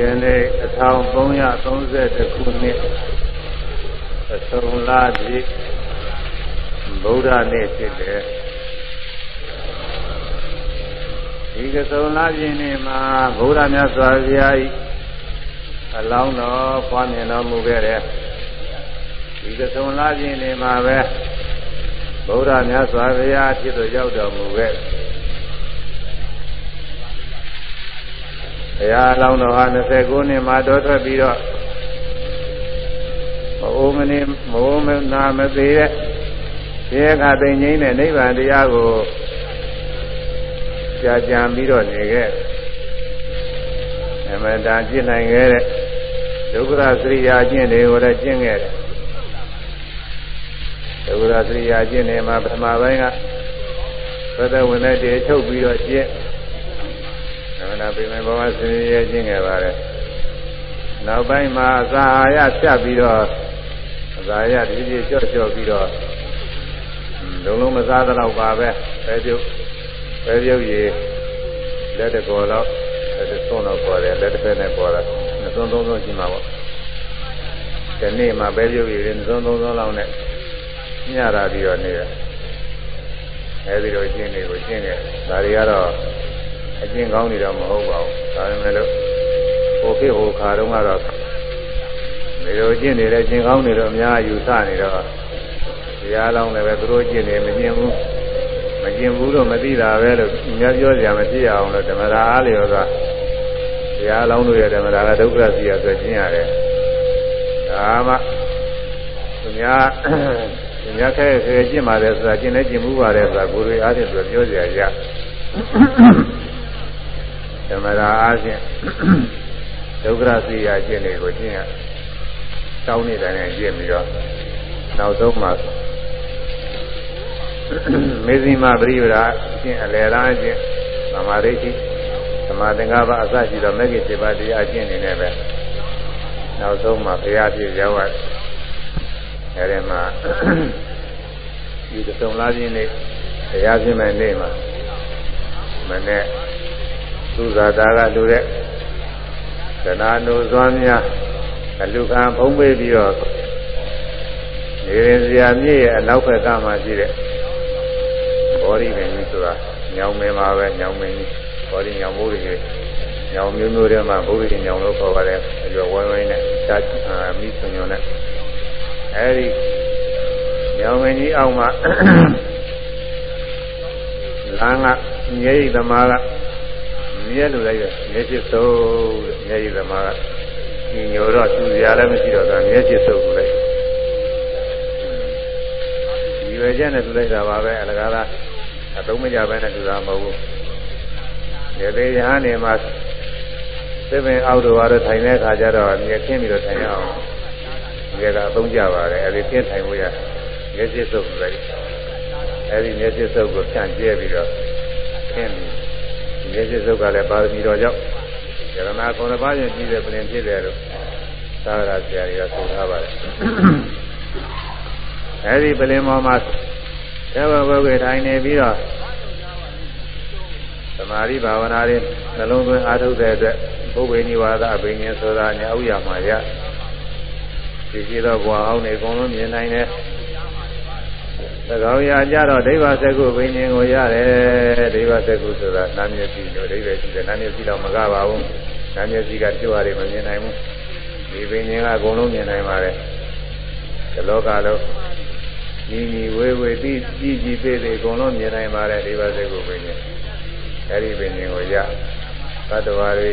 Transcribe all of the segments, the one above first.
ယနေ့1332ခုနှစ်အစုံလာပြီဗုဒ္ဓနေ့ဖြစ်တယ်ဒီကစုံလာပြီနေ့မှာဗုဒ္ဓမြတ်စွာဘုရား၏အလောင်းတော်ဖွားမြင်တော်မူခဲ့တယ်ဒီကစုံလာပြီနေ့မှာပဲဗုဒ္ဓမြတ်စွာဘုရားဖြစ်သို့ရောက်တော်မူခဲ့တယ် ဘုရားအလောင်းတော်ဟာ29နှစ်မှာတော်ထွက်ပြီးတော့မအိုးမနေမအိုးမနာမသေးတဲ့ဒီအခါသိငိမ့်တဲ့နိဗ္ဗာန်တရားကိုကြာကြံပြီးတော့နေခဲ့အမတန်ကျင့်နိုင်ခဲ့တဲ့ဒုက္ခရစရိယာကျင့်တွေကိုလည်းကျင့်ခဲ့တယ်ဒုက္ခရစရိယာကျင့်နေမှာပထမပိုင်းကသဒ္ဒဝင်တဲ့တေထုတ်ပြီးတော့ကျင့် နာပိမေဘဝဆင်းရဲခြင်းခဲ့ပါတယ်နောက်ပိုင်းမှာသာဟာရဖြတ်ပြီးတော့သာရဒီဒီကြော့ကြော့ပြီးတော့လုံးလုံးမစားသလောက်ပါပဲပဲပြုတ်ပဲပြုတ်ရည်လက်တကောတော့လက်တဆုံးတော့ပေါ်တယ်လက်တစ်ဖက်နဲ့ပေါ်တာနှစ်ဆုံးသုံးဆုံးရှိမှာပေါ့ဒီနေ့မှပဲပြုတ်ရည်နှစ်ဆုံးသုံးဆုံးလောက်နဲ့ညရာပြီးတော့နေတယ်အဲဒီလိုရှင်းနေကိုရှင်းတယ်ဒါတွေကတော့ အကျင့်ကောင်းနေတော့မဟုတ်ပါဘူးဒါပေမဲ့လို့ဟိုဖြစ်ဟိုခါတုန်းကတော့ဒီလိုကျင့်နေတဲ့အကျင့်ကောင်းနေတော့အများယူဆနေတော့တရားလောင်းလည်းပဲသူတို့ကျင့်နေမကျင့်ဘူးမကျင့်ဘူးလို့မသိတာပဲလို့အများပြောကြမဖြစ်အောင်လို့ဓမ္မရာအားလျော်ကတရားလောင်းတို့ရဲ့ဓမ္မရာကဒုက္ခစီရဆိုကျင့်ရတယ်ဒါမှသူများသူများခဲခဲကျင့်ပါတယ်ဆိုတာကျင့်လဲကျင့်မှုပါတယ်ဆိုတာကိုယ်တွေအားဖြင့်ပြောကြရ ဓမ္မရာအားဖြင့်ဒုက္ခရစီယာကျင့်တွေကိုကျင့်ရတောင်းနေတယ်နဲ့ကျင့်ပြီးတော့နောက်ဆုံးမှာမေဇိမပရိပရာကျင့်အလယ်လားကျင့်သမာဓိရှိသမာသင်္ကပ္ပအစရှိတော့မဂ္ဂင်7ပါးတရားကျင့်နေတယ်ပဲနောက်ဆုံးမှာဘုရားပြည့်ရောက်ရအဲဒီမှာဒီသုံးလားပြင်းနေတရားပြင်းမဲ့နေ့မှာမနဲ့ သူဇာတာကလူတဲ့သနာနုစွမ်းများအလူခံဖုံးပေးပြီးတော့နေရင်စရာမြည့်ရဲ့အနောက်ဘက်ကမှရှိတဲ့ဘောရီပင်ကြီးဆိုတာညောင်မင်းပါပဲညောင်မင်းကြီးဘောရီညောင်မိုးကြီးညောင်မျိုးမျိုးတွေမှာဘုရားညောင်လို့ခေါ်ပါတယ်အကျော်ဝိုင်းဝိုင်းနဲ့ဓာတ်မိဆွညွန်နဲ့အဲဒီညောင်မင်းကြီးအောက်မှာလမ်းကမြဲရိသမားက မြဲလို့လိုက်ရမြဲဖြစ်ဆုံးမြဲရိသမားကညီညိုတော့သူစရာလည်းမရှိတော့တာမြဲဖြစ်ဆုံးကိုလိုက်ဒီဝေကျနဲ့သူလိုက်တာပါပဲအလကားလားအသုံးမကြဘဲနဲ့သူတာမဟုတ်ဘူးဒီသေးရဟန်းနေမှာသစ်ပင်အောက်တော်ကတော့ထိုင်တဲ့အခါကျတော့မြဲခင်းပြီးတော့ထိုင်ရအောင်မြဲကအသုံးကြပါတယ်အဲဒီခင်းထိုင်ဖို့ရမြဲဖြစ်ဆုံးကိုလိုက်အဲဒီမျက်စိစုပ်ကိုဖြန့်ကျဲပြီးတော့ခင်းပြီး မျက်စိစုပ်ကလည်းပါရမီတော်ကြောင့်ယရနာခုနှစ်ပါးရင်ပြည့်တဲ့ပြင်ဖြစ်တယ်လို့သာရဆရာကြီးကဆိုထားပါတယ်အဲဒီပြင်ပေါ်မှာသေဘဘုကေထိုင်နေပြီးတော့သမာဓိဘာဝနာတွေနှလုံးသွင်းအားထုတ်တဲ့အတွက်ပုဗ္ဗေနိဝါဒအဘိညာဆိုတာညာဥရမှာရဒီကြည့်တော့ဘွာအောင်နေအကုန်လုံးမြင်နိုင်တယ် သကောင်းရာကြတော့ဒိဗ္ဗစကုဘိညာဉ်ကိုရတယ်ဒိဗ္ဗစကုဆိုတာနာမျက်စိလို့ဒိဗ္ဗရှိတယ်နာမျက်စိတော့မကပါဘူးနာမျက်စိကကြွရတယ်မမြင်နိုင်ဘူးဒီဘိညာဉ်ကအကုန်လုံးမြင်နိုင်ပါတယ်ဒီလောကလုံးညီညီဝေဝေတိကြည်ကြည်သေးသေးအကုန်လုံးမြင်နိုင်ပါတယ်ဒိဗ္ဗစကုဘိညာဉ်အဲဒီဘိညာဉ်ကိုရသတ္တဝါတွေ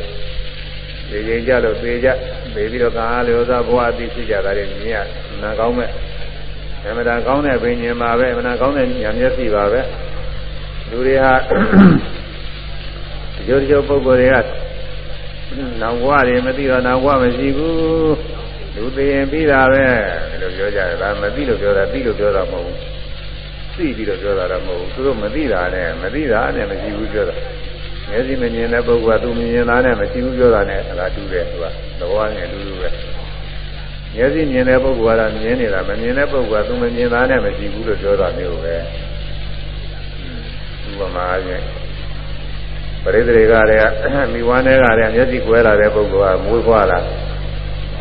ဒီရင်ကြလို့သေကြသေပြီးတော့ကာလျောသာဘဝအသိဖြစ်ကြတာတွေမြင်ရနာကောင်းမဲ့ အမှန်တရားကောင်းတဲ့ဘိညာဉ်ပါပဲအမှန်တရားကောင်းတဲ့ဉာဏ်မျက်စိပါပဲလူတွေဟာရိုးရိုးပုဂ္ဂိုလ်တွေကနောင်ဘဝတွေမသိတော့နောင်ဘဝမရှိဘူးလူသိရင်ပြီးတာပဲဒီလိုပြောကြတယ်ဒါမသိလို့ပြောတာသိလို့ပြောတာမဟုတ်ဘူးသိပြီးတော့ပြောတာတော့မဟုတ်ဘူးသူတို့မသိတာနဲ့မသိတာနဲ့မရှိဘူးပြောတာမျက်စိမမြင်တဲ့ပုဂ္ဂိုလ်ကသူမြင်တာနဲ့မရှိဘူးပြောတာနဲ့အလားတူတယ်သူကသဘောနဲ့အတူတူပဲ မျက်စိမြင်တဲ့ပုဂ္ဂိုလ်ကတော့မြင်နေတာမမြင်တဲ့ပုဂ္ဂိုလ်ကသူမမြင်တာနဲ့မရှိဘူးလို့ပြောတာမျိုးပဲဥပမာအားဖြင့်ပရိသေတွေကလည်းမိဝမ်းတွေကလည်းမျက်စိကွဲလာတဲ့ပုဂ္ဂိုလ်ကမွေးဖွားလာ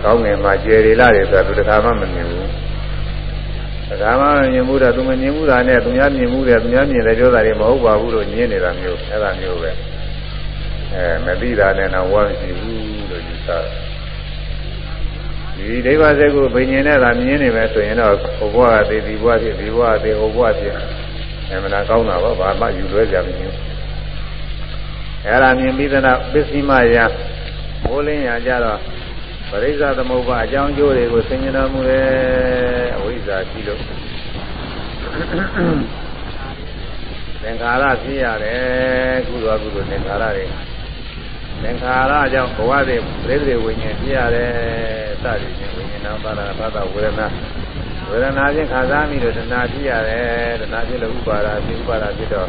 ကောင်းငင်မှာကျေရီလာတယ်ဆိုတော့သူတခါမှမမြင်ဘူးတခါမှမမြင်ဘူးတော့သူမမြင်ဘူးတာနဲ့သူများမြင်ဘူးတယ်သူများမြင်တယ်ပြောတာတွေမဟုတ်ပါဘူးလို့ညင်းနေတာမျိုးအဲ့ဒါမျိုးပဲအဲမသိတာနဲ့တော့ဝါမရှိဘူးလို့ယူဆတယ် ဒီဒိဗ္ဗစက်ကိုဘိညာဉ်နဲ့သာမြင်နေမယ်ဆိုရင်တော့ဟိုဘဝကသေဒီဘဝဖြစ်ဒီဘဝသေဟိုဘဝဖြစ်အမှန်ကောင်းတာပေါ့ဘာမှယူလွဲကြမင်းအဲ့ဒါမြင်ပြီးတဲ့နောက်ပစ္စည်းမယမိုးလင်းရကြတော့ပရိစ္ဆသမုပ္ပါအကြောင်းကျိုးတွေကိုဆင်ញတော်မူရဲ့အဝိဇ္ဇာရှိလို့သင်္ခါရဖြစ်ရတယ်ကုသိုလ်ကုသိုလ်သင်္ခါရတွေ သင်္ခါရကြောင့်ဘဝတွေပြိတိဝိညာဉ်ဖြစ်ရတယ်စသည်ဖြင့်ဝိညာဉ်နာပါဒဘာသာဝေဒနာဝေဒနာချင်းခံစားမိလို့တဏှာဖြစ်ရတယ်တဏှာဖြစ်လို့ဥပါဒဖြစ်ဥပါဒဖြစ်တော့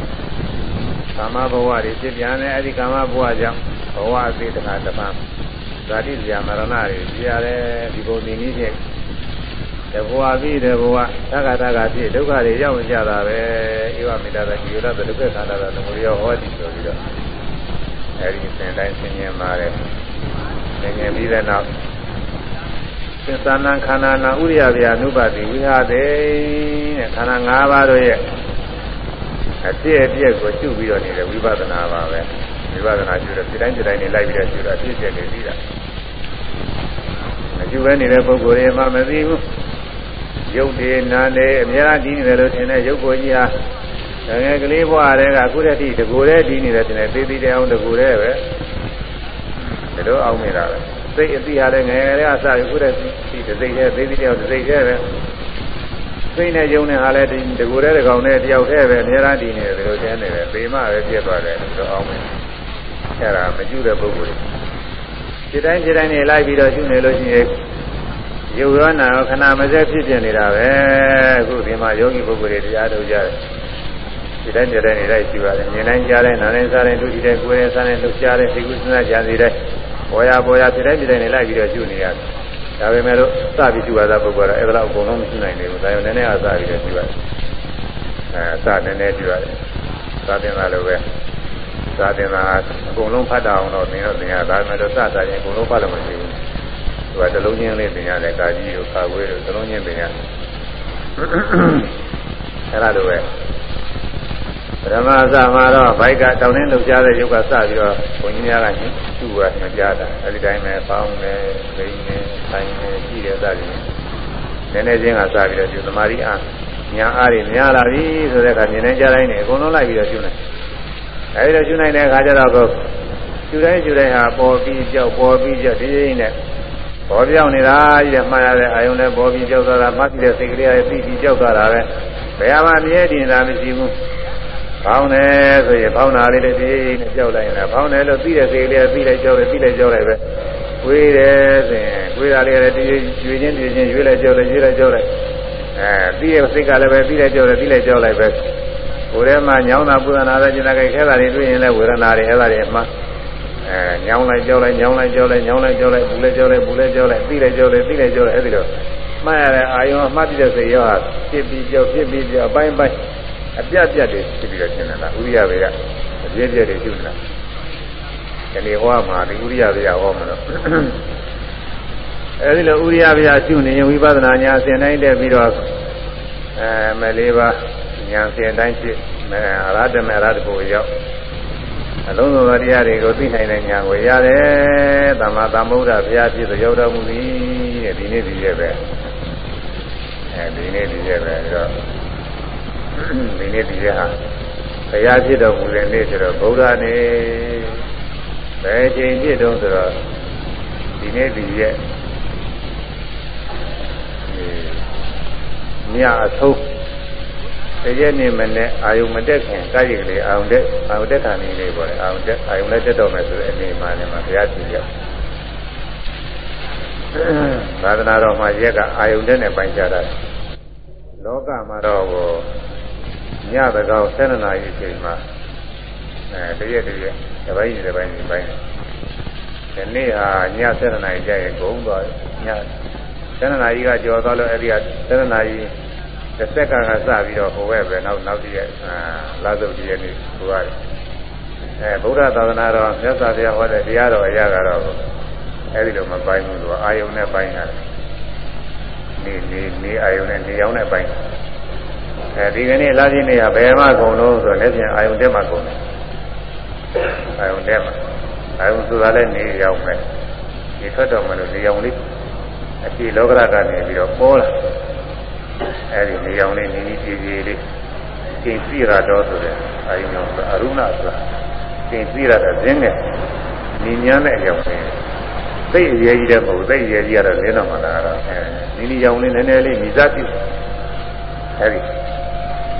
ကာမဘဝတွေဖြစ်ပြန်တယ်အဲဒီကာမဘဝကြောင့်ဘဝအသေးတခါတပံဇာတိဇာမရဏတွေဖြစ်ရတယ်ဒီပုံနေနည်းဖြင့်တဘဝပြီးတဘဝသက္ကတကဖြစ်ဒုက္ခတွေရောက်ကြတာပဲဧဝမေတ္တာတိယောရဒုက္ခခန္ဓာသမုဒယောဟောတိဆိုပြီးတော့ အဲဒီသင်တိုင်းဆင်ញင်ပါတယ်ဆင်ញင်ပြီးတဲ့နောက်သစ္စာနာခန္ဓာနာဥရိယဗျာနုပါတိဝိဟာတေတဲ့ခန္ဓာ၅ပါးတို့ရဲ့အပြည့်အပြည့်ကိုရှုပြီးတော့နေတဲ့ဝိပဿနာပါပဲဝိပဿနာရှုတော့ဒီတိုင်းဒီတိုင်းနေလိုက်ပြီးတော့ရှုတာအပြည့်အပြည့်နေပြီးတာမရှုဘဲနေတဲ့ပုဂ္ဂိုလ်တွေမှမသိဘူးရုပ်တွေနာနေအများကြီးနေတယ်လို့ထင်တဲ့ရုပ်ကိုကြီးဟာ ငငယ်ကလေးဘဝတည်းကအခုတည်းတကူတည်းဒီနေတယ်တင်တယ်သေးသေးတဲ့အောင်တကူတည်းပဲဒါတော့အောင်နေတာပဲစိတ်အတိဟာလည်းငယ်ငယ်လေးအစအခုတည်းဒီစိတ်ရဲ့သေးသေးတဲ့အောင်စိတ်ရဲ့ပဲစိတ်နဲ့ယုံနေဟာလည်းဒီတကူတည်းတကောင်နဲ့တယောက်တည်းပဲအများကြီးဒီနေတယ်လို့ကျန်နေတယ်ပေမပဲပြည့်သွားတယ်တော့အောင်မယ်အဲ့ဒါမကျุတဲ့ပုဂ္ဂိုလ်ဒီတိုင်းဒီတိုင်းနေလိုက်ပြီးတော့ရှုနေလို့ရှိရင်ယုတ်ရောနာရောခဏမစဲဖြစ်ပြနေတာပဲအခုဒီမှာယောဂီပုဂ္ဂိုလ်တွေတရားထုတ်ကြတယ် ဒီတိုင်းကြတဲ့နေလိုက်ရှိပါတယ်မြင်တိုင်းကြားတိုင်းနားတိုင်းစားတိုင်းဒုတိယကိုယ်တိုင်းစားတိုင်းလှုပ်ရှားတိုင်းသိကုသနာကြံစီတိုင်းပေါ်ရပေါ်ရဒီတိုင်းဒီတိုင်းနေလိုက်ပြီးတော့ရှုနေရတယ်ဒါပေမဲ့လို့စပြီးရှုရတာပုဂ္ဂိုလ်ကအဲ့ဒါတော့အကုန်လုံးမရှိနိုင်ဘူးဒါကြောင့်နည်းနည်းအားစားပြီးတော့ရှုရတယ်အဲစနည်းနည်းရှုရတယ်သာတင်လာလို့ပဲသာတင်လာအကုန်လုံးဖတ်တာအောင်တော့သင်တော့သင်ရဒါပေမဲ့လို့စတာရင်အကုန်လုံးဖတ်လို့မရှိဘူးသူကတလုံးချင်းလေးသင်ရတယ်ကာကြီးတို့ခါခွေးတို့တလုံးချင်းသင်ရအဲ့ဒါလိုပဲ ပရမအစမှာတော့ဘိုက်ကတောင်းနှင်းလှုပ်ရှားတဲ့ယုတ်ကစပြီးတော့ဘုန်းကြီးများကသူ့ကညွှန်ကြားတာအဲဒီတိုင်းပဲပေါင်းနေ၊လိမ့်နေ၊ဆိုင်နေရှိတဲ့စသည်နည်းနည်းချင်းကစပြီးတော့ဒီသမာဓိအားညာအားတွေများလာပြီဆိုတဲ့အခါမြင်နေကြတိုင်းနေအကုန်လုံးလိုက်ပြီးတော့ရှုနေအဲဒီတော့ရှုနိုင်တဲ့အခါကျတော့ကိုရှုတိုင်းရှုတိုင်းဟာပေါ်ပြီးကြောက်ပေါ်ပြီးကြောက်ဒီရင်းနဲ့ပေါ်ပြောင်းနေတာကြီးတဲ့မှားရတဲ့အာယုံနဲ့ပေါ်ပြီးကြောက်သွားတာမှတ်ပြီးတဲ့စိတ်ကလေးရဲ့ပြီးပြီးကြောက်သွားတာပဲဘယ်မှာမြဲတည်နေတာမရှိဘူး ဖောင်းတယ်ဆိုရင်ဖောင်းတာလေးတည်းဒီနဲ့ကြောက်လိုက်ရင်ဖောင်းတယ်လို့သိတဲ့စိတ်လေးသိလိုက်ကြောက်တယ်သိလိုက်ကြောက်လိုက်ပဲဝေးတယ်ဆိုရင်ဝေးတာလေးလည်းဒီရွေချင်းဒီချင်းရွေးလိုက်ကြောက်လိုက်ရွေးလိုက်ကြောက်လိုက်အဲသိတဲ့စိတ်ကလည်းပဲသိလိုက်ကြောက်တယ်သိလိုက်ကြောက်လိုက်ပဲကိုယ်ထဲမှာညောင်းတာပူဇနာတဲ့ကျင်တာကြိုက်ခဲတာတွေတွေ့ရင်လည်းဝေဒနာတွေအဲ့ဒါတွေအမှအဲညောင်းလိုက်ကြောက်လိုက်ညောင်းလိုက်ကြောက်လိုက်ညောင်းလိုက်ကြောက်လိုက်ပူလိုက်ကြောက်လိုက်ပူလိုက်ကြောက်လိုက်သိလိုက်ကြောက်လိုက်သိလိုက်ကြောက်လိုက်အဲ့ဒီတော့မှတ်ရတဲ့အာယုံအမှတ်တဲ့စိတ်ရောဟာဖြစ်ပြီးကြောက်ဖြစ်ပြီးကြောက်အပိုင်းပိုင်း အပြတ်ပြတ်တွေဖြစ်ပြီးတော့ရှင်းနေတာဥရိယဘေကအပြည့်ပြည့်တွေရှင်းနေတာဒီနေ့ဟောမှာဒီဥရိယဘေကဟောမှာတော့အဲဒီလိုဥရိယဘေကရှင်းနေရင်ဝိပဿနာညာဆင်တိုင်းတက်ပြီးတော့အဲမလေးပါညာဆင်တိုင်းဖြစ်အဲအရဟတမေအရဟတကိုရောက်အလုံးစုံသောတရားတွေကိုသိနိုင်တဲ့ညာကိုရတယ်သမ္မာသမ္ဗုဒ္ဓဘုရားဖြစ်သောရောက်တော်မူသည်တဲ့ဒီနေ့ဒီရက်ပဲအဲဒီနေ့ဒီရက်ပဲအဲတော့ ဒီနေ့ဒီရက်ဟာဘုရားဖြစ်တော်မူတဲ့နေ့ဆိုတော့ဗုဒ္ဓနေ့ဘယ်ချိန်ဖြစ်တော့ဆိုတော့ဒီနေ့ဒီရက်ညအဆုံးတရက်နေ့မနဲ့အာယုံမတက်ခင်ကာယကလေးအာယုံတက်အာယုံတက်ခါနေလေးပေါ့လေအာယုံတက်အာယုံလည်းတက်တော့မယ်ဆိုတဲ့အနေမှာလည်းမှာဘုရားဖြစ်ရသာသနာတော်မှာရက်ကအာယုံတက်နဲ့ပိုင်းခြားတာလောကမှာတော့ ညတကောင်7နာရီချိန်မှာအဲတရက်တရက်တစ်ပိုင်းတစ်ပိုင်းတစ်ပိုင်းဒီနေ့ဟာည7နာရီကျရင်ဂုံသွားည7နာရီကကြော်သွားလို့အဲ့ဒီက7နာရီတစ်စက္ကန့်ကစပြီးတော့ဟိုဘက်ပဲနောက်နောက်တည့်ရလာစုပ်တည့်ရနေဟိုရတယ်အဲဗုဒ္ဓသာသနာတော်မြတ်စွာဘုရားဟောတဲ့တရားတော်အရာကတော့အဲဒီလိုမပိုင်းဘူးသူအာယုန်နဲ့ပိုင်းတာနေနေနေအာယုန်နဲ့နေရောင်းနဲ့ပိုင်း အဲဒီကနေ့လာပြည့်နေရဘယ်မှကုန်လို့ဆိုတော့လက်ပြန်အာယုန်တက်မှကုန်တယ်အာယုန်တက်မှအာယုန်ဆိုတာလည်းနေရောင်းပဲဒီထွက်တော်မလို့နေရောင်းလေးအပြည့်လောကရကနေပြီးတော့ပေါ်လာအဲဒီနေရောင်းလေးနေနေကြည်ကြည်လေးကျင်စီရတော်ဆိုတဲ့အာယုန်တော်အရုဏဆိုတာကျင်စီရတဲ့ဇင်းနဲ့ညီညာနဲ့အကြောင်းလေးသိအရေးကြီးတဲ့မဟုတ်သိအရေးကြီးရတော့လင်းတော့မှလာတော့အဲနီနီရောင်လေးနည်းနည်းလေးမိစားပြုအဲဒီ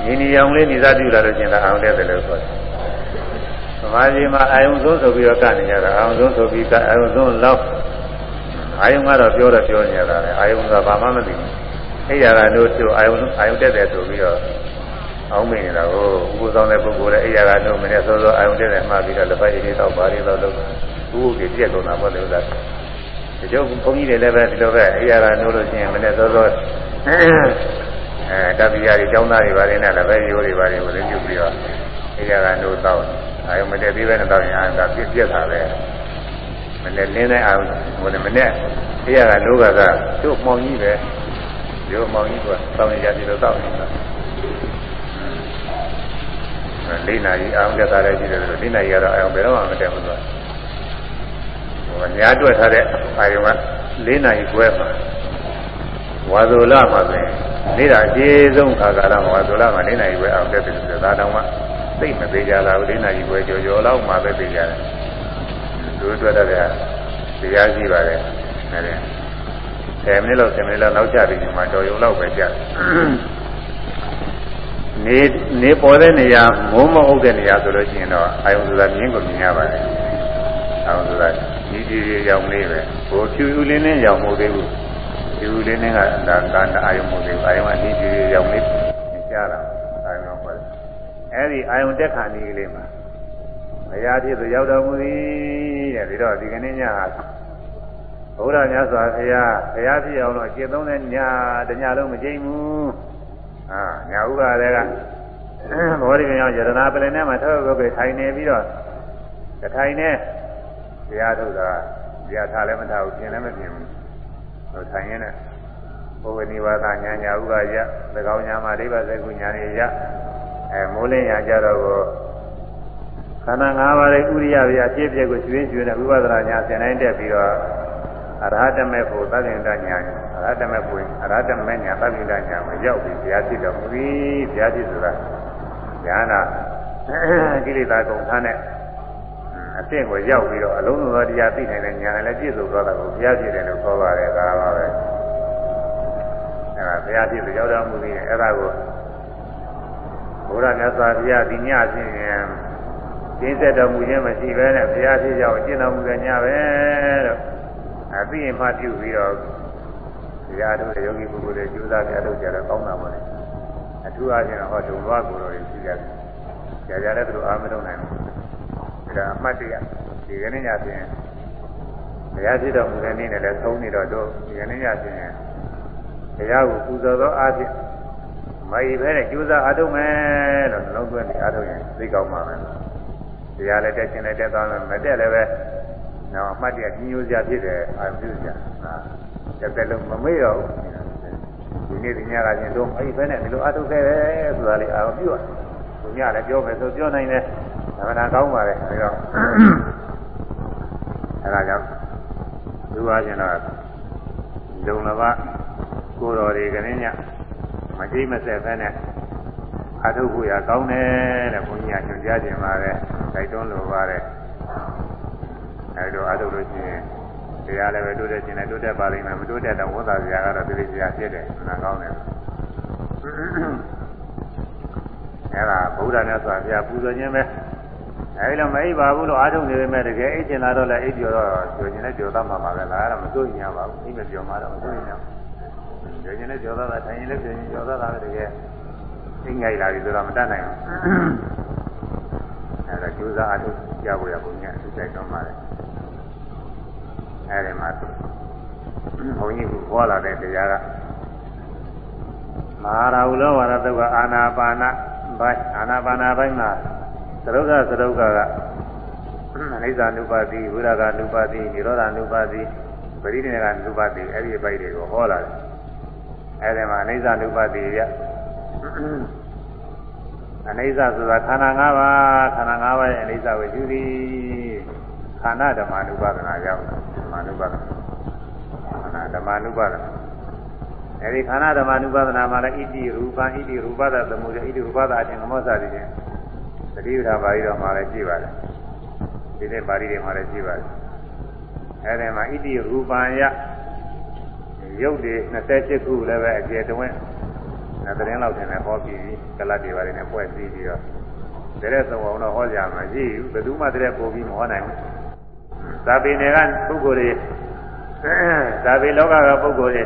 နီနီရောင်လေးမိစားပြုလာလို့ကျင်တာအောင်တဲ့တယ်လို့ဆိုတယ်သမာဓိမှာအာယုံဆုံးဆိုပြီးတော့ကနေကြတာအာယုံဆုံးဆိုပြီးကအာယုံဆုံးလောက်အာယုံကတော့ပြောတော့ပြောနေရတာလေအာယုံကဘာမှမသိဘူးအဲ့ရတာတို့တို့အာယုံအာယုံတက်တယ်ဆိုပြီးတော့အောင်မိနေတာကိုဥပ္ပဆောင်တဲ့ပုဂ္ဂိုလ်လည်းအဲ့ရတာတို့မနေ့စောစောအာယုံတက်တယ်မှပြီးတော့လက်ပတ်ရည်လေးတော့ဘာလေးတော့လုပ်ဘူးဥပ္ပဒေပြည့်ကုန်တာပေါ့လေဥစ္စာဒီကျုပ်ဘုန်းကြီးတွေလည်းပဲဒီလိုပဲအဲ့ရတာနိုးလို့ရှိရင်မနေ့စောစော အဲတပိယာတွေကျောင်းသားတွေပါတယ်နဲ့လည်းပဲရိုးတွေပါတယ်ကိုလည်းပြုပြီးတော့အဲ့ရတာနိုးတော့အာယုံမတက်သေးပဲနဲ့တော့ရင်အာကပြည့်ပြည့်တာပဲမနေ့လင်းတဲ့အာယုံဟိုမနေ့အဲ့ရတာနိုးကကကျုပ်မောင်ကြီးပဲရိုးမောင်ကြီးကတောင်းရကြတယ်လို့တောင်းနေတာလေးနာရီအောင်တက်တာလည်းရှိတယ်လို့လေးနာရီကတော့အောင်ဘယ်တော့မှမတက်ဘူးသူကဟိုညာတွေ့ထားတဲ့အာယုံကလေးနာရီခွဲမှာ ဝါဇုလမှာဆိုရင်နေတာအကျေဆုံးခါကာလမှာဝါဇုလမှာလေးနာရီခွဲအောင်တက်တယ်လို့ဒါတောင်မှသိမသေးကြလားလေးနာရီခွဲကြော်ကြော်လောက်မှပဲသိကြတယ်သူတွေ့တဲ့တရားရှိပါတယ်နဲ့10မိနစ်လောက်10မိနစ်လောက်နောက်ကျပြီးဒီမှာတော်ရုံလောက်ပဲကြာနေနေပေါ်တဲ့နေရာမိုးမဟုတ်တဲ့နေရာဆိုလို့ရှိရင်တော့အာယုံဆိုတာမြင်းကိုမြင်ရပါတယ်အာယုံဆိုတာဒီဒီရောင်လေးပဲဟိုဖြူဖြူလေးနဲ့ရောင်မှုသေးဘူး ဖြူလေးနဲ့ကဒါကအာယုံမှုသေးဘူးအာယုံကဒီဒီရောင်လေးကြားတာအာယုံကပေါ့အဲ့ဒီအာယုံတက်ခါနေကလေးမှာဘုရားဖြစ်သူရောက်တော်မူသည်တဲ့ပြီးတော့ဒီကနေ့ညဟာဘုရားမြတ်စွာဘုရားဘုရားဖြစ်အောင်လို့အကျင့်သုံးတဲ့ညတညလုံးမကျိန်ဘူးအာညာဥကလည်းကဘောဓိပင်ရောက်ယတနာပလင်ထဲမှာထောက်ထုတ်ပဲထိုင်နေပြီးတော့တထိုင်နေတရားထုတ်တာတရားထားလည်းမထားဘူးပြင်လည်းမပြင်ဘူးဟို ထိုင်ရင်းနဲ့ဘုဝနိဝါဒညာညာဥကရသကောင်းညာမှာဒိဗ္ဗစကုညာနေရအဲမိုးလင်းရကြတော့ကိုခန္ဓာ၅ပါးရဲ့ဥရိယပြအဖြစ်အပျက်ကိုကျွေးကျွေးနဲ့ဝိပဿနာညာဆင်တိုင်းတက်ပြီးတော့အရဟတမေဖို့သဗ္ဗညတညာအရဟတမေဖို့အရဟတမေညာသဗ္ဗညတညာကိုရောက်ပြီးဘုရားဖြစ်တော်မူသည်ဘုရားဖြစ်ဆိုတာဉာဏကိလေသာကုန်ထားတဲ့ အစ်င့်ကိုရောက်ပြီးတော့အလုံးစုံသောတရားသိနိုင်တဲ့ဉာဏ်လည်းပြည့်စုံသွားတာကိုဘုရားဖြစ်တယ်လို့ခေါ်ပါတယ်ဒါပါပဲအဲဒါဘုရားဖြစ်လို့ရောက်တော်မူသည်အဲ့ဒါကိုဘုရားမြတ်စွာဘုရားဒီညဖြစ်ရင်ကျင့်သက်တော်မူခြင်းမရှိဘဲနဲ့ဘုရားဖြစ်ရောက်ကျင့်တော်မူတဲ့ညပဲတော့အသိရင်မှပြုပြီးတော့တရားထုတ်တဲ့ယောဂီပုဂ္ဂိုလ်တွေကျူးစားကြတော့ကြတော့ကောင်းတာပါလေအထူးအားဖြင့်ဟောဒုံဘဝကိုယ်တော်တွေရှိကြတယ်ကြာကြာလည်းသူတို့အာမထုတ်နိုင်ဘူး ဒါအမှတ်တရဒီကနေ့ညပြင်ဘုရားဖြစ်တော်မူတဲ့နေ့နဲ့လည်းသုံးနေတော့တို့ဒီကနေ့ညပြင်ဘုရားကိုပူဇော်သောအားဖြင့်မိုက်ပဲနဲ့ကျူးစားအားထုတ်မယ်လို့နှလုံးသွင်းပြီးအားထုတ်ရင်သိကောင်းပါမယ်တရားလည်းတက်ရှင်လည်းတက်သွားမယ်မတက်လည်းပဲနော်အမှတ်တရကြီးညိုစရာဖြစ်တယ်အာပြုစရာဟာတစ်သက်လုံးမမေ့တော့ဘူးဒီနေ့ဒီညကချင်းတို့အဲ့ဒီဘက်နဲ့ဒီလိုအထုတ်ခဲ့တယ်ဆိုတာလေးအာပြုရသူညလည်းပြောမယ်ဆိုပြောနိုင်တယ် ဒါမှန်ကောင်းပါလေအဲတော့အဲဒါကြောင့်သူအားဖြင့်တော့ဒုံလဘကိုတော်တွေကနေညမကြိမဆက်ပဲနဲ့အထုတ်ဖို့ရကောင်းတယ်တဲ့ဘုန်းကြီးကညွှန်ကြားခြင်းပါတယ်တိုက်တွန်းလိုပါတယ်အဲဒါအထုတ်လို့ရှိရင်တရားလည်းပဲတိုးတက်ခြင်းနဲ့တိုးတက်ပါလိမ့်မယ်မတိုးတက်တော့ဝန်သာစရာကတော့ပြည်စရာဖြစ်တယ်နာကောင်းတယ်အဲဒါဗုဒ္ဓမြတ်စွာဘုရားပူဇော်ခြင်းပဲ အဲဒီလိုမအိပ်ပါဘူးလို့အားထုတ်နေပေမဲ့တကယ်အိပ်ကျင်လာတော့လည်းအိပ်ပြောတော့ပြောခြင်းနဲ့ပြောသားမှာပါပဲလားအဲ့ဒါမစိုးရင်ရပါဘူးအိပ်မပြောမှတော့မစိုးရင်ရဘူးပြောခြင်းနဲ့ပြောသားတာထိုင်ရင်လည်းပြောခြင်းပြောသားတာပဲတကယ်အိမ်ငိုက်လာပြီဆိုတော့မတတ်နိုင်ဘူးအဲဒါကျိုးစားအားထုတ်ကြဖို့ရပုံညာအထူးတိုက်တော်မှာလေအဲဒီမှာဘုန်းကြီးကဟောလာတဲ့တရားကမဟာရာဟုလောဝါဒတုကအာနာပါနဘိုင်းအာနာပါနာဘိုင်းမှာ သရုပ်ကသရုပ်ကက အနိစ္စ ानु ပါတိဝိရာဂ ानु ပါတိនិရောဓ ानु ပါတိပရိနိဗ္ဗာန် ानु ပါတိအဲ့ဒီအပိုက်တွေကိုဟောလာတယ်အဲ့ဒီမှာအနိစ္စ ानु ပါတိရအနိစ္စဆိုတာခန္ဓာ၅ပါးခန္ဓာ၅ပါးရဲ့အနိစ္စကိုယူသည်ခန္ဓာဓမ္မ ानु ပါဒနာရောက်ဓမ္မ ानु ပါဒနာခန္ဓာဓမ္မ ानु ပါဒနာအဲဒီခန္ဓာဓမ္မ ानु ပါဒနာမှာလည်းဣတိရူပံဣတိရူပဒသမုဒ္ဒဣတိရူပဒအချင်းကမောစာတိချင်း သတိပ္ပာပါဠိတော်မှာလည်းကြည့်ပါတယ်ဒီနေ့ပါဠိတွေမှာလည်းကြည့်ပါတယ်အဲဒီမှာဣတိရူပံယရုပ်တွေ28ခုလည်းပဲအကျေတဝင်းနဲ့သတင်းလောက်တင်လည်းဟောပြီးပြီကလတ်တွေပါတယ်နဲ့ဖွဲ့စည်းပြီးတော့တရက်သုံးအောင်တော့ဟောကြမှာရှိဘူးဘယ်သူမှတရက်ပို့ပြီးမဟောနိုင်ဘူးသာပေနယ်ကပုဂ္ဂိုလ်တွေသာပေလောကကပုဂ္ဂိုလ်တွေ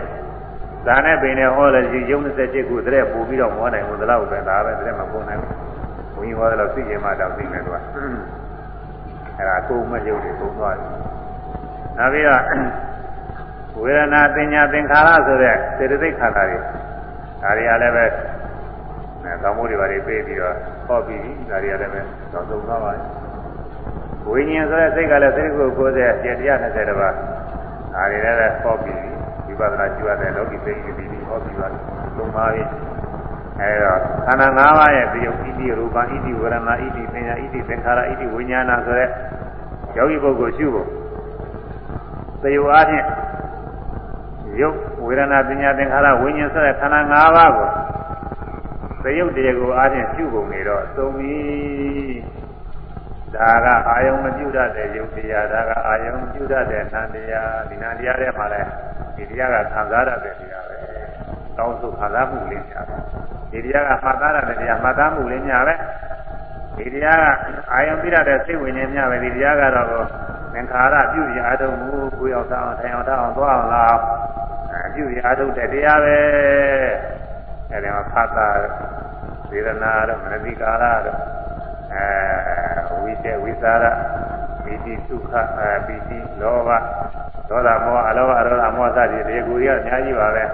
ဇာနဲ့ပင်နဲ့ဟောတယ်ဒီရုံ27ခုတရက်ပို့ပြီးတော့မဟောနိုင်ဘူးဒါတော့ပဲဒါပဲတရက်မပို့နိုင်ဘူး ဘုန်းကြီးဟောတယ်လို့သိရင်မှတော့သိမယ်သူကအဲ့ဒါကိုယ်မရုပ်တွေပုံသွားတယ်နောက်ပြီးတော့ဝေဒနာပညာသင်္ခါရဆိုတဲ့စေတသိက်ခန္ဓာတွေဒါတွေကလည်းပဲအဲကောင်းမှုတွေပါတွေပေးပြီးတော့ဟောပြီးဒါတွေကလည်းပဲတော့သုံးသွားပါတယ်ဝိညာဉ်ဆိုတဲ့စိတ်ကလည်းစိတ်ကို90ကျေတရား20တပါးဒါတွေလည်းဟောပြီးဝိပဿနာကျူရတဲ့လောကီသိပြီးပြီးဟောပြီးပါသုံးပါပြီ အဲတော့ခန္ဓာ၅ပါးရဲ့ဒီယုတ်ဣတိရူပဣတိဝရဏဣတိပညာဣတိသင်္ခါရဣတိဝိညာဏဆိုတဲ့ယောဂီပုဂ္ဂိုလ်ရှုဖို့သေယအားဖြင့်ရုပ်ဝေဒနာပညာသင်္ခါရဝိညာဉ်ဆိုတဲ့ခန္ဓာ၅ပါးကိုသရုပ်တရားကိုအားဖြင့်ရှုပုံနေတော့သုံးပြီဒါကအာယုံမပြုတတ်တဲ့ရုပ်တရားဒါကအာယုံပြုတတ်တဲ့နာတရားဒီနာတရားထဲမှာလည်းဒီတရားကခံစားရတဲ့တရားပဲတောင်းဆိုခံစားမှုလေးညာပဲ ဒီတရားကမှတ်သားရတဲ့တရားမှတ်သားမှုလေးညာပဲဒီတရားကအာယုံပြုတတ်တဲ့စိတ်ဝိညာဉ်ညာပဲဒီတရားကတော့သင်္ခါရပြုရအားထုတ်မှုကိုယ်အောင်အောင်ထိုင်အောင်ထားအောင်သွားအောင်လားပြုရအားထုတ်တဲ့တရားပဲအဲဒီမှာဖတ်တာဝေဒနာတော့မနတိကာရတော့အဲဝိတေဝိသရာပီတိဒုက္ခအဲပီတိလောဘဒေါသမောအလောဘအရောဓမောစသည်ဒီကိုကြီးကအများကြီးပါပဲ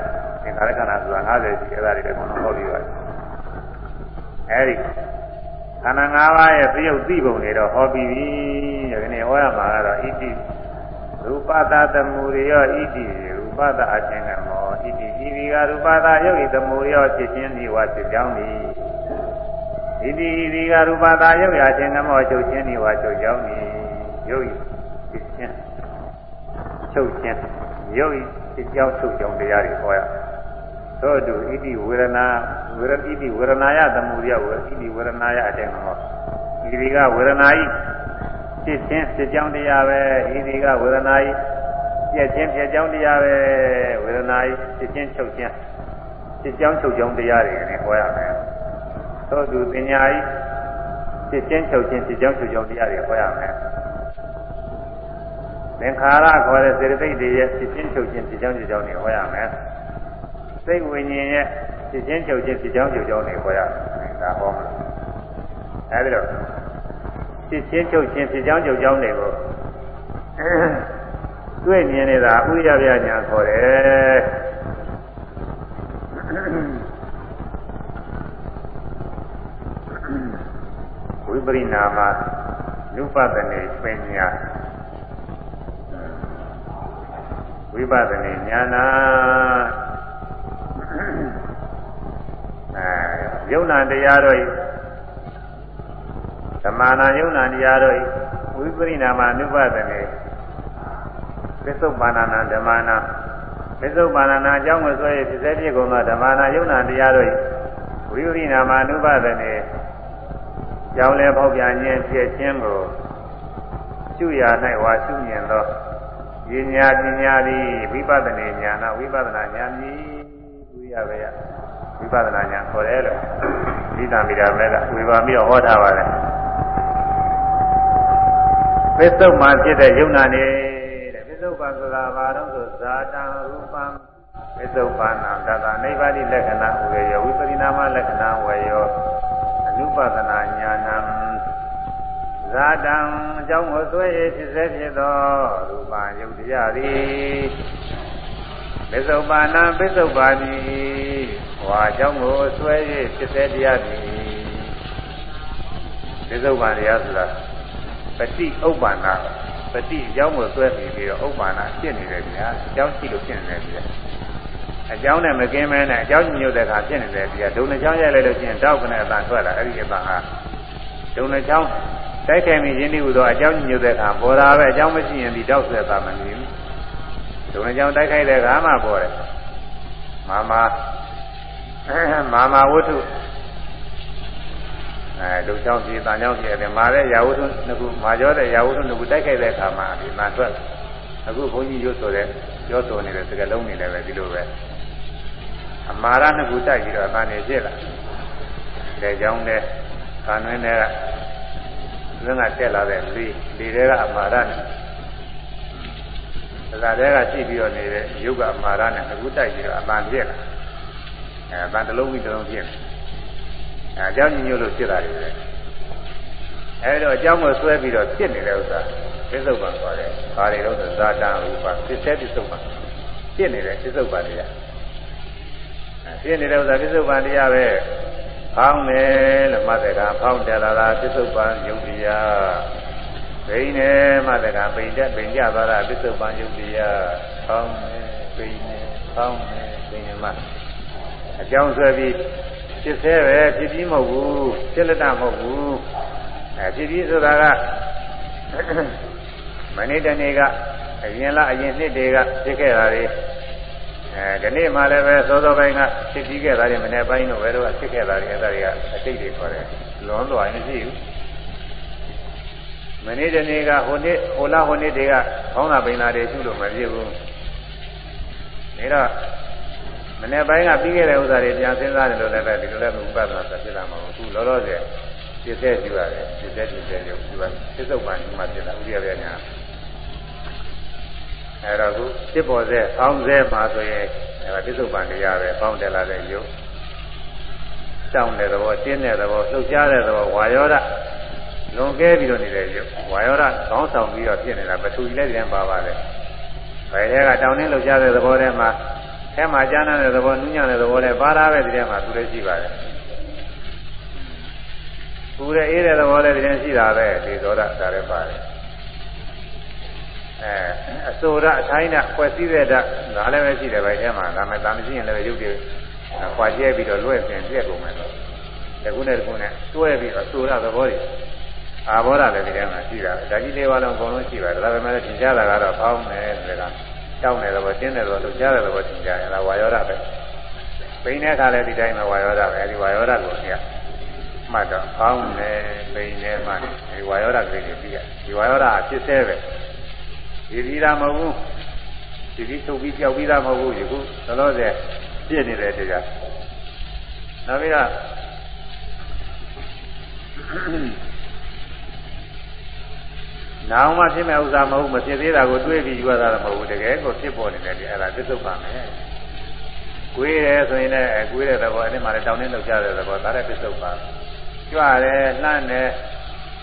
သင်္ခါရခန္ဓာဆိုတာ50ရှိအဲ့ဒါတွေလည်းဘုံတော်ဟောပြီးပါတယ်အဲဒီခန္ဓာ၅ပါးရဲ့သရုပ်သိပုံတွေတော့ဟောပြီးပြီဒီနေ့ဟောရမှာကတော့ဣတိရူပတာသမုရိယောဣတိရူပတာအခြင်းကမောဣတိဤဒီကရူပတာယုတ်ဤသမုရိယောဖြစ်ခြင်းဒီဝါဖြစ်ကြောင်းသည်ဣတိဤဒီကရူပတာယုတ်ရာခြင်းကမောချုပ်ခြင်းဒီဝါချုပ်ကြောင်းသည်ယုတ်ဤဖြစ်ခြင်းချုပ်ခြင်းယုတ်ဤဖြစ်ကြောင်းချုပ်ကြောင်းတရားတွေဟောရ သောတုဣတိဝေရဏဝေရဣတိဝေရဏယသမုရိယောဝေဣတိဝေရဏယအခြင်းကမောဤဒီကဝေရဏဤဖြစ်ခြင်းဖြစ်ကြောင်းတရားပဲဤဒီကဝေဒနာဤပြည့်ခြင်းဖြစ်ကြောင်းတရားပဲဝေဒနာဤဖြစ်ခြင်းချုပ်ခြင်းဖြစ်ကြောင်းချုပ်ကြောင်းတရားတွေနဲ့ဟောရမယ်သို့သူပညာဤဖြစ်ခြင်းချုပ်ခြင်းဖြစ်ကြောင်းချုပ်ကြောင်းတရားတွေဟောရမယ်သင်္ခါရခေါ်တဲ့စေတသိက်တွေရဲ့ဖြစ်ခြင်းချုပ်ခြင်းဖြစ်ကြောင်းချုပ်ကြောင်းတွေဟောရမယ် စိတ်ဝိညာဉ်ရဲ့ဖြစ်ခြင်းချုပ်ခြင်းဖြစ်ကြောင်းချုပ်ကြောင်းတွေဟောရမယ်ဒါဟောမှာအဲဒီတော့ဖြစ်ချင်းချုပ်ချင်းဖြစ်ကြောင်းချုပ်ကြောင်းတွေကိုတွေ့မြင်နေတာဥရပြညာခေါ်တယ်ဝိပရိနာမနုပဒနေပညာဝိပဒနေညာနာ အဲယုံနာတရားတို့ဓမ္မနာယုံနာတရားတို့ဝိပရိနာမအနုပဒနေသစ္စုပ္ပန္နာဓမ္မနာသစ္စုပ္ပန္နာအကြောင်းကိုဆိုရဖြစ်စေဖြစ်ကုန်သောဓမ္မနာယုံနာတရားတို့ဝိပရိနာမအနုပဒနေကြောင်းလဲပေါက်ပြန်ခြင်းဖြစ်ခြင်းကိုရှုရ၌ဝါရှုမြင်သောဉာဏ်ညာပညာသည်ဝိပဿနာဉာဏဝိပဿနာဉာဏ်မည်သူ ရပဲရဝိပဿနာဉာဏ်ခေါ်တယ်လို့ဒီတံမိတာမဲ့ကဝေဘာပြီးတော့ဟောထားပါတယ်ပစ္စုပ္ပန်ဖြစ်တဲ့ယုံနာနေတဲ့ပစ္စုပ္ပန်ဆိုတာဘာတော့ဆိုဇာတံရူပံပစ္စုပ္ပန္နတတနိဗ္ဗာတိလက္ခဏာဝေယောဝိပရိနာမလက္ခဏာဝေယောအနုပဒနာညာဏံဇာတံအကြောင်းကိုဆွဲရဖြစ်စေဖြစ်သောရူပံယုတ်တရားသည် ပစ္စုပ္ပန္နပစ္စုပ္ပါတိဟွာအကြောင်းကိုဆွဲရဖြစ်စေတရားသည်ပစ္စုပ္ပန်တရားဆိုတာပฏิဥပ္ပန္နာပฏิအကြောင်းကိုဆွဲပြီးပြီးတော့ဥပ္ပန္နာဖြစ်နေတယ်ဗျာအကြောင်းရှိလို့ဖြစ်နေတယ်ဗျာအကြောင်းနဲ့မကင်းမဲနဲ့အကြောင်းညွတ်တဲ့အခါဖြစ်နေတယ်ဗျာဒုံနှချောင်းရိုက်လိုက်လို့ရှိရင်တောက်ကနေအတန်ထွက်လာအဲ့ဒီအတန်ဟာဒုံနှချောင်းတိုက်ခိုက်ပြီးရင်းနှီးဟူသောအကြောင်းညွတ်တဲ့အခါပေါ်တာပဲအကြောင်းမရှိရင်ဒီတောက်ဆွဲတာမမြင်ဘူး ဒုံနှချောင်းတိုက်ခိုက်တဲ့အခါမှပေါ်တယ်မာမာမာမာဝတ္ထုအဲဒုချောင်းပြည်တန်ချောင်းပြည်တယ်မာတဲ့ရာဝတ္ထုနှစ်ခုမာကျော်တဲ့ရာဝတ္ထုနှစ်ခုတိုက်ခိုက်တဲ့အခါမှာဒီမှာထွက်အခုဘုန်းကြီးရွတ်ဆိုတဲ့ပြောဆိုနေတဲ့စကားလုံးတွေလည်းပဲဒီလိုပဲအမာရနှစ်ခုတိုက်ပြီးတော့အတန်နေဖြစ်လာတဲ့ကြောင်းတဲ့ခန္ဓာနဲ့ကသင်္ကတက်လာတဲ့လေလေတွေကအမာရနဲ့ ဒါကတည်းကရှိပြီးတော့နေတဲ့ယုတ်ကအမာရနဲ့နှစ်ခုတိုက်ပြီးတော့အတန်ဖြစ်လာအဲအတန်တစ်လုံးပြီးတစ်လုံးဖြစ်နေအဲအကြောင်းညို့လို့ဖြစ်တာတွေပဲအဲဒါအကြောင်းကိုဆွဲပြီးတော့ဖြစ်နေတဲ့ဥစ္စာပစ္စုပန်ခေါ်တယ်။ဘာတွေလို့ဆိုဇာတံရူပပစ္စေပစ္စုပန်ဖြစ်နေတဲ့ပစ္စုပန်တရားဖြစ်နေတဲ့ဥစ္စာပစ္စုပန်တရားပဲဖောင်းတယ်လို့မှတ်တဲ့ကဖောင်းတယ်လာတာပစ္စုပန်ယုတ်တရား ဘိနေမှတ်တဲ့ကပိန်တက်ပိန်ကြသွားတာပစ္စုပန်ယုတ်တရားဖောင်းတယ်ပိန်တယ်ဖောင်းတယ်ပိန်တယ်မှအကြောင်းဆွဲပြီးဖြစ်သေးပဲဖြစ်ပြီးမဟုတ်ဘူးဖြစ်လက်တမဟုတ်ဘူးအဲဖြစ်ပြီးဆိုတာကမနေ့တနေ့ကအရင်လားအရင်နှစ်တွေကဖြစ်ခဲ့တာတွေအဲဒီနေ့မှလည်းပဲသောသောပိုင်းကဖြစ်ပြီးခဲ့တာတွေမနေ့ပိုင်းတော့ဘယ်တော့ဖြစ်ခဲ့တာတွေအဲဒါတွေကအတိတ်တွေခေါ်တယ်လွန်သွားရင်မရှိဘူး မနေ့တနေ့ကဟိုနေ့ဟိုလားဟိုနေ့တွေကခေါင်းသာပိန်လာတွေရှုလို့မပြည့်ဘူးဒါတော့မနေ့ပိုင်းကပြီးခဲ့တဲ့ဥစ္စာတွေပြန်စဉ်းစားတယ်လို့လည်းပဲဒီလိုလည်းဥပဒနာဆက်ဖြစ်လာမှာမဟုတ်ဘူးလောလောဆယ်ပြည့်စဲကြည့်ရတယ်ပြည့်စဲကြည့်တယ်ရုပ်ဒီပါသစ္စုပ္ပန်ဒီမှာဖြစ်တာဥရိယပြညာအဲတော့ခုဖြစ်ပေါ်စေအောင်းစေမှာဆိုရင်အဲသစ္စုပ္ပန်တရားပဲပေါင်းတယ်လာတဲ့ရုပ်တောင်းတဲ့သဘောတင်းတဲ့သဘောလှုပ်ရှားတဲ့သဘောဝါယောဒ လွန်ကဲပြီးတော့နေတဲ့ရုပ်ဝါယောဒခေါင်းဆောင်ပြီးတော့ဖြစ်နေတာပထူကြီးလည်းပြန်ပါပါတယ်ဘယ်ထဲကတောင်းတင်းလှုပ်ရှားတဲ့သဘောထဲမှာအဲမှာကြားနာတဲ့သဘောနူးညံ့တဲ့သဘောလည်းပါတာပဲဒီထဲမှာသူလည်းရှိပါတယ်ပူတဲ့အေးတဲ့သဘောလည်းဒီထဲရှိတာပဲဒီသောရဒါလည်းပါတယ်အဲအစိုးရအထိုင်းနဲ့ခွဲစည်းတဲ့ဓာတ်ဒါလည်းပဲရှိတယ်ပဲအဲမှာဒါမဲ့ဒါမရှိရင်လည်းရုပ်တွေခွာကျဲပြီးတော့လွဲ့ပြင်ပြက်ကုန်မယ်လို့တခုနဲ့တခုနဲ့တွဲပြီးတော့အစိုးရသဘောတွေ အာဘောဓလည်းဒီထဲမှာရှိတာဒါကြီးလေးပါလုံးအကုန်လုံးရှိပါတယ်ဒါပေမဲ့သင်ကြားတာကတော့ဖောင်းတယ်ဆိုတာတောင်းတယ်တော့တင်းတယ်တော့ကြားတယ်တော့သင်ကြားတယ်ဒါဝါယောဓပဲပိန်တဲ့အခါလည်းဒီတိုင်းပဲဝါယောဓပဲအဲဒီဝါယောဓကိုသိရမှတ်တော့ဖောင်းတယ်ပိန်တယ်မှတ်တယ်ဒီဝါယောဓကလေးတွေပြီးရဒီဝါယောဓကဖြစ်သေးပဲဒီပြီးတာမဟုတ်ဘူးဒီပြီးထုတ်ပြီးကြောက်ပြီးသားမဟုတ်ဘူးယခုသလို့ဆယ်ပြည့်နေတဲ့တရားနောက်ပြီးတော့ နောင်မှဖြစ်မဲ့ဥစ္စာမဟုတ်မဖြစ်သေးတာကိုတွေးပြီးယူရတာမဟုတ်ဘူးတကယ်ကိုဖြစ်ပေါ်နေတယ်ဒီအဲ့ဒါသစ္စုပ္ပန်ပဲကွေးတယ်ဆိုရင်လည်းကွေးတဲ့သဘောအဲ့ဒီမှာလည်းတောင်းတင်းလောက်ကြတဲ့သဘောဒါလည်းသစ္စုပ္ပန်ကြွတယ်လှမ်းတယ်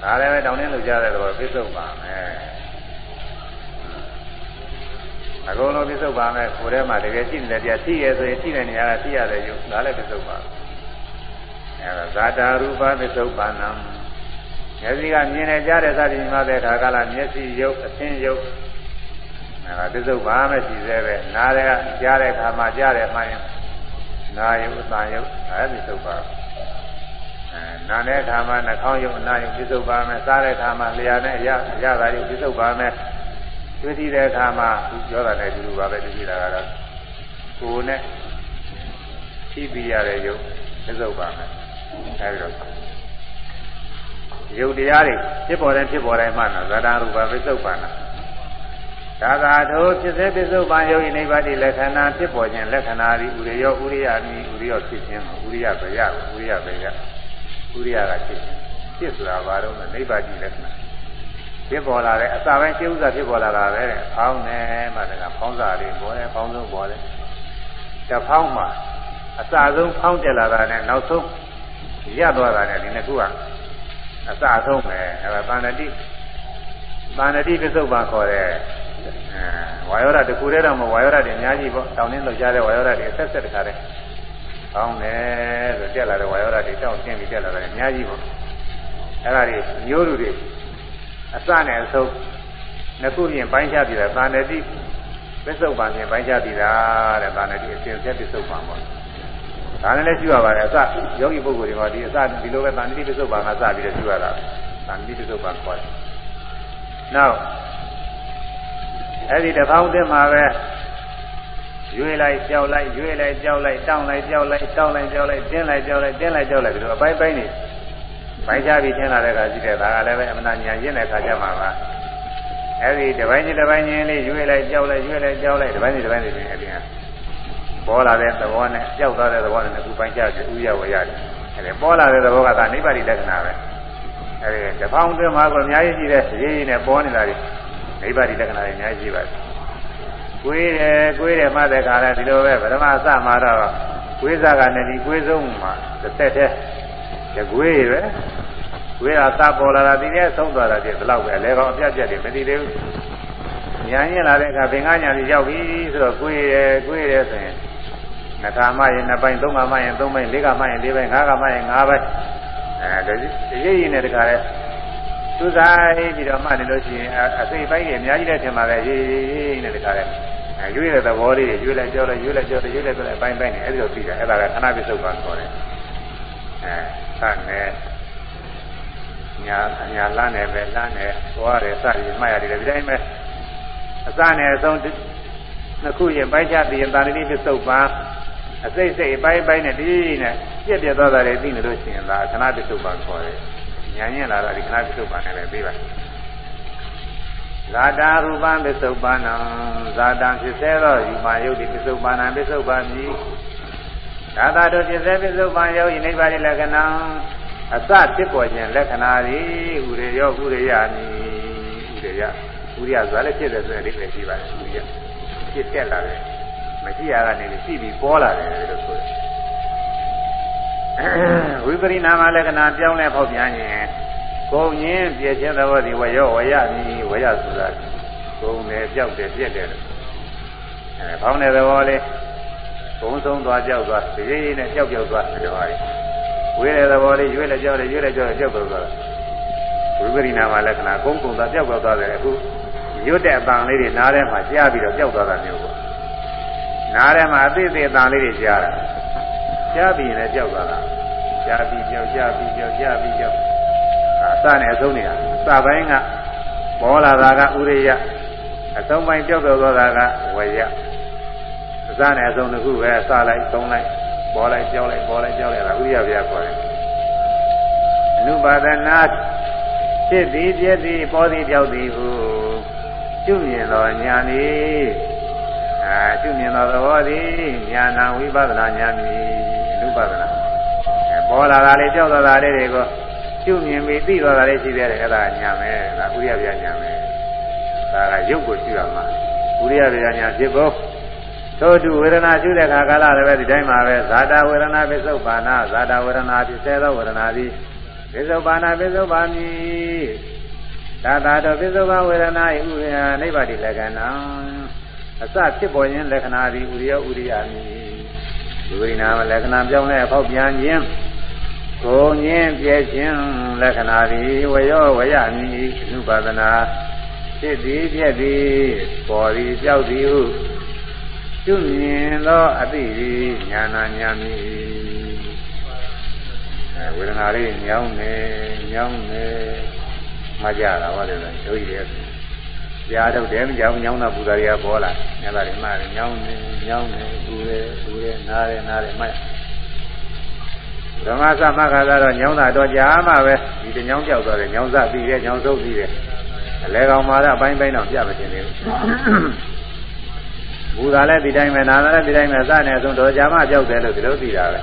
ဒါလည်းပဲတောင်းတင်းလောက်ကြတဲ့သဘောသစ္စုပ္ပန်ပဲအကုန်လုံးပြစ္ဆုတ်ပါမယ်ကိုယ်ထဲမှာတကယ်ရှိနေတဲ့တရားရှိရဆိုရင်ရှိတဲ့နေရာကရှိရတယ်ယူဒါလည်းပြစ္ဆုတ်ပါအဲဒါဇာတာရူပပြစ္ဆုတ်ပါဏံ မျက်စိကမြင်နေကြတဲ့သတိမှတဲ့ခါကလာမျက်စိရုပ်အသင်းရုပ်အဲဒါပြစ္ဆုတ်ပါမယ်ရှိသေးပဲနားတဲ့ကကြားတဲ့ခါမှာကြားတယ်မှရင်နာယုအသံယုအဲပြစ္ဆုတ်ပါအဲနာတဲ့ခါမှာနှာခေါင်းယုတ်အနာယုတ်ပြစ္ဆုတ်ပါမယ်စားတဲ့ခါမှာလျှာနဲ့ရရတာယုတ်ပြစ္ဆုတ်ပါမယ်တွေ့ကြည့်တဲ့အခါမှာသူပြောတာနဲ့ဒီလိုပါပဲတွေ့ကြည့်တာကတော့ကိုယ်နဲ့ဖြီးပြရတဲ့ယုတ်သစ္စုပ်ပါမယ်အဲဒီတော့ ယုတ်တရားတွေဖြစ်ပေါ်တဲ့ဖြစ်ပေါ်တိုင်းမှနော်ဇာတာရူပသစ္စုပ်ပါနာသာသာတို့ဖြစ်စေပစ္စုပန်ယုတ်ဤနိဗ္ဗာန်လက္ခဏာဖြစ်ပေါ်ခြင်းလက္ခဏာဤဥရိယောဥရိယမိဥရိယောဖြစ်ခြင်းဥရိယဘယဥရိယဘယဥရိယကဖြစ်ခြင်းဖြစ်ဆိုတာဘာလို့လဲနိဗ္ဗာန်လက္ခဏာဖြစ်ပေါ်လာတဲ့အစာပိုင်းရှင်းဥစ္စာဖြစ်ပေါ်လာတာပဲတဲ့ဖောင်းနေမှတကဖောင်းစာလေးပေါ်တယ်ဖောင်းဆုံးပေါ်တယ်တဖောင်းမှာအစာဆုံးဖောင်းတက်လာတာနဲ့နောက်ဆုံးရသွားတာနဲ့ဒီနှစ်ခုက အစာဆုံးပဲအဲဒါပါဏတိပါဏတိပစ္စုပ္ပန်ခေါ်တဲ့အဲဝါယောဓာတခုတည်းတော့မဝါယောဓာတွေအများကြီးပေါ့တောင်းနှင်းလောက်ကြတဲ့ဝါယောဓာတွေဆက်ဆက်တခါတည်းဖောင်းတယ်ဆိုတက်လာတဲ့ဝါယောဓာတွေတောင်းဆင်းပြီးတက်လာတယ်အများကြီးပေါ့အဲဒါတွေမျိုးလူတွေအစနဲ့အဆုံးနှစ်ခုပြင်ပိုင်းခြားပြီးတာသာဏတိပစ္စုပန်ပြင်ပိုင်းခြားပြီးတာတဲ့သာဏတိအစဉ်ဆက်ပစ္စုပန်ပေါ့ ဒါနဲ့လည်းရှိရပါတယ်အစယောဂီပုဂ္ဂိုလ်တွေမှာဒီအစဒီလိုပဲသာဏတိပစ္စုပန်ကစပြီးတော့ရှိရတာသာဏတိပစ္စုပန်ခေါ်တယ်နောက်အဲ့ဒီတစ်ပေါင်းတည်းမှာပဲရွေးလိုက်ကြောက်လိုက်ရွေးလိုက်ကြောက်လိုက်တောင်းလိုက်ကြောက်လိုက်တောင်းလိုက်ကြောက်လိုက်တင်းလိုက်ကြောက်လိုက်တင်းလိုက်ကြောက်လိုက်ဒီလိုအပိုင်းပိုင်းနေပိုင်းခြားပြီးတင်းလာတဲ့အခါရှိတဲ့ဒါကလည်းပဲအမှန်တရားရင့်တဲ့အခါကျမှပါအဲဒီတစ်ပိုင်းချင်းတစ်ပိုင်းချင်းလေးရွေးလိုက်ကြောက်လိုက်ရွေးလိုက်ကြောက်လိုက်တစ်ပိုင်းချင်းတစ်ပိုင်းချင်းအပြင် ပေါ်လာတဲ့သဘောနဲ့ကြောက်သွားတဲ့သဘောနဲ့အခုပိုင်းခြားပြီးဥရဝရတယ်အဲဒီပေါ်လာတဲ့သဘောကဒါနိဗ္ဗာန်လက္ခဏာပဲအဲဒီတစ်ပေါင်းတွင်းမှာကအများကြီးရှိတဲ့ရေးရည်နဲ့ပေါ်နေတာတွေနိဗ္ဗာန်လက္ခဏာတွေအများကြီးရှိပါတယ်ကွေးတယ်ကွေးတယ်မှတဲ့ခါလဲဒီလိုပဲဗရမအစမှာတော့ကွေးစားကနေဒီကွေးဆုံးမှာတစ်သက်တည်းတကွေးပဲကွေးတာသပေါ်လာတာဒီနေ့ဆုံးသွားတာပြည့်ဘယ်လောက်ပဲလဲကောင်အပြတ်ပြတ်တယ်မသိသေးဘူးညာရင်လာတဲ့အခါဘင်္ဂညာကြီးရောက်ပြီဆိုတော့ကွေးတယ်ကွေးတယ်ဆိုရင် နှစ်ခါမှရင်နှစ်ပိုင်းသုံးခါမှရင်သုံးပိုင်းလေးခါမှရင်လေးပိုင်းငါးခါမှရင်ငါးပိုင်းအဲဒီရေးရင်နဲ့တခါလဲသူစားပြီးတော့မှနေလို့ရှိရင်အစိတ်ပိုင်းကြီးအများကြီးလည်းထင်ပါလေရေးရေးနဲ့တခါလဲရွေးတဲ့သဘောလေးတွေရွေးလိုက်ကြောက်လိုက်ရွေးလိုက်ကြောက်လိုက်ရွေးလိုက်ကြောက်လိုက်အပိုင်းပိုင်းနဲ့အဲဒီလိုပြီးတယ်အဲ့ဒါကခဏပစ္စုပ္ပန်ခေါ်တယ်အဲသနဲ့ညာညာလမ်းနဲ့ပဲလမ်းနဲ့သွားတယ်စသည်မှတ်ရတယ်ဒီတိုင်းပဲအစနဲ့အဆုံးနှစ်ခုရင်ပိုင်းခြားပြီးရင်တာဏိပစ္စုပ္ပန် အစိတ်စိတ်ပိုင်းပိုင်းနဲ့ဒီနဲ့ပြည့်ပြည့်သွားတာတွေသိနေလို့ရှိရင်ဒါခဏပစ္စုပ္ပန်ခေါ်တယ်ညာရင်လာတာဒီခဏပစ္စုပ္ပန်နဲ့ပဲပြီးပါဇာတာရူပံပစ္စုပ္ပန္နံဇာတံဖြစ်စေသောယူမာယုတ်တိပစ္စုပ္ပန္နံပစ္စုပ္ပန်မိသာသာတို့ဖြစ်စေပစ္စုပ္ပန်ယုတ်ဤနိဗ္ဗာန်လက္ခဏာအစဖြစ်ပေါ်ခြင်းလက္ခဏာသည်ဥရေရောဥရေယမိဥရေယဥရိယဇာလည်းဖြစ်တယ်ဆိုရင်ဒီပဲရှိပါတယ်ဥရိယဖြစ်တက်လာတယ် မရှိရကနေရှိပြီးပေါ်လာတယ်လို့ဆိုတယ်ဝိပရိနာမလက္ခဏာပြောင်းလဲဖောက်ပြန်ရင်ကိုယ်ရင်းပြည့်ခြင်းသဘောဒီဝရောဝရမည်ဝရဆိုတာကိုယ်နဲ့ကြောက်တယ်ပြက်တယ်အဲဖောင်းတဲ့သဘောလေးဘုံဆုံးသွားကြောက်သွားတရေရေးနဲ့ကြောက်ကြောက်သွားတယ်ဟောရီဝေးတဲ့သဘောလေးရွေးလက်ကြောက်တယ်ရွေးလက်ကြောက်တယ်ကြောက်သွားတာဝိပရိနာမလက္ခဏာကုန်းကုန်းသာကြောက်သွားတယ်အခုရွတ်တဲ့အပံလေးတွေနားထဲမှာကြားပြီးတော့ကြောက်သွားတာမျိုးပေါ့ နားထဲမှာအသေးသေးအပံလေးတွေကြားတာကြားပြီးရင်လည်းကြောက်သွားတာကြားပြီးကြောက်ကြားပြီးကြောက်ကြားပြီးကြောက်အစနဲ့အဆုံးနေတာစပိုင်းကပေါ်လာတာကဥရိယအဆုံးပိုင်းပြောက်ပြောက်သွားတာကဝေယအစနဲ့အဆုံးတစ်ခုပဲစလိုက်သုံးလိုက်ပေါ်လိုက်ကြောက်လိုက်ပေါ်လိုက်ကြောက်လိုက်တာဥရိယပြခေါ်တယ်အနုပါဒနာဖြစ်သည်ပြည့်သည်ပေါ်သည်ပြောက်သည်ဟုကျွမြင်တော်ညာနေ အာကျွမြင်တော်သဘောသည်ညာနာဝိပဿနာညာမည်အနုပါဒနာပေါ်လာတာလေးကြောက်သွားတာလေးတွေကိုရှုမြင်ပြီးသိသွားတာလေးရှိသေးတယ်အဲ့ဒါညာမယ်ဒါဥရိယပြညာမယ်ဒါကရုပ်ကိုရှုရမှာဥရိယပြညာဖြစ်ဖို့သို့တူဝေဒနာရှုတဲ့ခါကာလလည်းပဲဒီတိုင်းမှာပဲဇာတာဝေဒနာပစ္စုပ္ပါနာဇာတာဝေဒနာဖြစ်စေသောဝေဒနာသည်ပစ္စုပ္ပါနာပစ္စုပ္ပါမိသာသာတော်ပစ္စုပ္ပန်ဝေဒနာ၏ဥရိယနိဗ္ဗာတိလက္ခဏာ အစဖြစ်ပေါ်ခြင်းလက္ခဏာသည်ဥရိယဥရိယာမိဝိနာမလက္ခဏာပြောင်းလဲဖောက်ပြန်ခြင်းကိုငင်းပြည့်ခြင်းလက္ခဏာသည်ဝယောဝယမိအနုပါဒနာဖြစ်သည်ပြည့်သည်ပေါ်သည်ကြောက်သည်ဟုကျွမြင်သောအသိသည်ညာနာညာမိအဲဝေဒနာလေးညောင်းနေညောင်းနေမကြတာဟုတ်တယ်လား တို့ရည်ကြားတော့တယ်မကြောင်ညောင်းတာပူဇာတွေကပေါ်လာညလာတွေမှညောင်းနေညောင်းနေပူတယ်ပူတယ်နားတယ်နားတယ်မှဓမ္မသမခါကတော့ညောင်းတာတော့ကြာမှပဲဒီတညောင်းကြောက်သွားတယ်ညောင်းစပြီးတယ်ညောင်းစုပ်ပြီးတယ်အလဲကောင်မှာတော့အပိုင်းပိုင်းတော့ပြမတင်သေးဘူးဘူသာလည်းဒီတိုင်းပဲနာလည်းဒီတိုင်းပဲစနေဆုံးတော့ကြာမှကြောက်တယ်လို့ဒီလိုသိတာပဲ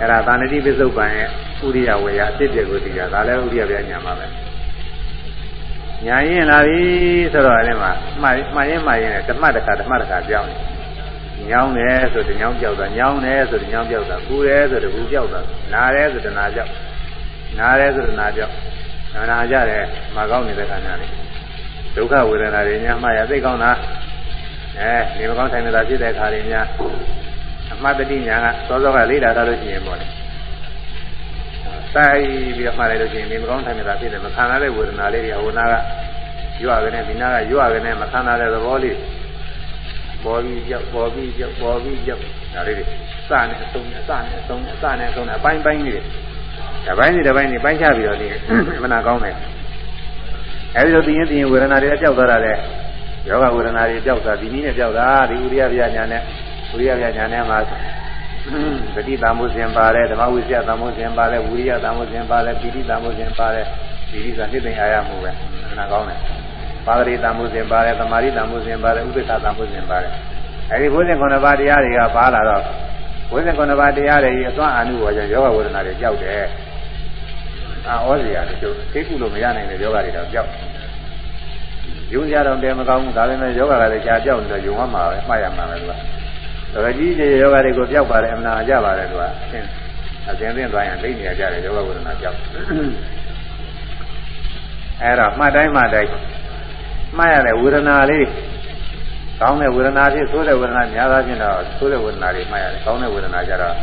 အဲ့ဒါသာဏတိပစ္စုပန်ရဲ့ဥရိယဝေယအစ်ပြည့်ကိုသိတာဒါလည်းဥရိယပြညာမှာပဲညာရင်လာပြီဆိုတော့အဲ့ဒီမှာမှတ်မှတ်ရင်မှတ်ရင်ဓမ္မတခါဓမ္မတခါပြောင်းတယ်ညောင်းတယ်ဆိုတညောင်းပြောက်တာညောင်းတယ်ဆိုတညောင်းပြောက်တာကူတယ်ဆိုတကူပြောက်တာနားတယ်ဆိုတနာပြောက်နားတယ်ဆိုတနာပြောက်နာနာကြတယ်မကောင်းနေတဲ့ခါညာလေးဒုက္ခဝေဒနာတွေညာမှရသိကောင်းတာအဲနေမကောင်းဆိုင်နေတာဖြစ်တဲ့ခါတွေညာ အမှတ်တတိညာကစောစောကလေးလာထားလို့ရှိရင်ပေါ့လေတိုက်ပြီးတော့မှလိုက်လို့ရှိရင်ဒီမကောင်းထိုင်နေတာဖြစ်တယ်မခံရတဲ့ဝေဒနာလေးတွေဟိုနာကရွရကနေဒီနာကရွရကနေမခံရတဲ့သဘောလေးပေါ်ပြီးကြောက်ပေါ်ပြီးကြောက်ပေါ်ပြီးကြောက်ဒါလေးတွေစနဲ့အဆုံးနဲ့စနဲ့အဆုံးနဲ့စနဲ့အဆုံးနဲ့အပိုင်းပိုင်းလေးတွေတပိုင်းစီတပိုင်းစီပိုင်းချပြီးတော့ဒီမနာကောင်းတယ်အဲဒီလိုသိရင်သိရင်ဝေဒနာတွေအပြောက်သွားတာလေယောဂဝေဒနာတွေပြောက်သွားဒီနည်းနဲ့ပြောက်တာဒီဥရိယပြညာနဲ့ ဥရိယပြညာနဲ့မှာပฏิသမှုစဉ်ပါတယ်ဓမ္မဝိဇ္ဇသမှုစဉ်ပါတယ်ဝိရိယသမှုစဉ်ပါတယ်ပိဋိသမှုစဉ်ပါတယ်ပိဋိဆိုနှိမ့်သိအာရမှုပဲနာကောင်းတယ်ပါဂရိသမှုစဉ်ပါတယ်သမာဓိသမှုစဉ်ပါတယ်ဥပိ္ပခသမှုစဉ်ပါတယ်အဲဒီဘုဇင်9ပါးတရားတွေကပါလာတော့ဘုဇင်9ပါးတရားတွေအသွမ်းအာနုဘောကြောင့်ယောဂဝေဒနာတွေကြောက်တယ်အာဩဇေယတချို့သိကုလို့မရနိုင်တဲ့ယောဂတွေတော့ကြောက်ယုံကြတော့တယ်မကောင်းဘူးဒါပေမဲ့ယောဂကလည်းကြာကြောက်နေတော့ယုံမှမှာပဲမှားရမှာပဲသူက တော်ကြီးကြီးယောဂတွေကိုပြောက်ပါတယ်အမှန်အကြပါတယ်သူကအင်းအစဉ်သင်သွားရင်လိမ့်နေကြတယ်ယောဂဝေဒနာကြောက်အဲ့တော့မှတ်တိုင်းမှတ်တိုင်းမှတ်ရတဲ့ဝေဒနာလေးကောင်းတဲ့ဝေဒနာဖြစ်ဆိုးတဲ့ဝေဒနာများသောဖြင့်တော့ဆိုးတဲ့ဝေဒနာတွေမှတ်ရတယ်ကောင်းတဲ့ဝေဒနာကြတော့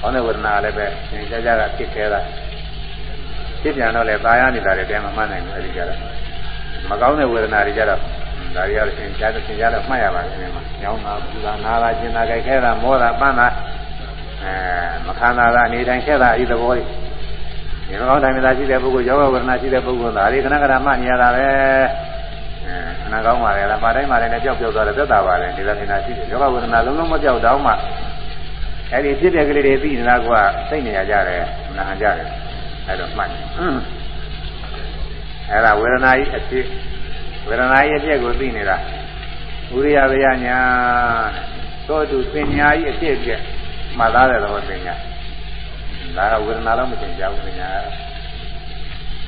ကောင်းတဲ့ဝေဒနာလည်းပဲသင်ကြားကြတာဖြစ်ခဲတာဖြစ်ပြန်တော့လေตายရနေတာတွေတဲမမှတ်နိုင်ဘူးအဲဒီကြတော့မကောင်းတဲ့ဝေဒနာတွေကြတော့ ဒါတွေကတော့သင်ကြားတဲ့သင်ကြားတော့မှတ်ရပါတယ်ဒီမှာညောင်းတာပူတာနာတာကျင်တာကြိုက်ခဲတာမောတာပန်းတာအဲမခံတာကနေတိုင်းခဲတာအဲဒီသဘောတွေဒီမကောင်းတိုင်းမှာရှိတဲ့ပုဂ္ဂိုလ်ယောဂဝေဒနာရှိတဲ့ပုဂ္ဂိုလ်ဒါတွေခဏခဏမှတ်နေရတာပဲအဲအနာကောင်းပါလေလားပါတိုင်းပါတိုင်းနဲ့ကြောက်ကြောက်သွားတယ်သက်သာပါတယ်ဒီလိုနေတာရှိတယ်ယောဂဝေဒနာလုံးလုံးမကြောက်တော့မှအဲဒီဖြစ်တဲ့ကလေးတွေသိနေတာကစိတ်နေရကြတယ်နာကြတယ်အဲတော့မှတ်အဲဒါဝေဒနာကြီးအဖြစ် ဝေဒနာကြီးအဖြစ်ကိုသိနေတာဝိရိယဗျာညာသောတုပညာကြီးအဖြစ်အပျက်မှတ်သားတဲ့သဘောပညာဒါကဝေဒနာတော့မသင်ကြဘူးပညာ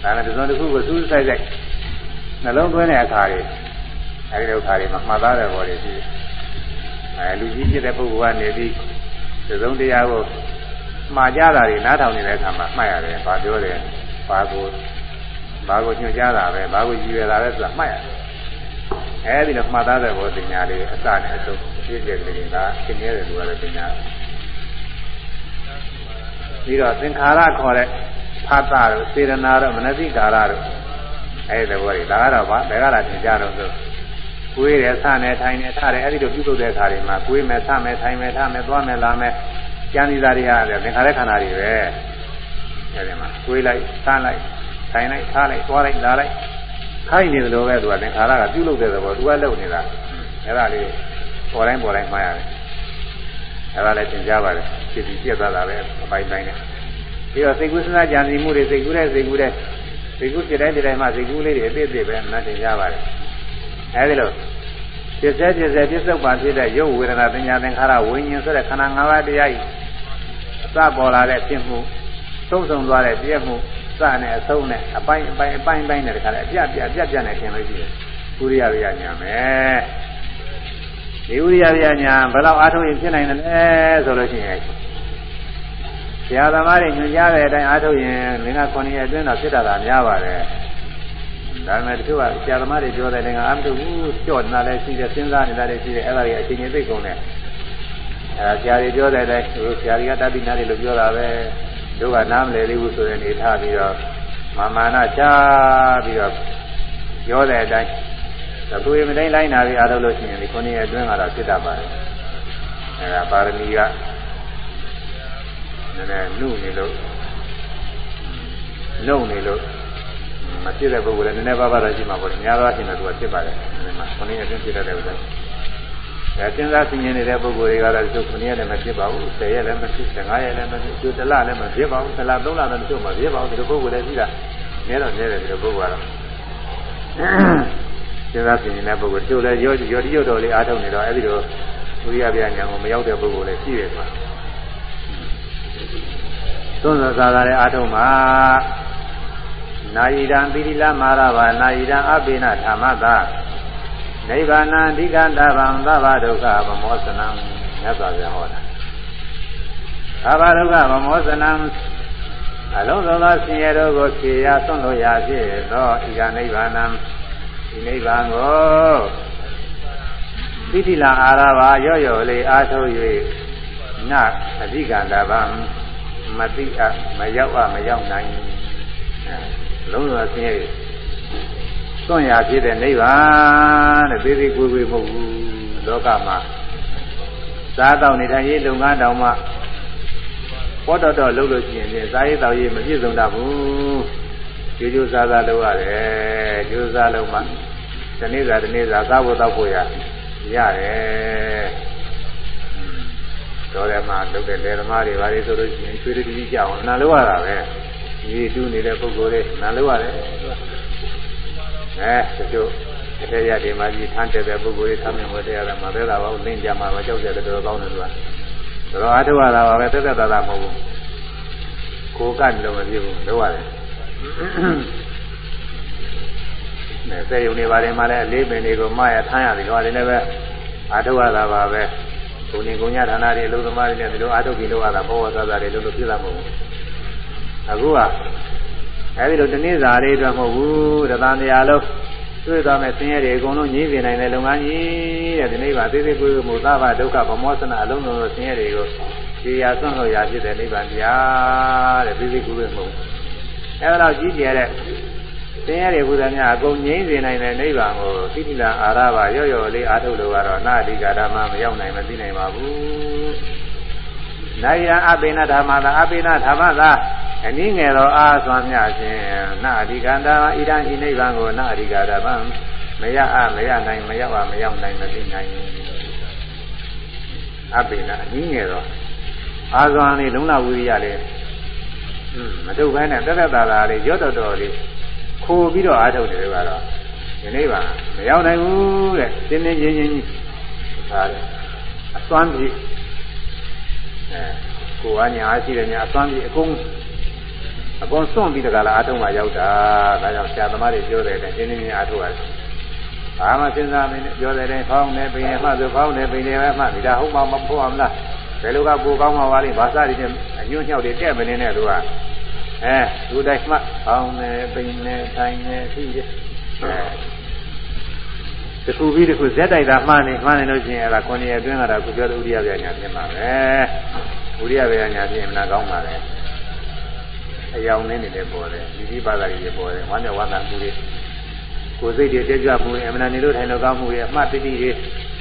ဒါနဲ့ဒီစုံတစ်ခုကိုစူးစိုက်စိုက်နှလုံးသွင်းတဲ့အခါတွေအဲဒီလိုအခါတွေမှာမှတ်သားတဲ့ဘောတွေရှိတယ်အဲလူကြီးဖြစ်တဲ့ပုဂ္ဂိုလ်ကနေပြီးဒီစုံတရားကိုမှားကြတာတွေနားထောင်နေတဲ့အခါမှာမှတ်ရတယ်။ဘာပြောတယ်၊ဘာကို ဘာကိုညွှန်ကြားတာပဲဘာကိုရည်ရွယ်တာလဲဆိုတာမှတ်ရတယ်။အဲဒီလိုမှတ်သားတဲ့ဘောပညာလေးအစနဲ့အဆုံးပြည့်ကျက်ကလေးကသင်ရတယ်လို့လည်းပညာပြီးတော့သင်္ခါရခေါ်တဲ့ဖတ်တာတို့စေရနာတို့မနတိကာရတို့အဲဒီဘောတွေဒါကတော့ဗာဘယ်ကလာသင်ကြတော့ဆိုကိုယ်ရဲ့ဆနဲ့ထိုင်နေထားတယ်အဲဒီလိုပြုလုပ်တဲ့အခါတွေမှာကိုယ်မဲ့ဆမဲ့ထိုင်မဲ့ထားမဲ့သွားမဲ့လာမဲ့ကျန်သီသားတွေရတယ်သင်္ခါရခန္ဓာတွေပဲအဲဒီမှာကိုယ်လိုက်ဆလိုက် ထိုင်လိုက်ထားလိုက်သွားလိုက်လာလိုက်ခိုင်းနေတယ်လို့ပဲသူကသင်္ခါရကပြုလုပ်တဲ့သဘောသူကလုပ်နေတာအဲဒါလေးပေါ်တိုင်းပေါ်တိုင်းမှားရတယ်အဲဒါလည်းသင်ကြားပါတယ်ဖြစ်ပြီးပြက်သွားတာပဲအပိုင်းတိုင်းနဲ့ပြီးတော့စိတ်ကူးစဉ်းစားကြံစည်မှုတွေစိတ်ကူးတဲ့စိတ်ကူးတဲ့စိတ်ကူးဖြစ်တိုင်းဖြစ်တိုင်းမှာစိတ်ကူးလေးတွေအသေးသေးပဲမှတ်သင်ကြားပါတယ်အဲဒီလိုဖြစ်စေဖြစ်စေပြစ္ဆုတ်ပါဖြစ်တဲ့ရုပ်ဝေဒနာပညာသင်္ခါရဝိညာဉ်ဆိုတဲ့ခန္ဓာ၅ပါးတရားဤအစပေါ်လာတဲ့ဖြစ်မှုသုံးဆောင်သွားတဲ့ပြည့်မှု စနဲ့အဆုံးနဲ့အပိုင်းအပိုင်းအပိုင်းပိုင်းနဲ့တခါလေအပြပြပြပြနဲ့ခင်လို့ရှိတယ်ဥရိယရိယညာမယ်ဒီဥရိယရိယညာဘယ်တော့အားထုတ်ရင်ဖြစ်နိုင်တယ်လဲဆိုလို့ရှိရင်ဆရာသမားတွေညွှန်ကြားတဲ့အတိုင်းအားထုတ်ရင်လင်္ကာ9ရက်အတွင်းတော့ဖြစ်တာသာများပါတယ်ဒါပေမဲ့တချို့ကဆရာသမားတွေပြောတယ်လည်းအားမထုတ်ဘူးကြော့နေတာလည်းရှိတယ်စဉ်းစားနေတာလည်းရှိတယ်အဲ့ဒါကြီးအချိန်ကြီးသိကုန်တယ်အဲဆရာတွေပြောတဲ့အတိုင်းသူဆရာတွေကတတိနာတွေလို့ပြောတာပဲ တို့ကနားမလည်သေးဘူးဆိုရင်နေထားပြီးတော့မာမာနာချပြီးတော့ပြောတဲ့အတိုင်းသူရမတိုင်းလိုက်နာပြီးအားထုတ်လို့ရှိရင်ဒီခုနှစ်အတွင်းကတော့ဖြစ်တတ်ပါတယ်အဲဒါပါရမီကနည်းနည်းနှုတ်နေလို့လုံနေလို့မဖြစ်တဲ့ပုဂ္ဂိုလ်လည်းနည်းနည်းပါးပါးတော့ရှိမှာပေါ့လေများသောအားဖြင့်တော့သူကဖြစ်ပါတယ်ဒီမှာခုနှစ်အတွင်းဖြစ်တတ်တဲ့ဥစ္စာ အဲစဉ်းစားသိမြင်နေတဲ့ပုဂ္ဂိုလ်တွေကတော့သူ9ရက်လည်းမဖြစ်ပါဘူး10ရက်လည်းမဖြစ်15ရက်လည်းမဖြစ်သူတစ်လလည်းမဖြစ်ပါဘူးတစ်လ3လလည်းမဖြစ်ပါဘူးဖြစ်ပါဘူးဒီလိုပုဂ္ဂိုလ်လည်းရှိတာနည်းတော့နည်းတယ်ဒီလိုပုဂ္ဂိုလ်ကတော့စဉ်းစားသိမြင်တဲ့ပုဂ္ဂိုလ်တို့လည်းရောရောတိရုပ်တော်လေးအားထုတ်နေတော့အဲဒီလိုဝိရိယပြညာကိုမရောက်တဲ့ပုဂ္ဂိုလ်လည်းရှိတယ်ကွာသွန်သာသာလည်းအားထုတ်မှာနာယိတံပိရိလမာရဘာနာယိတံအပိနဓမ္မသာ နိဗ္ဗာန်အဓိကတဗံသဗ္ဗဒုက္ခဗမောစနံမြတ်စွာဘုရားဟောတာသဗ္ဗဒုက္ခဗမောစနံအလုံးစုံသောဆင်းရဲတို့ကိုဖြေရဆွန့်လို့ရဖြစ်သောဤကနိဗ္ဗာန်ဒီနိဗ္ဗာန်ကိုပိဋိလာအာရဘာရော့ရော်လေးအားထုတ်၍နာအဓိကန္တာဗံမတိအမရောက်အမရောက်နိုင်လုံးဝဆင်းရဲ သွန့်ရဖြစ်တဲ့နိဗ္ဗာန်တဲ့သေးသေးကိုယ်ကိုယ်မဟုတ်ဘူးလောကမှာစားတော့နေထိုင်ရေးလုပ်ငန်းတောင်မှပေါ်တော်တော်လုပ်လို့ရှိရင်လည်းစားရေးတောက်ရေးမပြည့်စုံတတ်ဘူးကြိုးကြိုးစားစားလုပ်ရတယ်ကြိုးစားလုပ်မှဒီနေ့စားဒီနေ့စားစားဖို့တောက်ဖို့ရရတယ်တော်တယ်မှာလုပ်တဲ့လေသမားတွေဘာတွေဆိုလို့ရှိရင်ချွေးတတိကြအောင်နာလို့ရတာပဲရေတူးနေတဲ့ပုဂ္ဂိုလ်တွေနာလို့ရတယ် အဲတချို့တဲ့ရတွေမှာကြီးထမ်းတဲ့ပုဂ္ဂိုလ်တွေဆမ်းမြင်ဝတ်တရားမှာပဲလာပါဦးလင်းကြမှာပဲကြောက်တယ်တော်ကောင်းတယ်သူကတော်အားထုတ်ရတာပါပဲတက်တက်တာတာမဟုတ်ဘူးကိုကတ်လို့မဖြစ်ဘူးလို့ရတယ်နဲ့စေယုံနေပါတယ်မှာလည်းအလေးပင်တွေကိုမရထမ်းရတယ်ဟောတယ်လည်းပဲအားထုတ်ရတာပါပဲကိုနေကုညဌာနတွေအလုံးသမားတွေနဲ့ဒီလိုအားထုတ်ပြီးလို့ရတာဘောဝသသာတွေလို့လို့ဖြစ်တာမဟုတ်ဘူးအခုက အဲဒီလိုတနည်းစာလေးအတွက်မဟုတ်ဘူးတသံတရားလုံးတွေ့သွားမဲ့ဆင်းရဲတွေအကုန်လုံးညှိပြနိုင်တဲ့လုပ်ငန်းကြီးတဲ့ဒီနေ့ပါသေးသေးကိုယ်ကိုသဘာဒုက္ခဗမောသနာအလုံးစုံသောဆင်းရဲတွေကိုခြေရာဆွန့်လို့ရဖြစ်တဲ့နိဗ္ဗာန်တရားတဲ့သေးသေးကိုယ်ပဲမဟုတ်အဲဒါတော့ကြီးကျယ်တဲ့ဆင်းရဲတွေဘုရားများအကုန်ငြိမ့်စေနိုင်တဲ့နိဗ္ဗာန်ကိုသိတိလာအာရပါရော့ရော့လေးအားထုတ်လို့ကတော့နာအဓိကဓမ္မမရောက်နိုင်မသိနိုင်ပါဘူး။ နာယအပိဏဓမ္မသာအပိဏဓမ္မသာအနည်းငယ်သောအားသွမ်းမြခြင်းနာအဓိကန္တာဣဒံဤနိဗ္ဗာန်ကိုနာအဓိကဓမ္မမရအမရနိုင်မရောက်အမရောက်နိုင်မသိနိုင်အပိဏအနည်းငယ်သောအားသွမ်းလေးလုံလဝိရိယလေးမထုတ်ဘဲနဲ့တက်တက်တာတာလေးရော့တော်တော်လေးခိုးပြီးတော့အားထုတ်တယ်ကတော့ဒီနေ့ပါမရောက်နိုင်ဘူးတဲ့တင်းတင်းချင်းချင်းကြီးဒါလေအသွမ်းပြီးအဲ ကိုယ်ကညာရှိတယ်ညာအသွမ်းပြီးအကုန်အကုန်စွန့်ပြီးတကလားအားထုတ်မှရောက်တာဒါကြောင့်ဆရာသမားတွေပြောတယ်တဲ့တင်းတင်းချင်းအားထုတ်ရတယ်ဘာမှစဉ်းစားမင်းပြောတယ်တဲ့ဖောင်းနေပိန်နေမှဆိုဖောင်းနေပိန်နေပဲမှဒီဒါဟုတ်မှမဖို့အောင်လားဘယ်လိုကပူကောင်းမှာပါလိမ့်ဘာသာတွေနဲ့အညွှန်းညှောက်တွေတဲ့မနေနဲ့သူကအဲလူတိုင်းမှအောင်းနေပိန်နေထိုင်နေပြီးတယ်အဲ တခုပြီးတခုဇက်တိုက်တာမှားနေမှားနေလို့ရှိရင်အဲ့ဒါ9ရက်အတွင်းကတော့ခုပြောတဲ့ဥရိယဗျာညာပြင်ပါပဲဥရိယဗျာညာပြင်မနာကောင်းပါလေအယောင်နေနေတယ်ပေါ်တယ်ဒီဒီပါတာတွေပေါ်တယ်ဝမ်းမြောက်ဝမ်းသာမှုတွေကိုယ်စိတ်တွေတက်ကြွမှုတွေအမှန်နေလို့ထိုင်လို့ကောင်းမှုတွေအမှတ်တတိတွေ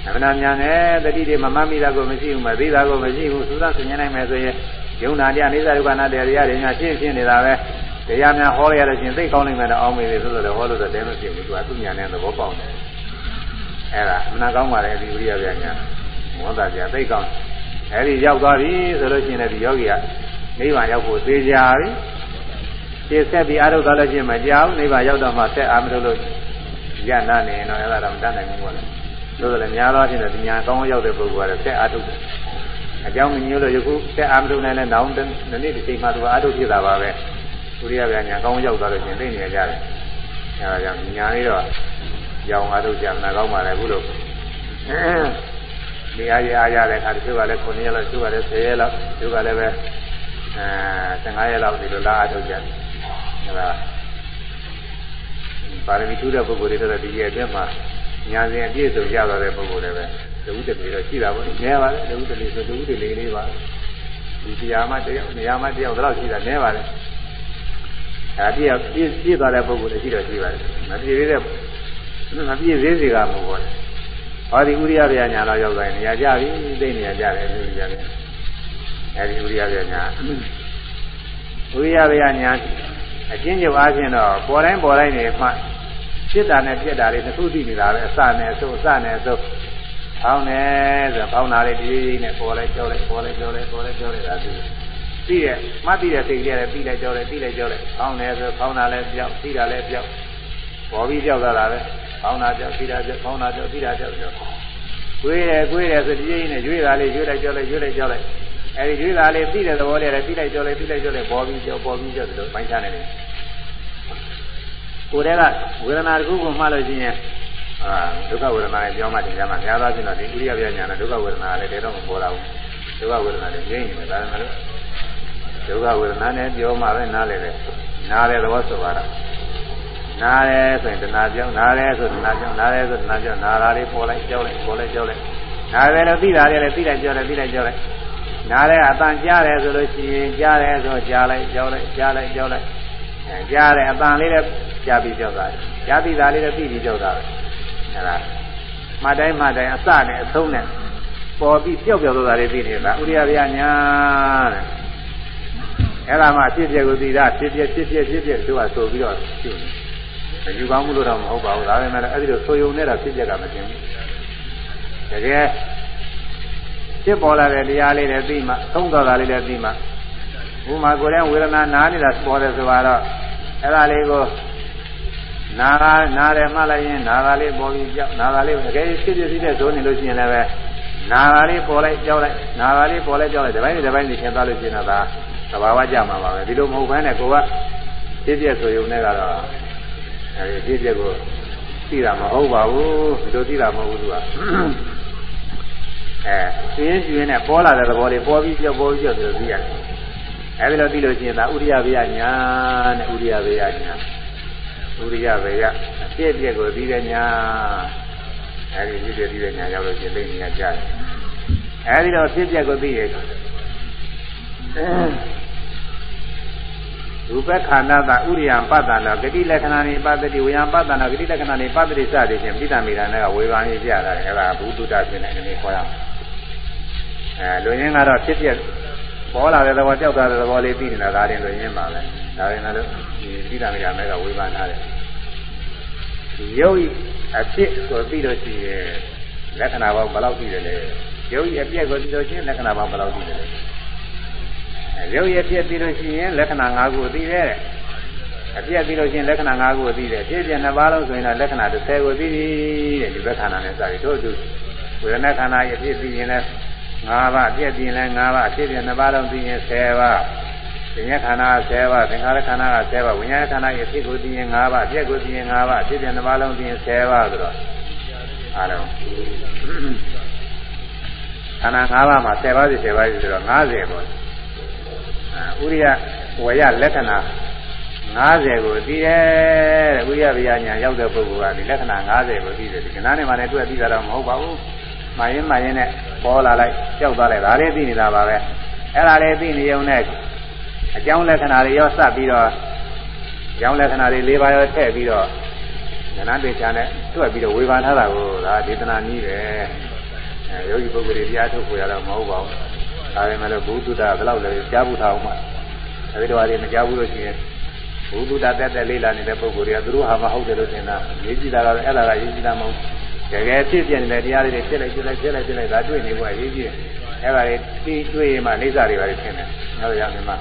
အမှန်များနဲ့တတိတွေမမမိတာကိုမရှိဘူးမသိတာကိုမရှိဘူးသုသဆင်ញနိုင်မယ်ဆိုရင်ယုံနာတရားနေသာဒုက္ခနာတရားတွေညာရှင်းရှင်းနေတာပဲတရားများဟောရရလို့ချင်းသိကောင်းနိုင်မယ်တော့အောင်းမေးတယ်ဆိုတော့ဟောလို့တော့လည်းမဖြစ်ဘူးသူကသူ့ညာနဲ့သဘောပေါက်တယ် အဲ့ဒါအမှန်ကောင်းပါလေဒီဥရိယဗျာညာမောတာပြသိကောင်းအဲ့ဒီရောက်သွားပြီဆိုလို့ရှိရင်လည်းဒီယောဂီကနိဗ္ဗာန်ရောက်ဖို့သေချာပြီရှင်းဆက်ပြီးအားထုတ်သွားလို့ရှိရင်မကြောက်နိဗ္ဗာန်ရောက်တော့မှဆက်အားမထုတ်လို့ရနာနေတော့အဲ့ဒါတော့မတတ်နိုင်ဘူးပေါ့လေလို့လည်းများသောအားဖြင့်ဒီညာကောင်းရောက်တဲ့ပုဂ္ဂိုလ်ကဆက်အားထုတ်တယ်အကြောင်းမညို့လို့ယခုဆက်အားမထုတ်နိုင်လဲနောက်တစ်နေ့တစ်ချိန်မှသူအားထုတ်ဖြစ်တာပါပဲသူရိယဗျာညာကောင်းရောက်သွားလို့ရှင်သိနေကြတယ်အဲဒါကြောင့်ညာလေးတော့ ရောင်အားထုတ်ကြမှာကောင်းပါလေခုလို့နေရာရအားရတဲ့အခါတချို့ကလည်း9ရက်လောက်တချို့ကလည်း10ရက်လောက်တချို့ကလည်းပဲအဲ15ရက်လောက်ဒီလိုလာအားထုတ်ကြတယ်အဲဒါပါရမီထူးတဲ့ပုဂ္ဂိုလ်တွေတော့ဒီရဲ့အတွင်းမှာညာစဉ်အပြည့်စုံရသွားတဲ့ပုဂ္ဂိုလ်တွေပဲတဝုတ္တတွေတော့ရှိတာပေါ့နည်းပါလေတဝုတ္တတွေဆိုတဝုတ္တလေးလေးပါဒီတရားမှတယောက်နေရာမှတယောက်တော့ရှိတာနည်းပါလေအဲပြည့်ပြည့်ပြည့်သွားတဲ့ပုဂ္ဂိုလ်တွေရှိတော့ရှိပါတယ်မပြည့်သေးတဲ့ မပြည့်သေးစေကမဟုတ်ပါဘူးဟောဒီဥရိယဗျာညာတော့ရောက်သွားရင်နေရာကြပြီသိနေရာကြတယ်ဥရိယဗျာအဲဒီဥရိယဗျာညာဥရိယဗျာညာအချင်းချုပ်အားဖြင့်တော့ပေါ်တိုင်းပေါ်တိုင်းနေမှဖြစ်တာနဲ့ဖြစ်တာတွေတစ်ခုသိနေတာပဲအစနဲ့အစိုးအစနဲ့အစိုးဖောင်းနေဆိုဖောင်းတာလေးဒီနဲ့ပေါ်လိုက်ကြောလိုက်ပေါ်လိုက်ကြောလိုက်ပေါ်လိုက်ကြောလိုက်ဒါသိသိရဲ့မှတ်သိတဲ့စိတ်ကြီးလည်းပြီးလိုက်ကြောလိုက်ပြီးလိုက်ကြောလိုက်ဖောင်းနေဆိုဖောင်းတာလည်းပြောက်သိတာလည်းပြောက်ပေါ်ပြီးပြောက်သွားတာပဲ ဖောင်းတာပြောက်သိတာပြောက်ဖောင်းတာပြောက်သိတာပြောက်ပြောက်ကွေးတယ်ကွေးတယ်ဆိုဒီကြီးနဲ့ရွေးတာလေးရွေးလိုက်ကြောလိုက်ရွေးလိုက်ကြောလိုက်အဲဒီရွေးတာလေးသိတဲ့သဘောလေးလည်းပြီးလိုက်ကြောလိုက်ပြီးလိုက်ကြောလိုက်ပေါ်ပြီးကြောက်ပေါ်ပြီးကြောက်တယ်လို့ပိုင်းခြားနေတယ်ကိုယ်တည်းကဝေဒနာတစ်ခုကိုမှလို့ရှိရင်အာဒုက္ခဝေဒနာရဲ့ပြောမှတင်ကြမှာများသောအားဖြင့်တော့ဒီဥရိယပြညာနဲ့ဒုက္ခဝေဒနာလည်းတည်းတော့မပေါ်တော့ဘူးဒုက္ခဝေဒနာလည်းငြိမ့်နေတယ်ဒါပေမဲ့ဒုက္ခဝေဒနာနဲ့ပြောမှပဲနားလေတယ်နားလေသဘောဆိုပါတော့ နားတယ်ဆိုရင်တဏှာပြောင်းနားတယ်ဆိုတဏှာပြောင်းနားတယ်ဆိုတဏှာပြောင်းနားတာလေးပေါ်လိုက်ကြောက်လိုက်ပေါ်လိုက်ကြောက်လိုက်နားတယ်လို့သိတာလေးလည်းသိလိုက်ကြောက်လိုက်သိလိုက်ကြောက်လိုက်နားတဲ့အတန်ကြားတယ်ဆိုလို့ရှိရင်ကြားတယ်ဆိုကြားလိုက်ကြောက်လိုက်ကြားလိုက်ကြောက်လိုက်အဲကြားတယ်အတန်လေးလည်းကြားပြီးကြောက်တာကြားပြီးသားလေးလည်းပြီးပြီးကြောက်တာအဲဒါမှတ်တိုင်းမှတ်တိုင်းအစနဲ့အဆုံးနဲ့ပေါ်ပြီးပျောက်ပျောက်သွားတာလေးပြီးနေတာဥရိယဗျာညာတဲ့အဲ့ဒါမှဖြစ်ပြကိုသိတာဖြစ်ပြဖြစ်ပြဖြစ်ပြတို့ကဆိုပြီးတော့ရှိတ ယ်ယူကောင်းမှုလို့တော့မဟုတ်ပါဘူးဒါပေမဲ့အဲ့ဒီလိုဆိုယုံနေတာဖြစ်ပြကမတင်ဘူးတကယ်ဖြစ်ပေါ်လာတဲ့တရားလေးတွေသိမှသုံးတော်တာလေးတွေသိမှဘုမာကိုယ်တိုင်ဝေဒနာနားနေတာပေါ်တယ်ဆိုတော့အဲ့ဒါလေးကိုနာကနာတယ်မှလိုက်ရင်နာကလေးပေါ်ပြီးကြောက်နာကလေးတကယ်ဖြစ်ဖြစ်ဖြစ်တဲ့ဇိုးနေလို့ရှိရင်လည်းပဲနာကလေးပေါ်လိုက်ကြောက်လိုက်နာကလေးပေါ်လိုက်ကြောက်လိုက်ဒီပိုင်းဒီပိုင်းနေသင်သွားလို့ရှိရင်တော့ဒါသဘာဝကြမှာပါပဲဒီလိုမဟုတ်ဘဲနဲ့ကိုကဖြစ်ဖြစ်ဆိုရုံနဲ့ကတော့ အဲဒီဖြစ်ဖြစ်ကိုသိတာမဟုတ်ပါဘူးဒီလိုသိတာမဟုတ်ဘူးသူကအဲသင်ကျွင်းနဲ့ပေါ်လာတဲ့သဘောလေးပေါ်ပြီးကြောက်ပေါ်ပြီးကြောက်ပြီးသိရတယ်အဲဒီလိုသိလို့ရှိရင်ဒါဥရိယဘေယညာနဲ့ဥရိယဘေယညာဥရိယဘေယအပြည့်အပြည့်ကိုသိတဲ့ညာအဲဒီပြည့်ပြည့်သိတဲ့ညာရောက်လို့ရှိရင်သိနေရကြတယ်အဲဒီတော့ဖြစ်ပြက်ကိုသိရ ရူပခန္ဓာသာဥရိယံပတ္တနာဂတိလက္ခဏာနေပတ္တိဝေယံပတ္တနာဂတိလက္ခဏာနေပတ္တိစသည်ဖြင့်ပိဋကမိတာနဲ့ကဝေဘာနေပြတာလေအဲဒါဘုဒ္ဓတာဖြစ်နေတယ်ခေါ်ရအောင်အဲလူရင်းကတော့ဖြစ်ဖြစ်ပေါ်လာတဲ့သဘောကြောက်တာတဲ့သဘောလေးသိနေတာဒါရင်လူရင်းပါပဲဒါရင်လည်းဒီပိဋကမိတာနဲ့ကဝေဘာနာတယ်ရုပ်အဖြစ်ဆိုပြီးတော့ရှိရင်လက္ခဏာပေါင်းဘယ်လောက်သိတယ်လဲရုပ်ရဲ့အပြည့်ကိုသိလို့ရှိရင်လက္ခဏာပေါင်းဘယ်လောက်သိတယ်လဲ ရုပ်ရပြည့်ပြီးလို့ရှိရင်လက္ခဏာ၅ခုသိတယ်အပြည့်ပြီးလို့ရှိရင်လက္ခဏာ၅ခုသိတယ်ပြည့်ပြည့်နှစ်ပါးလုံးဆိုရင်လည်းလက္ခဏာ30ကိုသိပြီတဲ့ဒီဘက်ခန္ဓာနဲ့စပြီးတို့သူဝေဒနာခန္ဓာရဲ့အပြည့်ပြီးရင်လည်း5ပါးအပြည့်ပြီးရင်လည်း5ပါးအပြည့်ပြည့်နှစ်ပါးလုံးသိရင်10ပါးပညာခန္ဓာ10ပါးသင်္ခါရခန္ဓာက10ပါးဝိညာဉ်ခန္ဓာရဲ့အပြည့်ကိုသိရင်5ပါးအပြည့်ကိုသိရင်5ပါးအပြည့်ပြည့်နှစ်ပါးလုံးသိရင်10ပါးဆိုတော့အားလုံးခန္ဓာ5ပါးမှာ10ပါးစီ10ပါးစီဆိုတော့50ပေါ့ ဥရိယဝေယလက္ခဏာ90ကိုသိတယ်တဲ့ဥရိယဗျာညာရောက်တဲ့ပုဂ္ဂိုလ်ကဒီလက္ခဏာ90ကိုသိတယ်ဒီကနားနဲ့မှလည်းတွေ့သိတာတော့မဟုတ်ပါဘူး။မှရင်မှရင်နဲ့ပေါ်လာလိုက်ကြောက်သွားလိုက်ဒါလေးသိနေတာပါပဲ။အဲ့ဒါလေးသိနေုံနဲ့အကြောင်းလက္ခဏာတွေရောစပ်ပြီးတော့အကြောင်းလက္ခဏာတွေ၄ပါးရောထည့်ပြီးတော့ကနာတေချာနဲ့တွေ့ပြီးတော့ဝေဘာထားတာကိုဒါဒေသနာနည်းပဲ။အဲယောဂီပုဂ္ဂိုလ်တွေတရားထုတ်ကိုရတော့မဟုတ်ပါဘူး။ ဒါပေမဲ့လို့ဘုသူတ္တဘယ်လောက်လဲကြားဘူးထားအောင်မှအဲဒီတော့အရင်မကြားဘူးလို့ရှိရင်ဘုသူတ္တတက်တက်လေးလာနေတဲ့ပုံကိုယ်တွေကသူတို့ဟာမဟုတ်တယ်လို့ထင်တာရေးကြည့်တာကတော့အဲ့ဒါကရေးကြည့်တာမဟုတ်တကယ်ဖြစ်ပြနေတဲ့တရားတွေဖြစ်လိုက်ဖြစ်လိုက်ဖြစ်လိုက်ဖြစ်လိုက်ဒါတွေ့နေဖို့ရေးကြည့်အဲ့ဒါတွေပြီးတွေ့ရင်မှအိဋ္ဌာတွေပါထင်တယ်ငါတို့ရမယ်မှာ